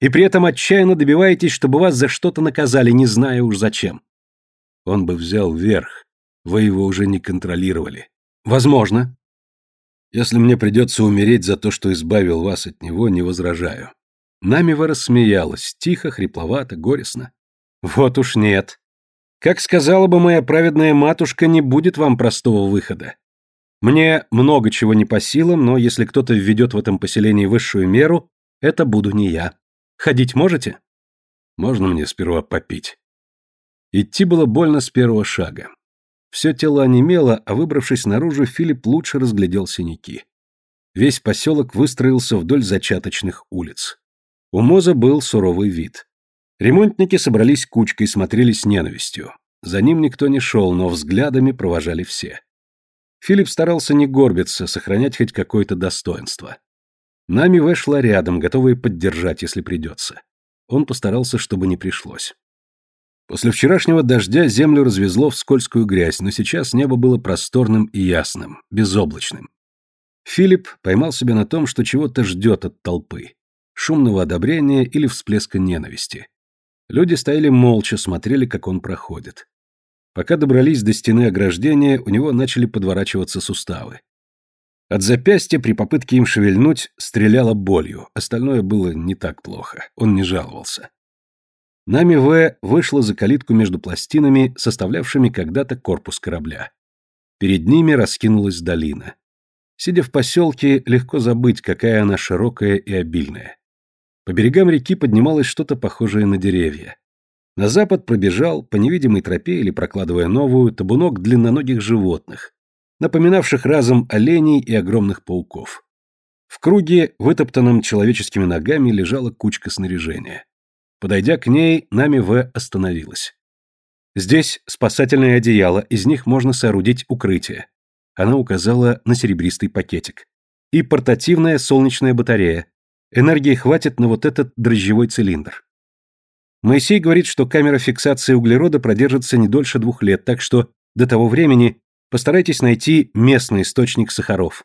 И при этом отчаянно добиваетесь, чтобы вас за что-то наказали, не зная уж зачем. Он бы взял верх. Вы его уже не контролировали. Возможно. Если мне придется умереть за то, что избавил вас от него, не возражаю. Намива рассмеялась, тихо, хрипловато, горестно. Вот уж нет. Как сказала бы моя праведная матушка, не будет вам простого выхода. Мне много чего не по силам, но если кто-то введет в этом поселении высшую меру, это буду не я. Ходить можете? Можно мне сперва попить? Идти было больно с первого шага. Все тело онемело, а выбравшись наружу, Филипп лучше разглядел синяки. Весь поселок выстроился вдоль зачаточных улиц. У Моза был суровый вид. Ремонтники собрались кучкой, смотрели с ненавистью. За ним никто не шел, но взглядами провожали все. Филипп старался не горбиться, сохранять хоть какое-то достоинство. Нами вышла рядом, готовая поддержать, если придется. Он постарался, чтобы не пришлось. После вчерашнего дождя землю развезло в скользкую грязь, но сейчас небо было просторным и ясным, безоблачным. Филипп поймал себя на том, что чего-то ждет от толпы. Шумного одобрения или всплеска ненависти. Люди стояли молча, смотрели, как он проходит. Пока добрались до стены ограждения, у него начали подворачиваться суставы. От запястья при попытке им шевельнуть стреляло болью, остальное было не так плохо, он не жаловался. Нами В вышла за калитку между пластинами, составлявшими когда-то корпус корабля. Перед ними раскинулась долина. Сидя в поселке, легко забыть, какая она широкая и обильная. По берегам реки поднималось что-то похожее на деревья. На запад пробежал, по невидимой тропе или прокладывая новую, табунок длинноногих животных, напоминавших разом оленей и огромных пауков. В круге, вытоптанном человеческими ногами, лежала кучка снаряжения. Подойдя к ней, нами В остановилась. Здесь спасательное одеяло, из них можно соорудить укрытие. Она указала на серебристый пакетик. И портативная солнечная батарея. Энергии хватит на вот этот дрожжевой цилиндр. Моисей говорит, что камера фиксации углерода продержится не дольше двух лет, так что до того времени Постарайтесь найти местный источник сахаров.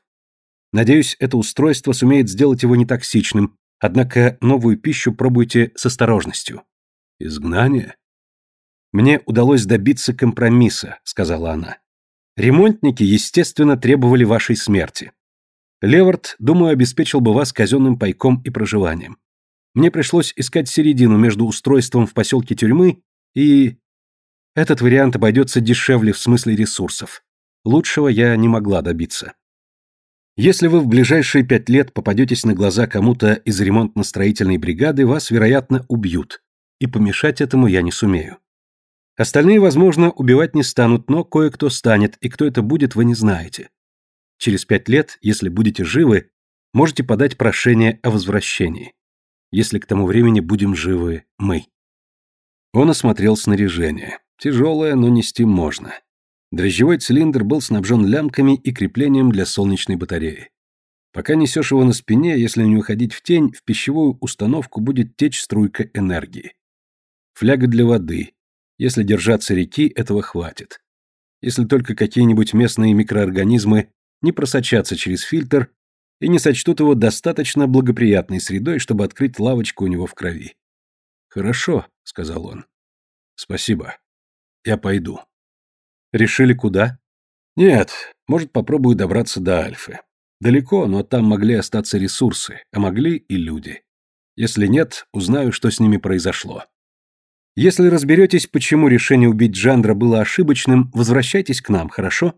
Надеюсь, это устройство сумеет сделать его нетоксичным, однако новую пищу пробуйте с осторожностью. Изгнание? Мне удалось добиться компромисса, сказала она. Ремонтники, естественно, требовали вашей смерти. Левард, думаю, обеспечил бы вас казенным пайком и проживанием. Мне пришлось искать середину между устройством в поселке тюрьмы и... Этот вариант обойдется дешевле в смысле ресурсов. Лучшего я не могла добиться. Если вы в ближайшие пять лет попадетесь на глаза кому-то из ремонтно-строительной бригады, вас, вероятно, убьют. И помешать этому я не сумею. Остальные, возможно, убивать не станут, но кое-кто станет, и кто это будет, вы не знаете. Через пять лет, если будете живы, можете подать прошение о возвращении. Если к тому времени будем живы мы. Он осмотрел снаряжение. Тяжелое, но нести можно. Дрожжевой цилиндр был снабжен лямками и креплением для солнечной батареи. Пока несешь его на спине, если не уходить в тень, в пищевую установку будет течь струйка энергии. Фляга для воды. Если держаться реки, этого хватит. Если только какие-нибудь местные микроорганизмы не просочатся через фильтр и не сочтут его достаточно благоприятной средой, чтобы открыть лавочку у него в крови. «Хорошо», — сказал он. «Спасибо. Я пойду». Решили куда? Нет, может, попробую добраться до Альфы. Далеко, но там могли остаться ресурсы, а могли и люди. Если нет, узнаю, что с ними произошло. Если разберетесь, почему решение убить Джандра было ошибочным, возвращайтесь к нам, хорошо?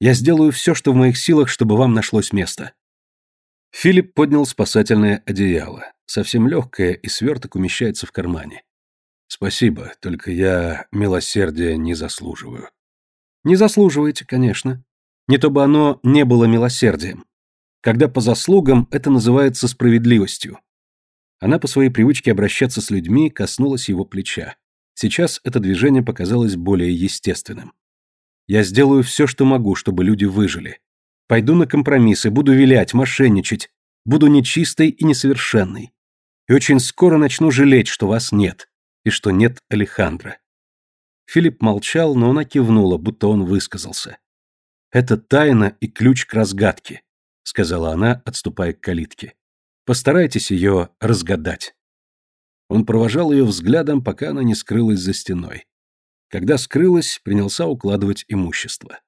Я сделаю все, что в моих силах, чтобы вам нашлось место. Филипп поднял спасательное одеяло. Совсем легкое, и сверток умещается в кармане. Спасибо, только я милосердия не заслуживаю. Не заслуживаете, конечно. Не то бы оно не было милосердием. Когда по заслугам, это называется справедливостью. Она по своей привычке обращаться с людьми коснулась его плеча. Сейчас это движение показалось более естественным. Я сделаю все, что могу, чтобы люди выжили. Пойду на компромиссы, буду вилять, мошенничать, буду нечистой и несовершенной. и очень скоро начну жалеть, что вас нет, и что нет Алехандра. Филипп молчал, но она кивнула, будто он высказался. «Это тайна и ключ к разгадке», — сказала она, отступая к калитке. «Постарайтесь ее разгадать». Он провожал ее взглядом, пока она не скрылась за стеной. Когда скрылась, принялся укладывать имущество.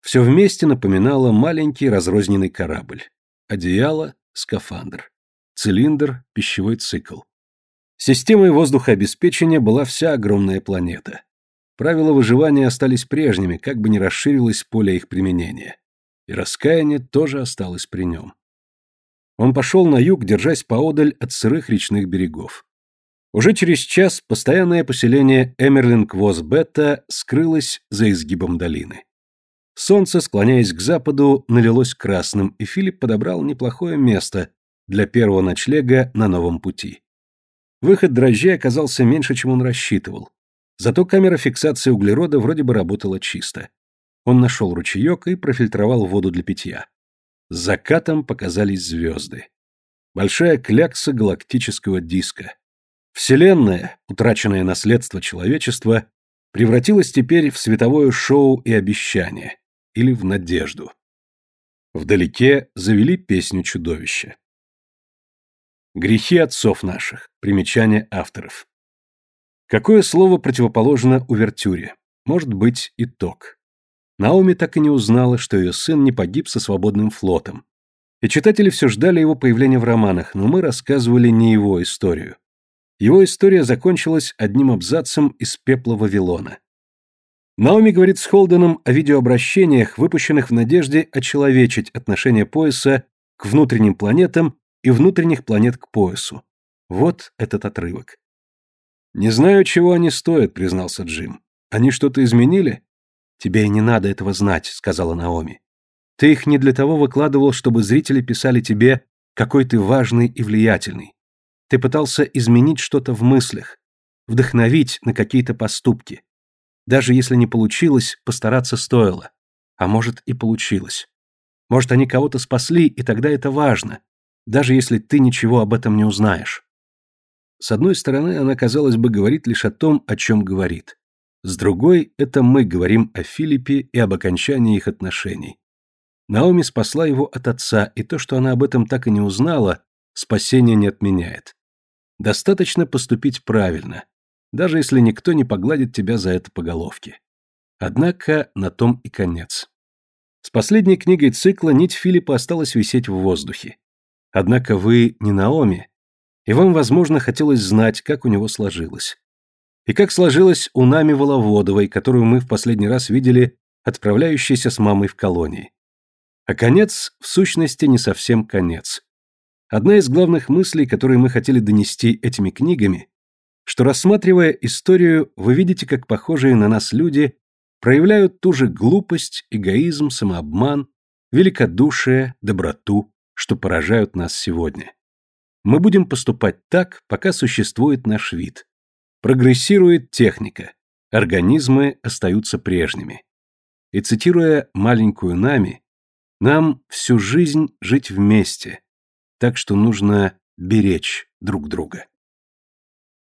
Все вместе напоминало маленький разрозненный корабль. Одеяло, скафандр. Цилиндр, пищевой цикл. Системой воздухообеспечения была вся огромная планета. Правила выживания остались прежними, как бы ни расширилось поле их применения. И раскаяние тоже осталось при нем. Он пошел на юг, держась поодаль от сырых речных берегов. Уже через час постоянное поселение Эмерлинг-Воз-Бетта скрылось за изгибом долины. Солнце, склоняясь к западу, налилось красным, и Филипп подобрал неплохое место для первого ночлега на новом пути. Выход дрожжей оказался меньше, чем он рассчитывал, Зато камера фиксации углерода вроде бы работала чисто. Он нашел ручеек и профильтровал воду для питья. С закатом показались звезды. Большая клякса галактического диска. Вселенная, утраченное наследство человечества, превратилась теперь в световое шоу и обещание. Или в надежду. Вдалеке завели песню чудовища. Грехи отцов наших. Примечание авторов. Какое слово противоположно увертюре? Может быть, итог. Наоми так и не узнала, что ее сын не погиб со свободным флотом. И читатели все ждали его появления в романах, но мы рассказывали не его историю. Его история закончилась одним абзацем из пепла Вавилона. Наоми говорит с Холденом о видеообращениях, выпущенных в надежде очеловечить отношение пояса к внутренним планетам и внутренних планет к поясу. Вот этот отрывок. «Не знаю, чего они стоят», — признался Джим. «Они что-то изменили?» «Тебе и не надо этого знать», — сказала Наоми. «Ты их не для того выкладывал, чтобы зрители писали тебе, какой ты важный и влиятельный. Ты пытался изменить что-то в мыслях, вдохновить на какие-то поступки. Даже если не получилось, постараться стоило. А может, и получилось. Может, они кого-то спасли, и тогда это важно, даже если ты ничего об этом не узнаешь. С одной стороны, она, казалось бы, говорит лишь о том, о чем говорит. С другой, это мы говорим о Филиппе и об окончании их отношений. Наоми спасла его от отца, и то, что она об этом так и не узнала, спасение не отменяет. Достаточно поступить правильно, даже если никто не погладит тебя за это по головке. Однако на том и конец. С последней книгой цикла нить Филиппа осталась висеть в воздухе. Однако вы не Наоми, и вам, возможно, хотелось знать, как у него сложилось. И как сложилось у Нами Воловодовой, которую мы в последний раз видели, отправляющейся с мамой в колонии. А конец, в сущности, не совсем конец. Одна из главных мыслей, которые мы хотели донести этими книгами, что рассматривая историю, вы видите, как похожие на нас люди проявляют ту же глупость, эгоизм, самообман, великодушие, доброту, что поражают нас сегодня. Мы будем поступать так, пока существует наш вид. Прогрессирует техника, организмы остаются прежними. И цитируя маленькую Нами, нам всю жизнь жить вместе, так что нужно беречь друг друга.